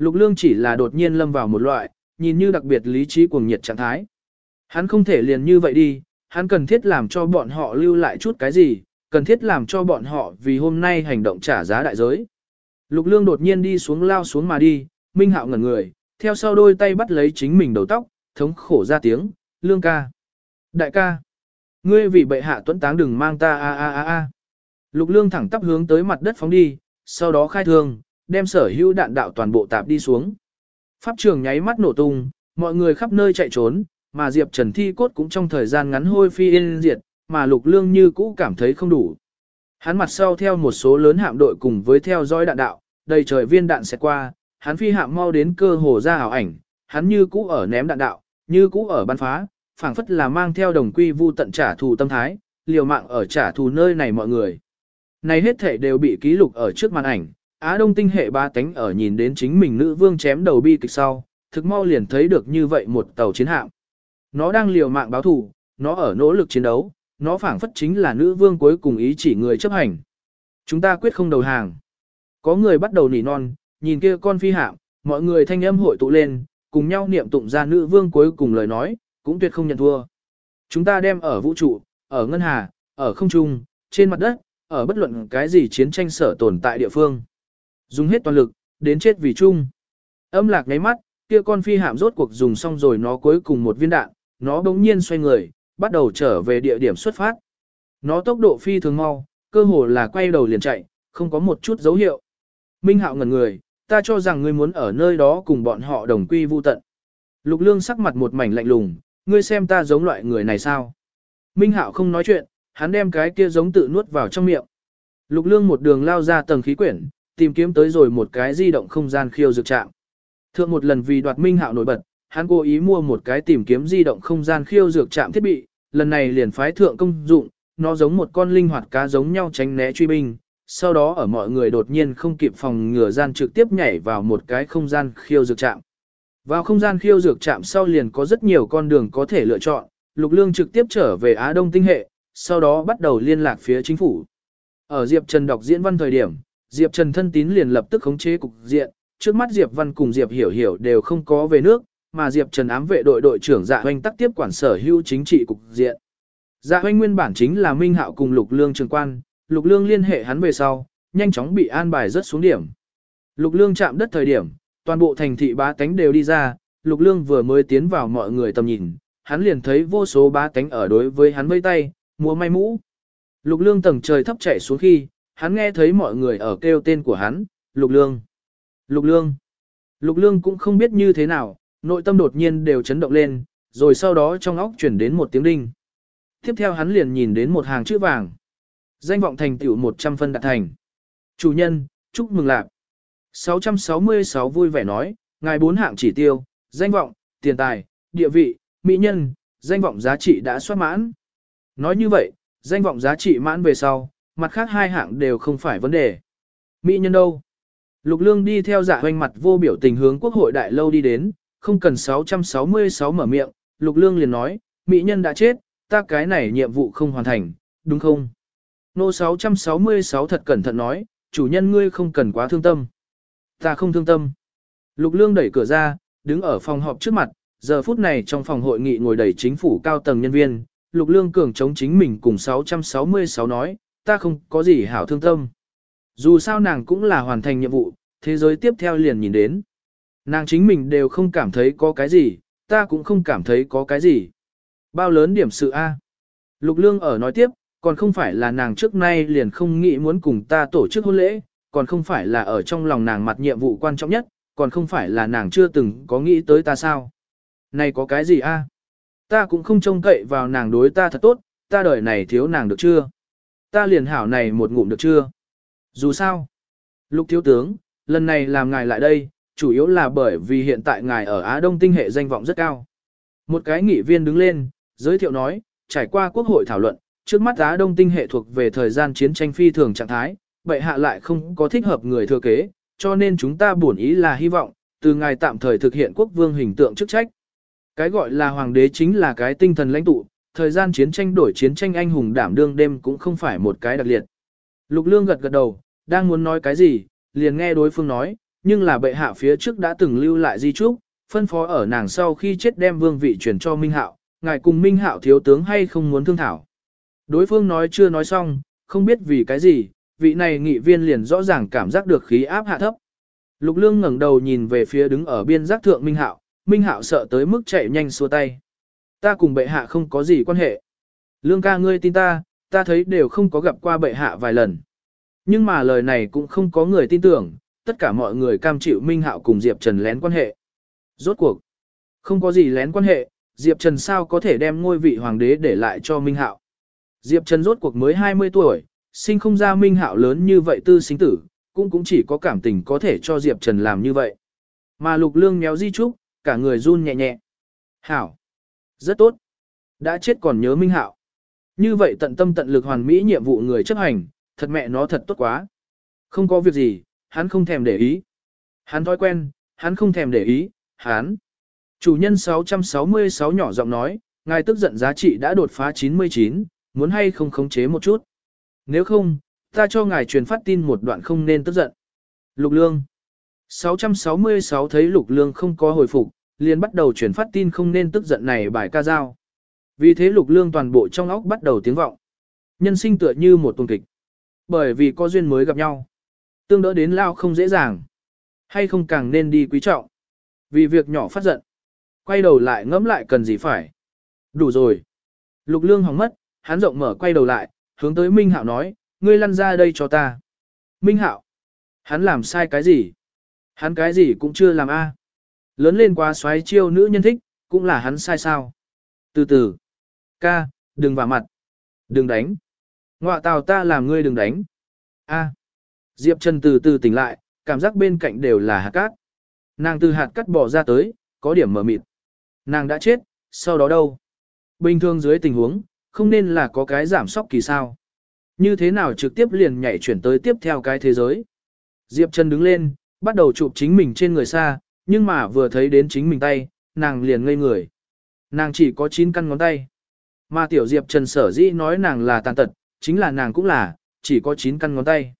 Lục lương chỉ là đột nhiên lâm vào một loại, nhìn như đặc biệt lý trí cuồng nhiệt trạng thái. Hắn không thể liền như vậy đi, hắn cần thiết làm cho bọn họ lưu lại chút cái gì, cần thiết làm cho bọn họ vì hôm nay hành động trả giá đại giới. Lục lương đột nhiên đi xuống lao xuống mà đi, Minh Hạo ngẩn người, theo sau đôi tay bắt lấy chính mình đầu tóc, thống khổ ra tiếng, lương ca. Đại ca, ngươi vì bệ hạ tuấn táng đừng mang ta a a a a. Lục lương thẳng tắp hướng tới mặt đất phóng đi, sau đó khai thương, đem sở hữu đạn đạo toàn bộ tạp đi xuống. Pháp trường nháy mắt nổ tung, mọi người khắp nơi chạy trốn, mà Diệp Trần thi cốt cũng trong thời gian ngắn hôi phi yên diệt, mà lục lương như cũ cảm thấy không đủ. Hắn mặt sau theo một số lớn hạm đội cùng với theo dõi đạn đạo, đầy trời viên đạn sẽ qua, hắn phi hạm mau đến cơ hồ ra ảo ảnh, hắn như cũ ở ném đạn đạo, như cũ ở bắn phá, phảng phất là mang theo đồng quy vu tận trả thù tâm thái, liều mạng ở trả thù nơi này mọi người. Này hết thể đều bị ký lục ở trước màn ảnh, Á Đông tinh hệ ba tánh ở nhìn đến chính mình nữ vương chém đầu bi kịch sau, thực mau liền thấy được như vậy một tàu chiến hạm. Nó đang liều mạng báo thù, nó ở nỗ lực chiến đấu, nó phảng phất chính là nữ vương cuối cùng ý chỉ người chấp hành. Chúng ta quyết không đầu hàng. Có người bắt đầu nỉ non, nhìn kia con phi hạm, mọi người thanh âm hội tụ lên, cùng nhau niệm tụng ra nữ vương cuối cùng lời nói, cũng tuyệt không nhận thua. Chúng ta đem ở vũ trụ, ở ngân hà, ở không trung, trên mặt đất, ở bất luận cái gì chiến tranh sở tồn tại địa phương. Dùng hết toàn lực, đến chết vì chung. Âm lạc ngáy mắt, kia con phi hạm rốt cuộc dùng xong rồi nó cuối cùng một viên đạn, nó bỗng nhiên xoay người, bắt đầu trở về địa điểm xuất phát. Nó tốc độ phi thường mau, cơ hồ là quay đầu liền chạy, không có một chút dấu hiệu. Minh Hạo ngẩn người, ta cho rằng ngươi muốn ở nơi đó cùng bọn họ đồng quy vu tận. Lục Lương sắc mặt một mảnh lạnh lùng, ngươi xem ta giống loại người này sao? Minh Hạo không nói chuyện, hắn đem cái kia giống tự nuốt vào trong miệng. Lục Lương một đường lao ra tầng khí quyển, tìm kiếm tới rồi một cái di động không gian khiêu dược trạm. Thượng một lần vì đoạt Minh Hạo nổi bật, hắn cố ý mua một cái tìm kiếm di động không gian khiêu dược trạm thiết bị, lần này liền phái thượng công dụng, nó giống một con linh hoạt cá giống nhau tránh né truy binh, sau đó ở mọi người đột nhiên không kịp phòng ngừa gian trực tiếp nhảy vào một cái không gian khiêu dược trạm. Vào không gian khiêu dược trạm sau liền có rất nhiều con đường có thể lựa chọn, Lục Lương trực tiếp trở về Á Đông tinh hệ, sau đó bắt đầu liên lạc phía chính phủ. Ở Diệp Trần đọc diễn văn thời điểm, Diệp Trần thân tín liền lập tức khống chế cục diện, trước mắt Diệp Văn cùng Diệp Hiểu Hiểu đều không có về nước, mà Diệp Trần ám vệ đội đội trưởng Dạ Hoành tắc tiếp quản sở hữu chính trị cục diện. Dạ Hoành nguyên bản chính là Minh Hạo cùng Lục Lương trường quan, Lục Lương liên hệ hắn về sau, nhanh chóng bị an bài rất xuống điểm. Lục Lương chạm đất thời điểm, toàn bộ thành thị bá tánh đều đi ra, Lục Lương vừa mới tiến vào mọi người tầm nhìn, hắn liền thấy vô số bá tánh ở đối với hắn vây tay, múa may mũ. Lục Lương tầng trời thấp chạy xuống khi, hắn nghe thấy mọi người ở kêu tên của hắn, Lục Lương. Lục Lương. Lục Lương cũng không biết như thế nào, nội tâm đột nhiên đều chấn động lên, rồi sau đó trong óc chuyển đến một tiếng đinh. Tiếp theo hắn liền nhìn đến một hàng chữ vàng. Danh vọng thành tựu 100 phân đạt thành. Chủ nhân, chúc mừng lạc. 666 vui vẻ nói, ngài bốn hạng chỉ tiêu, danh vọng, tiền tài, địa vị, mỹ nhân, danh vọng giá trị đã soát mãn. Nói như vậy, danh vọng giá trị mãn về sau, mặt khác hai hạng đều không phải vấn đề. Mỹ nhân đâu? Lục lương đi theo dạ hoanh mặt vô biểu tình hướng quốc hội đại lâu đi đến, không cần 666 mở miệng, lục lương liền nói, Mỹ nhân đã chết, ta cái này nhiệm vụ không hoàn thành, đúng không? Nô 666 thật cẩn thận nói, chủ nhân ngươi không cần quá thương tâm. Ta không thương tâm. Lục lương đẩy cửa ra, đứng ở phòng họp trước mặt, giờ phút này trong phòng hội nghị ngồi đầy chính phủ cao tầng nhân viên, lục lương cường chống chính mình cùng 666 nói, ta không có gì hảo thương tâm. Dù sao nàng cũng là hoàn thành nhiệm vụ, thế giới tiếp theo liền nhìn đến. Nàng chính mình đều không cảm thấy có cái gì, ta cũng không cảm thấy có cái gì. Bao lớn điểm sự A. Lục lương ở nói tiếp, còn không phải là nàng trước nay liền không nghĩ muốn cùng ta tổ chức hôn lễ, còn không phải là ở trong lòng nàng mặt nhiệm vụ quan trọng nhất, còn không phải là nàng chưa từng có nghĩ tới ta sao. Này có cái gì a? Ta cũng không trông cậy vào nàng đối ta thật tốt, ta đời này thiếu nàng được chưa? Ta liền hảo này một ngụm được chưa? Dù sao, lục thiếu tướng, lần này làm ngài lại đây, chủ yếu là bởi vì hiện tại ngài ở Á Đông tinh hệ danh vọng rất cao. Một cái nghị viên đứng lên, giới thiệu nói, trải qua quốc hội thảo luận, trước mắt Á Đông tinh hệ thuộc về thời gian chiến tranh phi thường trạng thái, bệ hạ lại không có thích hợp người thừa kế, cho nên chúng ta bổn ý là hy vọng, từ ngài tạm thời thực hiện quốc vương hình tượng chức trách. Cái gọi là hoàng đế chính là cái tinh thần lãnh tụ, thời gian chiến tranh đổi chiến tranh anh hùng đảm đương đêm cũng không phải một cái đặc liệt. Lục lương gật gật đầu, đang muốn nói cái gì, liền nghe đối phương nói, nhưng là bệ hạ phía trước đã từng lưu lại di trúc, phân phó ở nàng sau khi chết đem vương vị chuyển cho Minh Hạo, ngài cùng Minh Hạo thiếu tướng hay không muốn thương thảo. Đối phương nói chưa nói xong, không biết vì cái gì, vị này nghị viên liền rõ ràng cảm giác được khí áp hạ thấp. Lục Lương ngẩng đầu nhìn về phía đứng ở biên giác thượng Minh Hạo, Minh Hạo sợ tới mức chạy nhanh xua tay. Ta cùng bệ hạ không có gì quan hệ. Lương ca ngươi tin ta, ta thấy đều không có gặp qua bệ hạ vài lần. Nhưng mà lời này cũng không có người tin tưởng, tất cả mọi người cam chịu Minh Hạo cùng Diệp Trần lén quan hệ. Rốt cuộc, không có gì lén quan hệ, Diệp Trần sao có thể đem ngôi vị hoàng đế để lại cho Minh Hạo. Diệp Trần rốt cuộc mới 20 tuổi, sinh không ra Minh Hạo lớn như vậy tư sinh tử, cũng cũng chỉ có cảm tình có thể cho Diệp Trần làm như vậy. Mà Lục Lương méo di trúc, cả người run nhẹ nhẹ. Hảo! Rất tốt! Đã chết còn nhớ Minh Hạo. Như vậy tận tâm tận lực hoàn mỹ nhiệm vụ người chấp hành, thật mẹ nó thật tốt quá. Không có việc gì, hắn không thèm để ý. Hắn thói quen, hắn không thèm để ý, hắn. Chủ nhân 666 nhỏ giọng nói, ngài tức giận giá trị đã đột phá 99, muốn hay không khống chế một chút. Nếu không, ta cho ngài truyền phát tin một đoạn không nên tức giận. Lục lương. 666 thấy lục lương không có hồi phục, liền bắt đầu truyền phát tin không nên tức giận này bài ca dao. Vì thế lục lương toàn bộ trong óc bắt đầu tiếng vọng. Nhân sinh tựa như một tuần kịch. Bởi vì có duyên mới gặp nhau. Tương đỡ đến lao không dễ dàng. Hay không càng nên đi quý trọng. Vì việc nhỏ phát giận. Quay đầu lại ngẫm lại cần gì phải. Đủ rồi. Lục lương hỏng mất, hắn rộng mở quay đầu lại, hướng tới Minh Hạo nói, ngươi lăn ra đây cho ta. Minh Hạo, hắn làm sai cái gì? Hắn cái gì cũng chưa làm a. Lớn lên quá xoáy chiêu nữ nhân thích, cũng là hắn sai sao. Từ từ. Ca, đừng vào mặt. Đừng đánh. Ngoạ tào ta làm ngươi đừng đánh. A. Diệp Trần từ từ tỉnh lại, cảm giác bên cạnh đều là hạt cát. Nàng từ hạt cát bỏ ra tới, có điểm mở mịt. Nàng đã chết, sau đó đâu? Bình thường dưới tình huống, không nên là có cái giảm sóc kỳ sao. Như thế nào trực tiếp liền nhảy chuyển tới tiếp theo cái thế giới. Diệp Trần đứng lên, bắt đầu chụp chính mình trên người xa, nhưng mà vừa thấy đến chính mình tay, nàng liền ngây người. Nàng chỉ có 9 căn ngón tay. Mà tiểu Diệp Trần sở dĩ nói nàng là tàn tật, chính là nàng cũng là, chỉ có 9 căn ngón tay.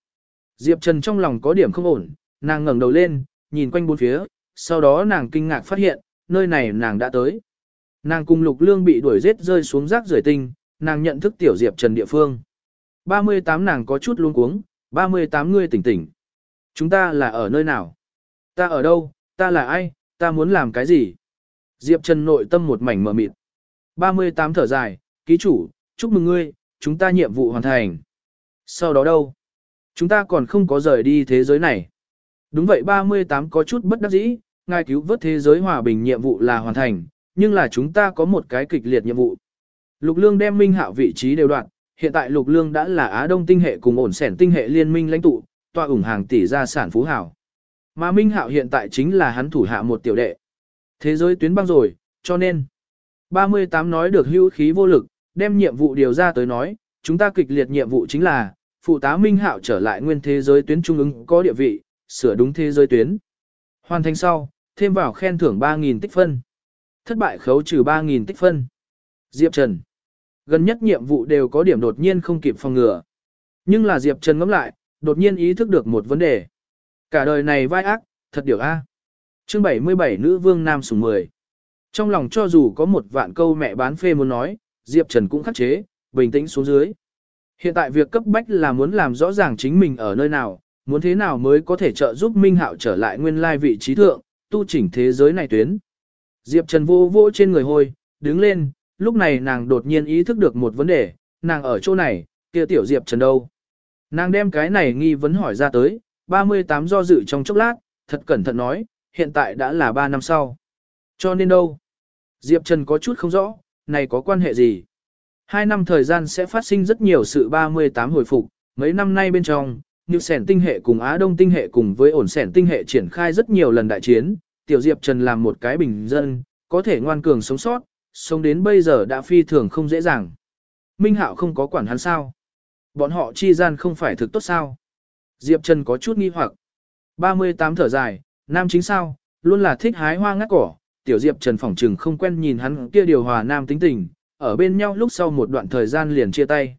Diệp Trần trong lòng có điểm không ổn, nàng ngẩng đầu lên, nhìn quanh bốn phía, sau đó nàng kinh ngạc phát hiện, nơi này nàng đã tới. Nàng cùng Lục Lương bị đuổi giết rơi xuống rác rưởi tinh, nàng nhận thức tiểu Diệp Trần địa phương. 38 nàng có chút luống cuống, 38 ngươi tỉnh tỉnh. Chúng ta là ở nơi nào? Ta ở đâu? Ta là ai? Ta muốn làm cái gì? Diệp Trần nội tâm một mảnh mờ mịt. 38 thở dài, ký chủ, chúc mừng ngươi, chúng ta nhiệm vụ hoàn thành. Sau đó đâu? Chúng ta còn không có rời đi thế giới này. Đúng vậy 38 có chút bất đắc dĩ, ngài cứu vớt thế giới hòa bình nhiệm vụ là hoàn thành, nhưng là chúng ta có một cái kịch liệt nhiệm vụ. Lục Lương đem Minh Hạo vị trí đều đoạn, hiện tại Lục Lương đã là Á Đông tinh hệ cùng ổn sẻn tinh hệ liên minh lãnh tụ, tọa ủng hàng tỷ gia sản phú hảo. Mà Minh Hạo hiện tại chính là hắn thủ hạ một tiểu đệ. Thế giới tuyến băng rồi, cho nên 38 nói được hữu khí vô lực, đem nhiệm vụ điều ra tới nói, chúng ta kịch liệt nhiệm vụ chính là phụ tá Minh Hạo trở lại nguyên thế giới tuyến trung ứng có địa vị, sửa đúng thế giới tuyến. Hoàn thành sau, thêm vào khen thưởng 3.000 tích phân. Thất bại khấu trừ 3.000 tích phân. Diệp Trần. Gần nhất nhiệm vụ đều có điểm đột nhiên không kịp phòng ngừa. Nhưng là Diệp Trần ngẫm lại, đột nhiên ý thức được một vấn đề. Cả đời này vai ác, thật điều A. Chương 77 Nữ Vương Nam Sùng 10. Trong lòng cho dù có một vạn câu mẹ bán phê muốn nói, Diệp Trần cũng khắc chế, bình tĩnh xuống dưới. Hiện tại việc cấp bách là muốn làm rõ ràng chính mình ở nơi nào, muốn thế nào mới có thể trợ giúp Minh Hạo trở lại nguyên lai vị trí thượng, tu chỉnh thế giới này tuyến. Diệp Trần vô vô trên người hôi, đứng lên, lúc này nàng đột nhiên ý thức được một vấn đề, nàng ở chỗ này, kia tiểu Diệp Trần đâu. Nàng đem cái này nghi vấn hỏi ra tới, 38 do dự trong chốc lát, thật cẩn thận nói, hiện tại đã là 3 năm sau. Cho nên đâu? Diệp Trần có chút không rõ, này có quan hệ gì? Hai năm thời gian sẽ phát sinh rất nhiều sự 38 hồi phục, mấy năm nay bên trong, như sẻn tinh hệ cùng Á Đông tinh hệ cùng với ổn sẻn tinh hệ triển khai rất nhiều lần đại chiến, tiểu Diệp Trần làm một cái bình dân, có thể ngoan cường sống sót, sống đến bây giờ đã phi thường không dễ dàng. Minh Hạo không có quản hắn sao? Bọn họ chi gian không phải thực tốt sao? Diệp Trần có chút nghi hoặc. 38 thở dài, nam chính sao, luôn là thích hái hoa ngắt cỏ, tiểu Diệp Trần phỏng trừng không quen nhìn hắn kia điều hòa nam tính tình, ở bên nhau lúc sau một đoạn thời gian liền chia tay.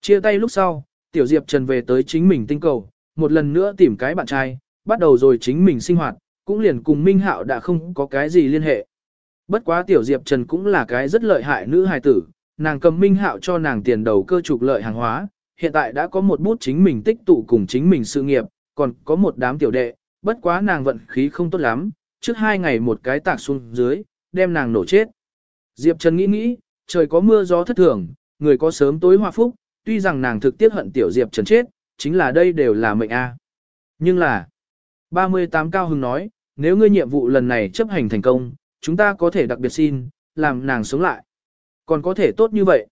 Chia tay lúc sau, tiểu Diệp Trần về tới chính mình tinh cầu, một lần nữa tìm cái bạn trai, bắt đầu rồi chính mình sinh hoạt, cũng liền cùng Minh Hạo đã không có cái gì liên hệ. Bất quá tiểu Diệp Trần cũng là cái rất lợi hại nữ hài tử, nàng cầm Minh Hạo cho nàng tiền đầu cơ trục lợi hàng hóa, hiện tại đã có một bút chính mình tích tụ cùng chính mình sự nghiệp, còn có một đám tiểu đệ, bất quá nàng vận khí không tốt lắm, trước hai ngày một cái tạc xuống dưới, đem nàng nổ chết. Diệp Trần nghĩ nghĩ, trời có mưa gió thất thường, người có sớm tối hòa phúc, tuy rằng nàng thực tiếc hận tiểu Diệp Trần chết, chính là đây đều là mệnh A. À. Nhưng là, 38 Cao Hưng nói, nếu ngươi nhiệm vụ lần này chấp hành thành công, chúng ta có thể đặc biệt xin, làm nàng sống lại. Còn có thể tốt như vậy.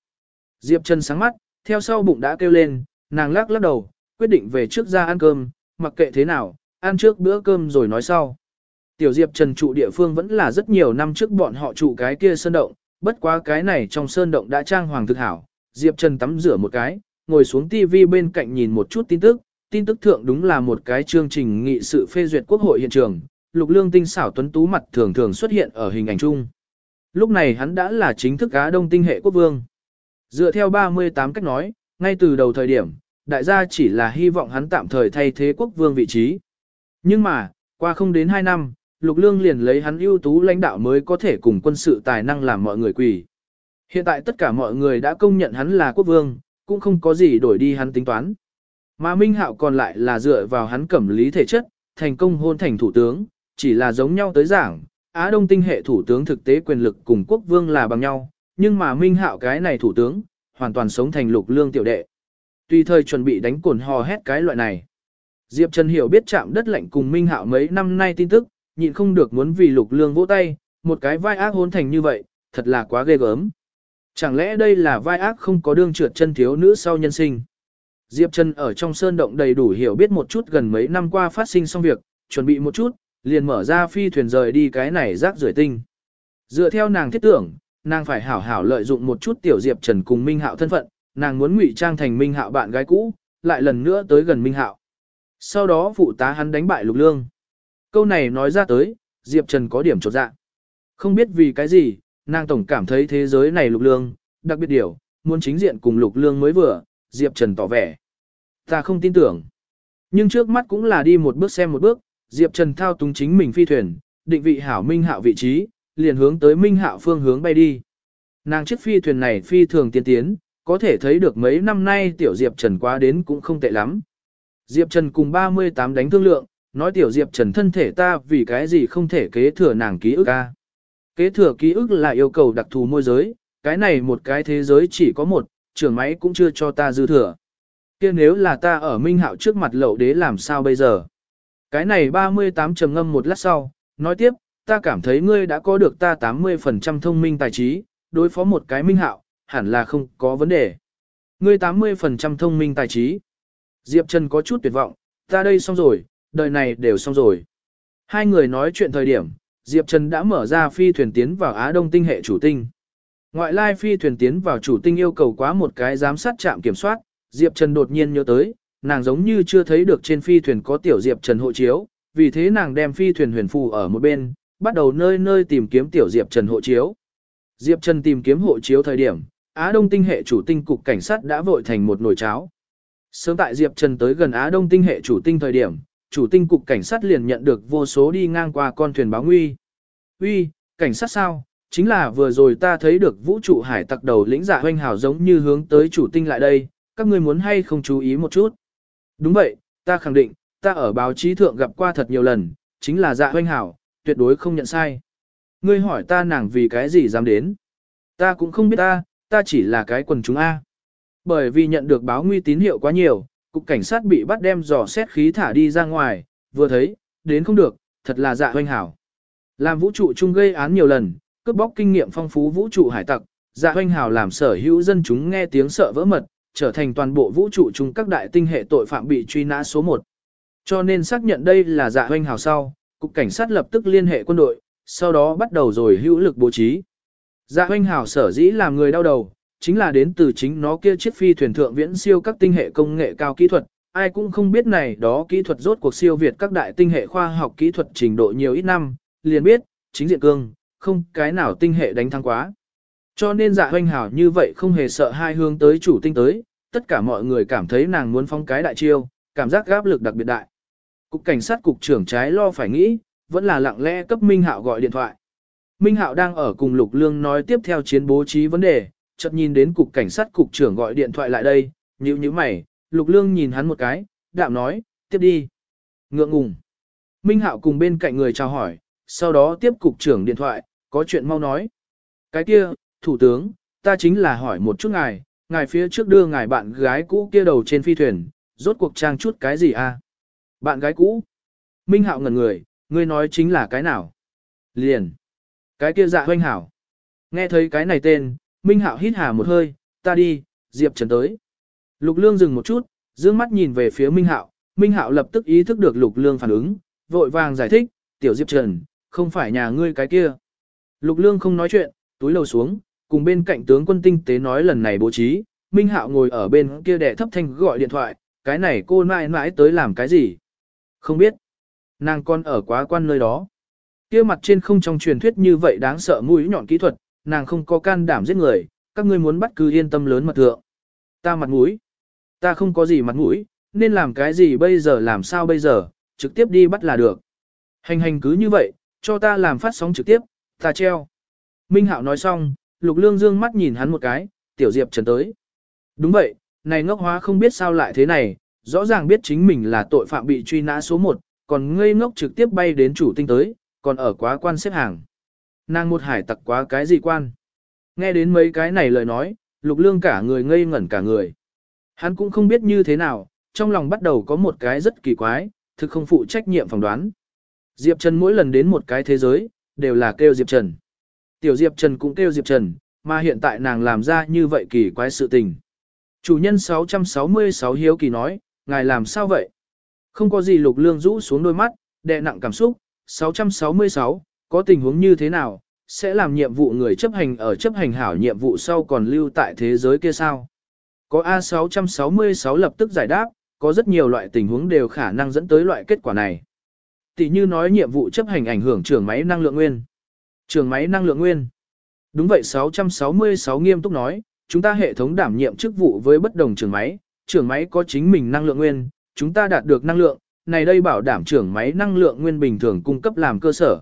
Diệp Trần sáng mắt, theo sau bụng đã kêu lên, nàng lắc lắc đầu, quyết định về trước ra ăn cơm, mặc kệ thế nào, ăn trước bữa cơm rồi nói sau. Tiểu Diệp Trần trụ địa phương vẫn là rất nhiều năm trước bọn họ trụ cái kia sơn động, bất quá cái này trong sơn động đã trang hoàng thực hảo. Diệp Trần tắm rửa một cái, ngồi xuống TV bên cạnh nhìn một chút tin tức, tin tức thượng đúng là một cái chương trình nghị sự phê duyệt quốc hội hiện trường, lục lương tinh xảo tuấn tú mặt thường thường xuất hiện ở hình ảnh chung. Lúc này hắn đã là chính thức Á Đông tinh hệ quốc vương. Dựa theo 38 cách nói, ngay từ đầu thời điểm, đại gia chỉ là hy vọng hắn tạm thời thay thế quốc vương vị trí. Nhưng mà, qua không đến 2 năm, Lục Lương liền lấy hắn ưu tú lãnh đạo mới có thể cùng quân sự tài năng làm mọi người quỳ. Hiện tại tất cả mọi người đã công nhận hắn là quốc vương, cũng không có gì đổi đi hắn tính toán. Mà Minh Hạo còn lại là dựa vào hắn cẩm lý thể chất, thành công hôn thành thủ tướng, chỉ là giống nhau tới giảng, Á Đông tinh hệ thủ tướng thực tế quyền lực cùng quốc vương là bằng nhau, nhưng mà Minh Hạo cái này thủ tướng, hoàn toàn sống thành lục lương tiểu đệ. Tùy thời chuẩn bị đánh cồn hò hét cái loại này. Diệp Trần hiểu biết chạm đất lạnh cùng Minh Hạo mấy năm nay tin tức, nhịn không được muốn vì lục lương vỗ tay, một cái vai ác hôn thành như vậy, thật là quá ghê gớm. Chẳng lẽ đây là vai ác không có đương trượt chân thiếu nữ sau nhân sinh? Diệp Trần ở trong sơn động đầy đủ hiểu biết một chút gần mấy năm qua phát sinh xong việc, chuẩn bị một chút, liền mở ra phi thuyền rời đi cái này rác rưởi tinh. Dựa theo nàng thiết tưởng, nàng phải hảo hảo lợi dụng một chút tiểu Diệp Trần cùng Minh Hạo thân phận, nàng muốn ngụy trang thành Minh Hạo bạn gái cũ, lại lần nữa tới gần Minh Hạo. Sau đó phụ tá hắn đánh bại Lục Lương. Câu này nói ra tới, Diệp Trần có điểm chột dạ. Không biết vì cái gì, nàng tổng cảm thấy thế giới này Lục Lương, đặc biệt điều, muốn chính diện cùng Lục Lương mới vừa, Diệp Trần tỏ vẻ. Ta không tin tưởng. Nhưng trước mắt cũng là đi một bước xem một bước, Diệp Trần thao túng chính mình phi thuyền, định vị hảo Minh Hạo vị trí, liền hướng tới Minh Hạo phương hướng bay đi. Nàng chiếc phi thuyền này phi thường tiên tiến, có thể thấy được mấy năm nay tiểu Diệp Trần quá đến cũng không tệ lắm. Diệp Trần cùng 38 đánh thương lượng, nói tiểu Diệp Trần thân thể ta vì cái gì không thể kế thừa nàng ký ức a. Kế thừa ký ức là yêu cầu đặc thù môi giới, cái này một cái thế giới chỉ có một, trưởng máy cũng chưa cho ta dư thừa. kia nếu là ta ở Minh Hạo trước mặt lậu đế làm sao bây giờ? Cái này 38 trầm ngâm một lát sau, nói tiếp, ta cảm thấy ngươi đã có được ta 80% thông minh tài trí, đối phó một cái minh hạo, hẳn là không có vấn đề. Ngươi 80% thông minh tài trí. Diệp Trần có chút tuyệt vọng, ta đây xong rồi, đời này đều xong rồi. Hai người nói chuyện thời điểm, Diệp Trần đã mở ra phi thuyền tiến vào Á Đông tinh hệ chủ tinh. Ngoại lai phi thuyền tiến vào chủ tinh yêu cầu quá một cái giám sát trạm kiểm soát, Diệp Trần đột nhiên nhớ tới, nàng giống như chưa thấy được trên phi thuyền có tiểu Diệp Trần hộ chiếu, vì thế nàng đem phi thuyền huyền phù ở một bên, bắt đầu nơi nơi tìm kiếm tiểu Diệp Trần hộ chiếu. Diệp Trần tìm kiếm hộ chiếu thời điểm, Á Đông tinh hệ chủ tinh cục cảnh sát đã vội thành một nồi cháo. Sớm tại Diệp Trần tới gần Á Đông tinh hệ chủ tinh thời điểm, chủ tinh cục cảnh sát liền nhận được vô số đi ngang qua con thuyền báo nguy. Uy, cảnh sát sao? Chính là vừa rồi ta thấy được vũ trụ hải tặc đầu lĩnh giả hoanh hào giống như hướng tới chủ tinh lại đây, các ngươi muốn hay không chú ý một chút. Đúng vậy, ta khẳng định, ta ở báo chí thượng gặp qua thật nhiều lần, chính là dạ hoanh hảo, tuyệt đối không nhận sai. Ngươi hỏi ta nàng vì cái gì dám đến. Ta cũng không biết ta, ta chỉ là cái quần chúng A. Bởi vì nhận được báo nguy tín hiệu quá nhiều, cục cảnh sát bị bắt đem dò xét khí thả đi ra ngoài, vừa thấy, đến không được, thật là dạ hoanh hảo. Làm vũ trụ chung gây án nhiều lần, cướp bóc kinh nghiệm phong phú vũ trụ hải tặc, dạ hoanh hảo làm sở hữu dân chúng nghe tiếng sợ vỡ mật, trở thành toàn bộ vũ trụ chung các đại tinh hệ tội phạm bị truy nã số 1. Cho nên xác nhận đây là dạ hoanh hảo sau, cục cảnh sát lập tức liên hệ quân đội, sau đó bắt đầu rồi hữu lực bố trí. Dạ hoanh hảo sở dĩ làm người đau đầu, chính là đến từ chính nó kia chiếc phi thuyền thượng viễn siêu các tinh hệ công nghệ cao kỹ thuật, ai cũng không biết này đó kỹ thuật rốt cuộc siêu việt các đại tinh hệ khoa học kỹ thuật trình độ nhiều ít năm, liền biết, chính diện cương, không cái nào tinh hệ đánh thắng quá. Cho nên dạ hoanh hảo như vậy không hề sợ hai hướng tới chủ tinh tới, tất cả mọi người cảm thấy nàng muốn phong cái đại chiêu, cảm giác gáp lực đặc biệt đại. Cục cảnh sát cục trưởng trái lo phải nghĩ, vẫn là lặng lẽ cấp Minh Hạo gọi điện thoại. Minh Hạo đang ở cùng Lục Lương nói tiếp theo chiến bố trí vấn đề, chợt nhìn đến cục cảnh sát cục trưởng gọi điện thoại lại đây, nhíu nhíu mày, Lục Lương nhìn hắn một cái, đạm nói, tiếp đi. Ngượng ngùng. Minh Hạo cùng bên cạnh người chào hỏi, sau đó tiếp cục trưởng điện thoại, có chuyện mau nói. Cái kia, thủ tướng, ta chính là hỏi một chút ngài, ngài phía trước đưa ngài bạn gái cũ kia đầu trên phi thuyền, rốt cuộc trang chút cái gì a? À? Bạn gái cũ? Minh Hạo ngẩn người, ngươi nói chính là cái nào? Liền. Cái kia dạ hoanh hảo. Nghe thấy cái này tên, Minh Hạo hít hà một hơi, ta đi, Diệp Trần tới. Lục Lương dừng một chút, dương mắt nhìn về phía Minh Hạo, Minh Hạo lập tức ý thức được Lục Lương phản ứng, vội vàng giải thích, tiểu Diệp Trần, không phải nhà ngươi cái kia. Lục Lương không nói chuyện, túi lầu xuống, cùng bên cạnh tướng quân tinh tế nói lần này bố trí, Minh Hạo ngồi ở bên kia đè thấp thanh gọi điện thoại, cái này cô mãi mãi tới làm cái gì? Không biết. Nàng con ở quá quan nơi đó. Kia mặt trên không trong truyền thuyết như vậy đáng sợ mũi nhọn kỹ thuật, nàng không có can đảm giết người, các ngươi muốn bắt cứ yên tâm lớn mật thượng. Ta mặt mũi. Ta không có gì mặt mũi, nên làm cái gì bây giờ làm sao bây giờ, trực tiếp đi bắt là được. Hành hành cứ như vậy, cho ta làm phát sóng trực tiếp, ta treo. Minh Hạo nói xong, Lục Lương dương mắt nhìn hắn một cái, tiểu Diệp Trần tới. Đúng vậy, này ngốc hóa không biết sao lại thế này, rõ ràng biết chính mình là tội phạm bị truy nã số 1, còn ngây ngốc trực tiếp bay đến chủ tinh tới, còn ở quá quan xếp hàng. Nàng một hải tặc quá cái gì quan? Nghe đến mấy cái này lời nói, lục lương cả người ngây ngẩn cả người. Hắn cũng không biết như thế nào, trong lòng bắt đầu có một cái rất kỳ quái, thực không phụ trách nhiệm phỏng đoán. Diệp Trần mỗi lần đến một cái thế giới, đều là kêu Diệp Trần. Tiểu Diệp Trần cũng kêu Diệp Trần, mà hiện tại nàng làm ra như vậy kỳ quái sự tình. Chủ nhân 666 hiếu kỳ nói, ngài làm sao vậy? Không có gì lục lương rũ xuống đôi mắt, đè nặng cảm xúc, 666, có tình huống như thế nào, sẽ làm nhiệm vụ người chấp hành ở chấp hành hảo nhiệm vụ sau còn lưu tại thế giới kia sao? Có A666 lập tức giải đáp, có rất nhiều loại tình huống đều khả năng dẫn tới loại kết quả này. Tỷ như nói nhiệm vụ chấp hành ảnh hưởng trường máy năng lượng nguyên. Trường máy năng lượng nguyên. Đúng vậy 666 nghiêm túc nói, chúng ta hệ thống đảm nhiệm chức vụ với bất đồng trường máy, Trưởng máy có chính mình năng lượng nguyên, chúng ta đạt được năng lượng, này đây bảo đảm trưởng máy năng lượng nguyên bình thường cung cấp làm cơ sở.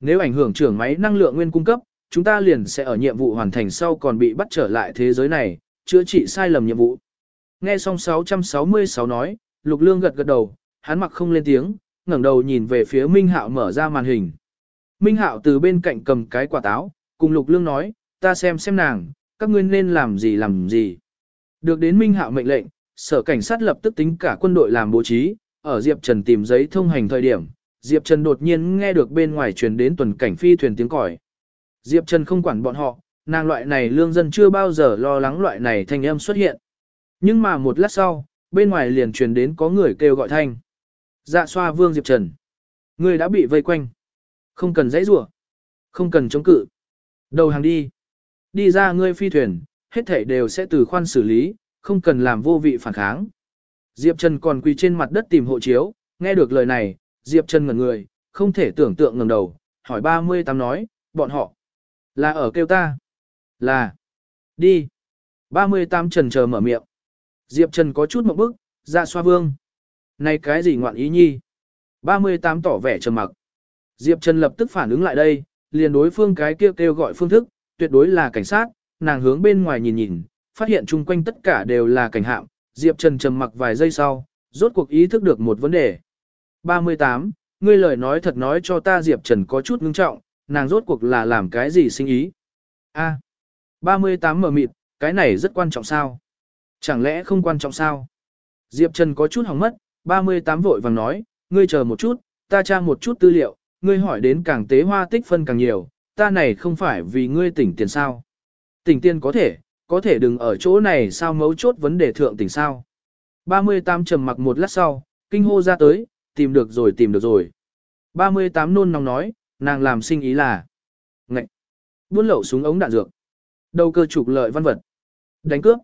Nếu ảnh hưởng trưởng máy năng lượng nguyên cung cấp, chúng ta liền sẽ ở nhiệm vụ hoàn thành sau còn bị bắt trở lại thế giới này, chữa trị sai lầm nhiệm vụ. Nghe xong 666 nói, Lục Lương gật gật đầu, hắn mặc không lên tiếng, ngẩng đầu nhìn về phía Minh Hạo mở ra màn hình. Minh Hạo từ bên cạnh cầm cái quả táo, cùng Lục Lương nói, ta xem xem nàng, các ngươi nên làm gì làm gì. Được đến Minh Hạo mệnh lệnh, sở cảnh sát lập tức tính cả quân đội làm bố trí, ở Diệp Trần tìm giấy thông hành thời điểm, Diệp Trần đột nhiên nghe được bên ngoài truyền đến tuần cảnh phi thuyền tiếng còi. Diệp Trần không quản bọn họ, nàng loại này lương dân chưa bao giờ lo lắng loại này thanh âm xuất hiện. Nhưng mà một lát sau, bên ngoài liền truyền đến có người kêu gọi thanh. Dạ xoa vương Diệp Trần. Người đã bị vây quanh. Không cần dãy rủa Không cần chống cự. Đầu hàng đi. Đi ra ngươi phi thuyền, hết thảy đều sẽ từ khoan xử lý, không cần làm vô vị phản kháng. Diệp Trần còn quỳ trên mặt đất tìm hộ chiếu, nghe được lời này, Diệp Trần ngẩn người, không thể tưởng tượng ngẩng đầu, hỏi 38 nói, bọn họ, là ở kêu ta, là, đi. 38 Trần chờ mở miệng. Diệp Trần có chút một bức, dạ xoa vương. Này cái gì ngoạn ý nhi? 38 tỏ vẻ trầm mặc. Diệp Trần lập tức phản ứng lại đây, liền đối phương cái kêu kêu gọi phương thức, tuyệt đối là cảnh sát, nàng hướng bên ngoài nhìn nhìn, phát hiện chung quanh tất cả đều là cảnh hạm, Diệp Trần trầm mặc vài giây sau, rốt cuộc ý thức được một vấn đề. 38, ngươi lời nói thật nói cho ta Diệp Trần có chút ngưng trọng, nàng rốt cuộc là làm cái gì sinh ý. A, 38 mở mịt, cái này rất quan trọng sao? Chẳng lẽ không quan trọng sao? Diệp Trần có chút hỏng mất, 38 vội vàng nói, ngươi chờ một chút, ta tra một chút tư liệu, ngươi hỏi đến càng tế hoa tích phân càng nhiều, ta này không phải vì ngươi tỉnh tiền sao. Tỉnh tiên có thể, có thể đừng ở chỗ này sao mấu chốt vấn đề thượng tỉnh sao. 38 trầm mặc một lát sau, kinh hô ra tới, tìm được rồi tìm được rồi. 38 nôn nóng nói, nàng làm sinh ý là ngạch, buôn lậu súng ống đạn dược, đầu cơ trục lợi văn vật, đánh cướp.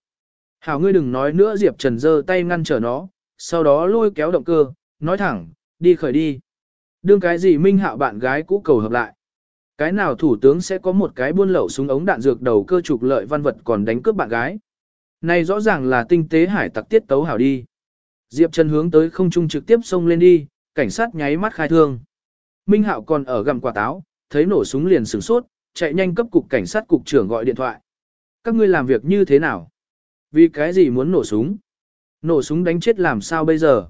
Hảo ngươi đừng nói nữa Diệp Trần giơ tay ngăn trở nó, sau đó lôi kéo động cơ, nói thẳng, đi khởi đi. Đương cái gì minh hạo bạn gái cũ cầu hợp lại. Cái nào thủ tướng sẽ có một cái buôn lậu súng ống đạn dược đầu cơ trục lợi văn vật còn đánh cướp bạn gái. Này rõ ràng là tinh tế hải tặc tiết tấu hảo đi. Diệp Trần hướng tới không trung trực tiếp xông lên đi, cảnh sát nháy mắt khai thương. Minh Hạo còn ở gầm quả táo, thấy nổ súng liền sửng sốt, chạy nhanh cấp cục cảnh sát cục trưởng gọi điện thoại. Các ngươi làm việc như thế nào? Vì cái gì muốn nổ súng? Nổ súng đánh chết làm sao bây giờ?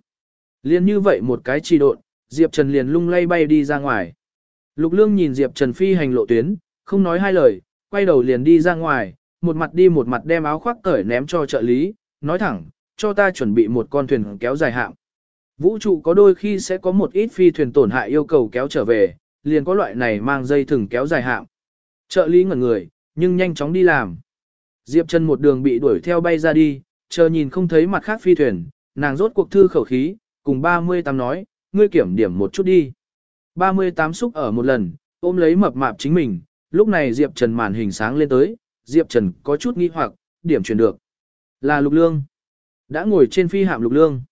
Liên như vậy một cái trì độn, Diệp Trần liền lung lay bay đi ra ngoài. Lục Lương nhìn Diệp Trần phi hành lộ tuyến, không nói hai lời, quay đầu liền đi ra ngoài, một mặt đi một mặt đem áo khoác cởi ném cho trợ lý, nói thẳng, cho ta chuẩn bị một con thuyền kéo dài hạng. Vũ trụ có đôi khi sẽ có một ít phi thuyền tổn hại yêu cầu kéo trở về, liền có loại này mang dây thừng kéo dài hạng. Trợ lý ngẩn người, nhưng nhanh chóng đi làm. Diệp Trần một đường bị đuổi theo bay ra đi, chờ nhìn không thấy mặt khác phi thuyền, nàng rốt cuộc thư khẩu khí, cùng 38 nói, ngươi kiểm điểm một chút đi. 38 xúc ở một lần, ôm lấy mập mạp chính mình, lúc này Diệp Trần màn hình sáng lên tới, Diệp Trần có chút nghi hoặc, điểm chuyển được. Là Lục Lương. Đã ngồi trên phi hạm Lục Lương.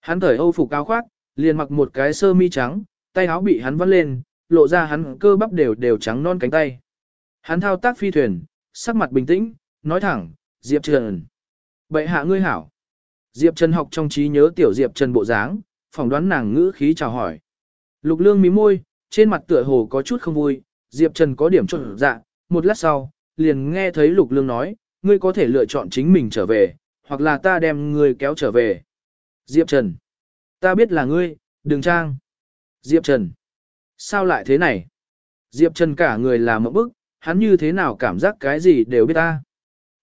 Hắn thởi âu phục áo khoác, liền mặc một cái sơ mi trắng, tay áo bị hắn vắt lên, lộ ra hắn cơ bắp đều đều trắng non cánh tay. Hắn thao tác phi thuyền, sắc mặt bình tĩnh, nói thẳng, Diệp Trần. Bệ hạ ngươi hảo. Diệp Trần học trong trí nhớ tiểu Diệp Trần bộ dáng, phỏng đoán nàng ngữ khí chào hỏi. Lục lương mí môi, trên mặt tựa hồ có chút không vui, Diệp Trần có điểm trộn dạ, một lát sau, liền nghe thấy lục lương nói, ngươi có thể lựa chọn chính mình trở về, hoặc là ta đem ngươi kéo trở về. Diệp Trần, ta biết là ngươi, đừng trang. Diệp Trần, sao lại thế này? Diệp Trần cả người là một bức, hắn như thế nào cảm giác cái gì đều biết ta.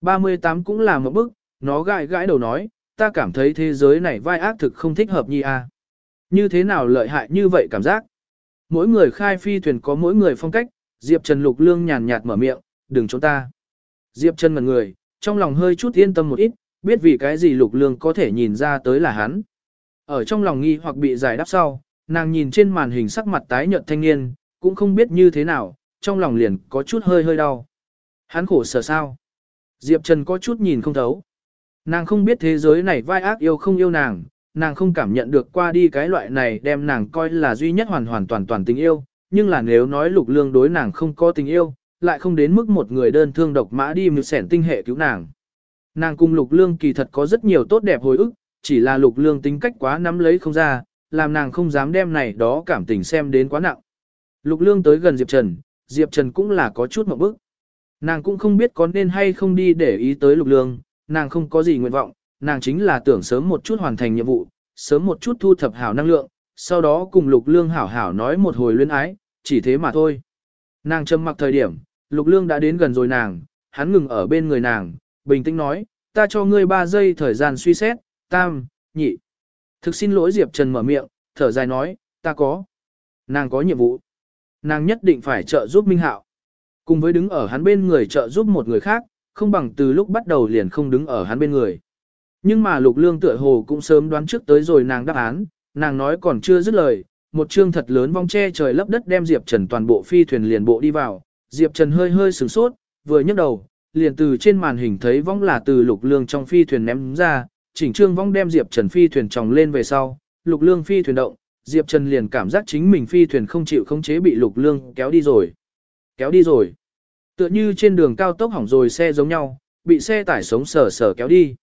38 cũng là một bức, nó gãi gãi đầu nói, ta cảm thấy thế giới này vai ác thực không thích hợp nhi a. Như thế nào lợi hại như vậy cảm giác? Mỗi người khai phi thuyền có mỗi người phong cách, Diệp Trần Lục Lương nhàn nhạt mở miệng, đừng trốn ta. Diệp Trần mặt người, trong lòng hơi chút yên tâm một ít, biết vì cái gì Lục Lương có thể nhìn ra tới là hắn. Ở trong lòng nghi hoặc bị giải đáp sau, nàng nhìn trên màn hình sắc mặt tái nhợt thanh niên, cũng không biết như thế nào, trong lòng liền có chút hơi hơi đau. Hắn khổ sở sao? Diệp Trần có chút nhìn không thấu. Nàng không biết thế giới này vai ác yêu không yêu nàng, nàng không cảm nhận được qua đi cái loại này đem nàng coi là duy nhất hoàn hoàn toàn toàn tình yêu, nhưng là nếu nói lục lương đối nàng không có tình yêu, lại không đến mức một người đơn thương độc mã đi mưu sẻn tinh hệ cứu nàng. Nàng cùng lục lương kỳ thật có rất nhiều tốt đẹp hồi ức, chỉ là lục lương tính cách quá nắm lấy không ra, làm nàng không dám đem này đó cảm tình xem đến quá nặng. Lục lương tới gần Diệp Trần, Diệp Trần cũng là có chút mộng bức. Nàng cũng không biết có nên hay không đi để ý tới lục lương, nàng không có gì nguyện vọng, nàng chính là tưởng sớm một chút hoàn thành nhiệm vụ, sớm một chút thu thập hảo năng lượng, sau đó cùng lục lương hảo hảo nói một hồi luyến ái, chỉ thế mà thôi. Nàng trầm mặc thời điểm, lục lương đã đến gần rồi nàng, hắn ngừng ở bên người nàng, bình tĩnh nói, ta cho ngươi 3 giây thời gian suy xét, tam, nhị. Thực xin lỗi Diệp Trần mở miệng, thở dài nói, ta có. Nàng có nhiệm vụ. Nàng nhất định phải trợ giúp Minh Hạo. Cùng với đứng ở hắn bên người trợ giúp một người khác, không bằng từ lúc bắt đầu liền không đứng ở hắn bên người. Nhưng mà lục lương tựa hồ cũng sớm đoán trước tới rồi nàng đáp án, nàng nói còn chưa dứt lời, một chương thật lớn vong che trời lấp đất đem Diệp Trần toàn bộ phi thuyền liền bộ đi vào, Diệp Trần hơi hơi sửng sốt, vừa nhấc đầu, liền từ trên màn hình thấy vong là từ lục lương trong phi thuyền ném ra, chỉnh trương vong đem Diệp Trần phi thuyền tròng lên về sau, lục lương phi thuyền động, Diệp Trần liền cảm giác chính mình phi thuyền không chịu khống chế bị lục lương kéo đi rồi. Kéo đi rồi. Tựa như trên đường cao tốc hỏng rồi xe giống nhau, bị xe tải sống sờ sờ kéo đi.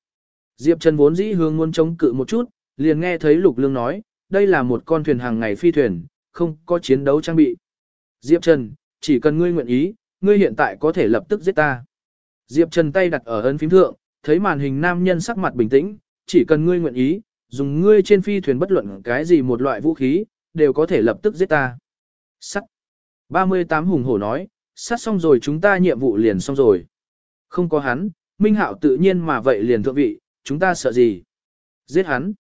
Diệp Trần vốn dĩ hướng muốn chống cự một chút, liền nghe thấy Lục Lương nói, đây là một con thuyền hàng ngày phi thuyền, không có chiến đấu trang bị. Diệp Trần, chỉ cần ngươi nguyện ý, ngươi hiện tại có thể lập tức giết ta. Diệp Trần tay đặt ở ấn phím thượng, thấy màn hình nam nhân sắc mặt bình tĩnh, chỉ cần ngươi nguyện ý, dùng ngươi trên phi thuyền bất luận cái gì một loại vũ khí, đều có thể lập tức giết ta. Sắt. 38 hùng hổ nói, sát xong rồi chúng ta nhiệm vụ liền xong rồi. Không có hắn, Minh Hạo tự nhiên mà vậy liền thượng vị, chúng ta sợ gì? Giết hắn.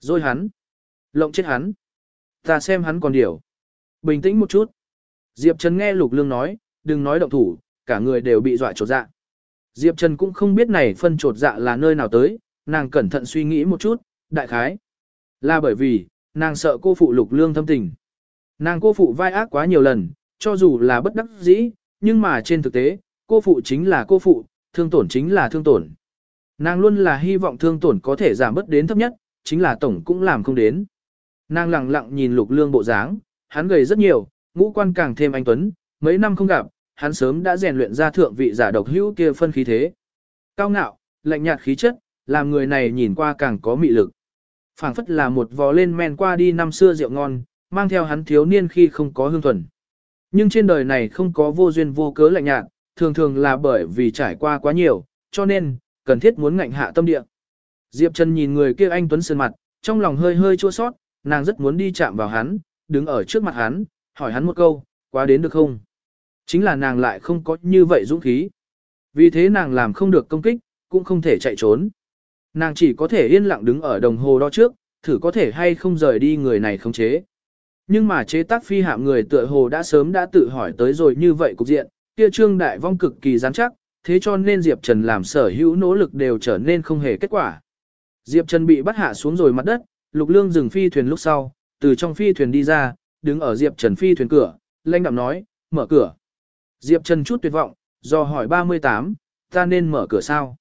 Rồi hắn. Lộng chết hắn. Ta xem hắn còn điều. Bình tĩnh một chút. Diệp Trần nghe Lục Lương nói, đừng nói động thủ, cả người đều bị dọa trột dạ. Diệp Trần cũng không biết này phân trột dạ là nơi nào tới, nàng cẩn thận suy nghĩ một chút, đại khái. Là bởi vì, nàng sợ cô phụ Lục Lương thâm tình. Nàng cô phụ vai ác quá nhiều lần, cho dù là bất đắc dĩ, nhưng mà trên thực tế, cô phụ chính là cô phụ, thương tổn chính là thương tổn. Nàng luôn là hy vọng thương tổn có thể giảm bớt đến thấp nhất, chính là tổng cũng làm không đến. Nàng lặng lặng nhìn lục lương bộ dáng, hắn gầy rất nhiều, ngũ quan càng thêm anh tuấn, mấy năm không gặp, hắn sớm đã rèn luyện ra thượng vị giả độc hữu kia phân khí thế. Cao ngạo, lạnh nhạt khí chất, làm người này nhìn qua càng có mị lực. phảng phất là một vò lên men qua đi năm xưa rượu ngon, mang theo hắn thiếu niên khi không có hương thuần. Nhưng trên đời này không có vô duyên vô cớ lạnh nhạt, thường thường là bởi vì trải qua quá nhiều, cho nên, cần thiết muốn ngạnh hạ tâm địa. Diệp Trần nhìn người kia anh Tuấn Sơn mặt, trong lòng hơi hơi chua sót, nàng rất muốn đi chạm vào hắn, đứng ở trước mặt hắn, hỏi hắn một câu, quá đến được không? Chính là nàng lại không có như vậy dũng khí. Vì thế nàng làm không được công kích, cũng không thể chạy trốn. Nàng chỉ có thể yên lặng đứng ở đồng hồ đó trước, thử có thể hay không rời đi người này không chế. Nhưng mà chế tác phi hạm người tựa hồ đã sớm đã tự hỏi tới rồi như vậy cục diện, kia trương đại vong cực kỳ rắn chắc, thế cho nên Diệp Trần làm sở hữu nỗ lực đều trở nên không hề kết quả. Diệp Trần bị bắt hạ xuống rồi mặt đất, Lục Lương dừng phi thuyền lúc sau, từ trong phi thuyền đi ra, đứng ở Diệp Trần phi thuyền cửa, lãnh đạm nói, mở cửa. Diệp Trần chút tuyệt vọng, do hỏi 38, ta nên mở cửa sao?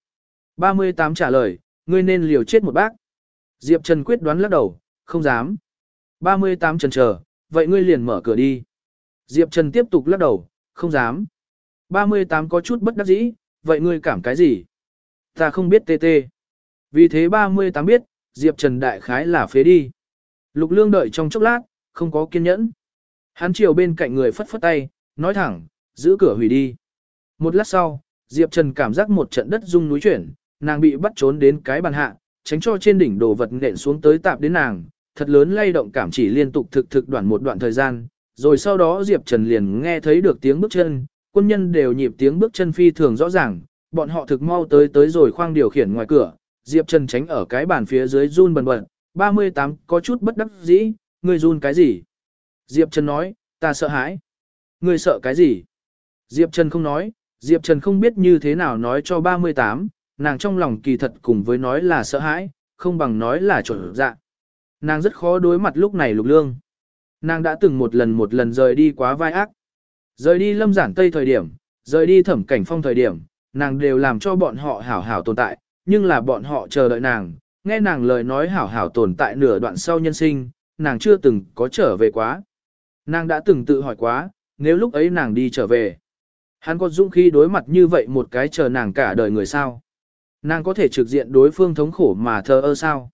38 trả lời, ngươi nên liều chết một bác. Diệp Trần quyết đoán lắc đầu, không dám. 38 trần chờ, vậy ngươi liền mở cửa đi. Diệp Trần tiếp tục lắc đầu, không dám. 38 có chút bất đắc dĩ, vậy ngươi cảm cái gì? Ta không biết tê tê. Vì thế 38 biết, Diệp Trần đại khái là phế đi. Lục lương đợi trong chốc lát, không có kiên nhẫn. Hắn chiều bên cạnh người phất phất tay, nói thẳng, giữ cửa hủy đi. Một lát sau, Diệp Trần cảm giác một trận đất rung núi chuyển, nàng bị bắt trốn đến cái bàn hạ, tránh cho trên đỉnh đồ vật nện xuống tới tạp đến nàng, thật lớn lay động cảm chỉ liên tục thực thực đoạn một đoạn thời gian, rồi sau đó Diệp Trần liền nghe thấy được tiếng bước chân, quân nhân đều nhịp tiếng bước chân phi thường rõ ràng, bọn họ thực mau tới tới rồi khoang điều khiển ngoài cửa, Diệp Trần tránh ở cái bàn phía dưới run bần bật, 38 có chút bất đắc dĩ, ngươi run cái gì? Diệp Trần nói, ta sợ hãi. Ngươi sợ cái gì? Diệp Trần không nói, Diệp Trần không biết như thế nào nói cho 38, nàng trong lòng kỳ thật cùng với nói là sợ hãi, không bằng nói là trở dạ. Nàng rất khó đối mặt lúc này lục lương. Nàng đã từng một lần một lần rời đi quá vai ác. Rời đi lâm giản tây thời điểm, rời đi thẩm cảnh phong thời điểm, nàng đều làm cho bọn họ hảo hảo tồn tại, nhưng là bọn họ chờ đợi nàng, nghe nàng lời nói hảo hảo tồn tại nửa đoạn sau nhân sinh, nàng chưa từng có trở về quá. Nàng đã từng tự hỏi quá, nếu lúc ấy nàng đi trở về, hắn có dũng khi đối mặt như vậy một cái chờ nàng cả đời người sao? Nàng có thể trực diện đối phương thống khổ mà thờ ơ sao?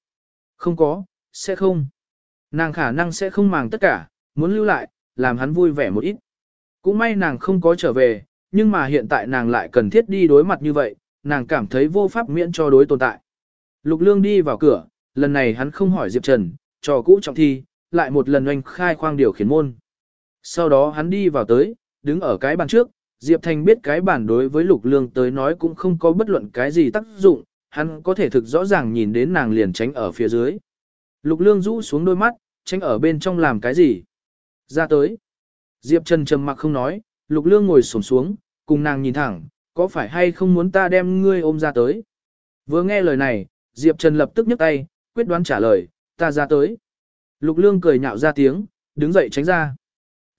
Không có, sẽ không. Nàng khả năng sẽ không màng tất cả, muốn lưu lại, làm hắn vui vẻ một ít. Cũng may nàng không có trở về, nhưng mà hiện tại nàng lại cần thiết đi đối mặt như vậy, nàng cảm thấy vô pháp miễn cho đối tồn tại. Lục Lương đi vào cửa, lần này hắn không hỏi Diệp Trần, trò cũ trọng thi, lại một lần oanh khai khoang điều khiển môn. Sau đó hắn đi vào tới, đứng ở cái bàn trước, Diệp Thành biết cái bản đối với Lục Lương tới nói cũng không có bất luận cái gì tác dụng, hắn có thể thực rõ ràng nhìn đến nàng liền tránh ở phía dưới. Lục Lương rũ xuống đôi mắt, tránh ở bên trong làm cái gì? Ra tới. Diệp Trần trầm mặc không nói, Lục Lương ngồi xổm xuống, cùng nàng nhìn thẳng, có phải hay không muốn ta đem ngươi ôm ra tới? Vừa nghe lời này, Diệp Trần lập tức nhấc tay, quyết đoán trả lời, ta ra tới. Lục Lương cười nhạo ra tiếng, đứng dậy tránh ra.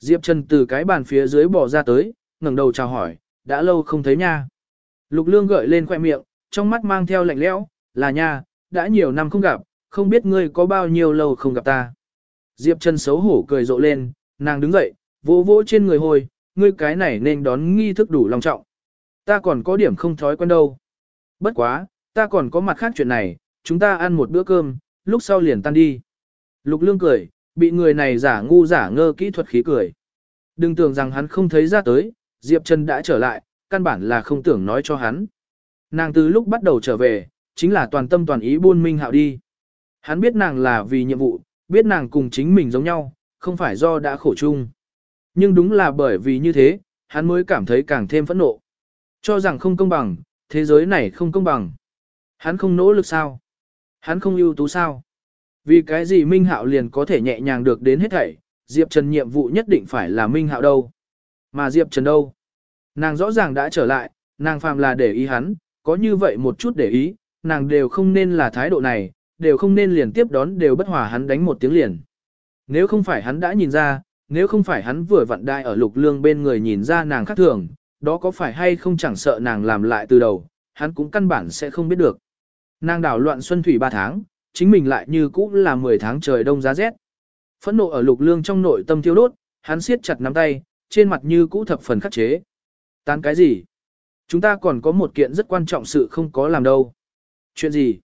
Diệp Trần từ cái bàn phía dưới bỏ ra tới, ngẩng đầu chào hỏi, đã lâu không thấy nha. Lục Lương gợi lên khoẻ miệng, trong mắt mang theo lạnh lẽo, là nha, đã nhiều năm không gặp, không biết ngươi có bao nhiêu lâu không gặp ta. Diệp Trần xấu hổ cười rộ lên, nàng đứng dậy, vỗ vỗ trên người hồi, ngươi cái này nên đón nghi thức đủ long trọng. Ta còn có điểm không thói quen đâu. Bất quá, ta còn có mặt khác chuyện này, chúng ta ăn một bữa cơm, lúc sau liền tan đi. Lục lương cười, bị người này giả ngu giả ngơ kỹ thuật khí cười. Đừng tưởng rằng hắn không thấy ra tới, Diệp Trần đã trở lại, căn bản là không tưởng nói cho hắn. Nàng từ lúc bắt đầu trở về, chính là toàn tâm toàn ý buôn minh hạo đi. Hắn biết nàng là vì nhiệm vụ, biết nàng cùng chính mình giống nhau, không phải do đã khổ chung. Nhưng đúng là bởi vì như thế, hắn mới cảm thấy càng thêm phẫn nộ. Cho rằng không công bằng, thế giới này không công bằng. Hắn không nỗ lực sao? Hắn không ưu tú sao? Vì cái gì Minh Hạo liền có thể nhẹ nhàng được đến hết thảy, Diệp Trần nhiệm vụ nhất định phải là Minh Hạo đâu. Mà Diệp Trần đâu? Nàng rõ ràng đã trở lại, nàng phàm là để ý hắn, có như vậy một chút để ý, nàng đều không nên là thái độ này, đều không nên liền tiếp đón đều bất hòa hắn đánh một tiếng liền. Nếu không phải hắn đã nhìn ra, nếu không phải hắn vừa vặn đai ở lục lương bên người nhìn ra nàng khác thường, đó có phải hay không chẳng sợ nàng làm lại từ đầu, hắn cũng căn bản sẽ không biết được. Nàng đảo loạn xuân thủy 3 tháng, chính mình lại như cũ là 10 tháng trời đông giá rét. Phẫn nộ ở lục lương trong nội tâm thiêu đốt, hắn siết chặt nắm tay, trên mặt như cũ thập phần khắc chế. Tán cái gì? Chúng ta còn có một kiện rất quan trọng sự không có làm đâu. Chuyện gì?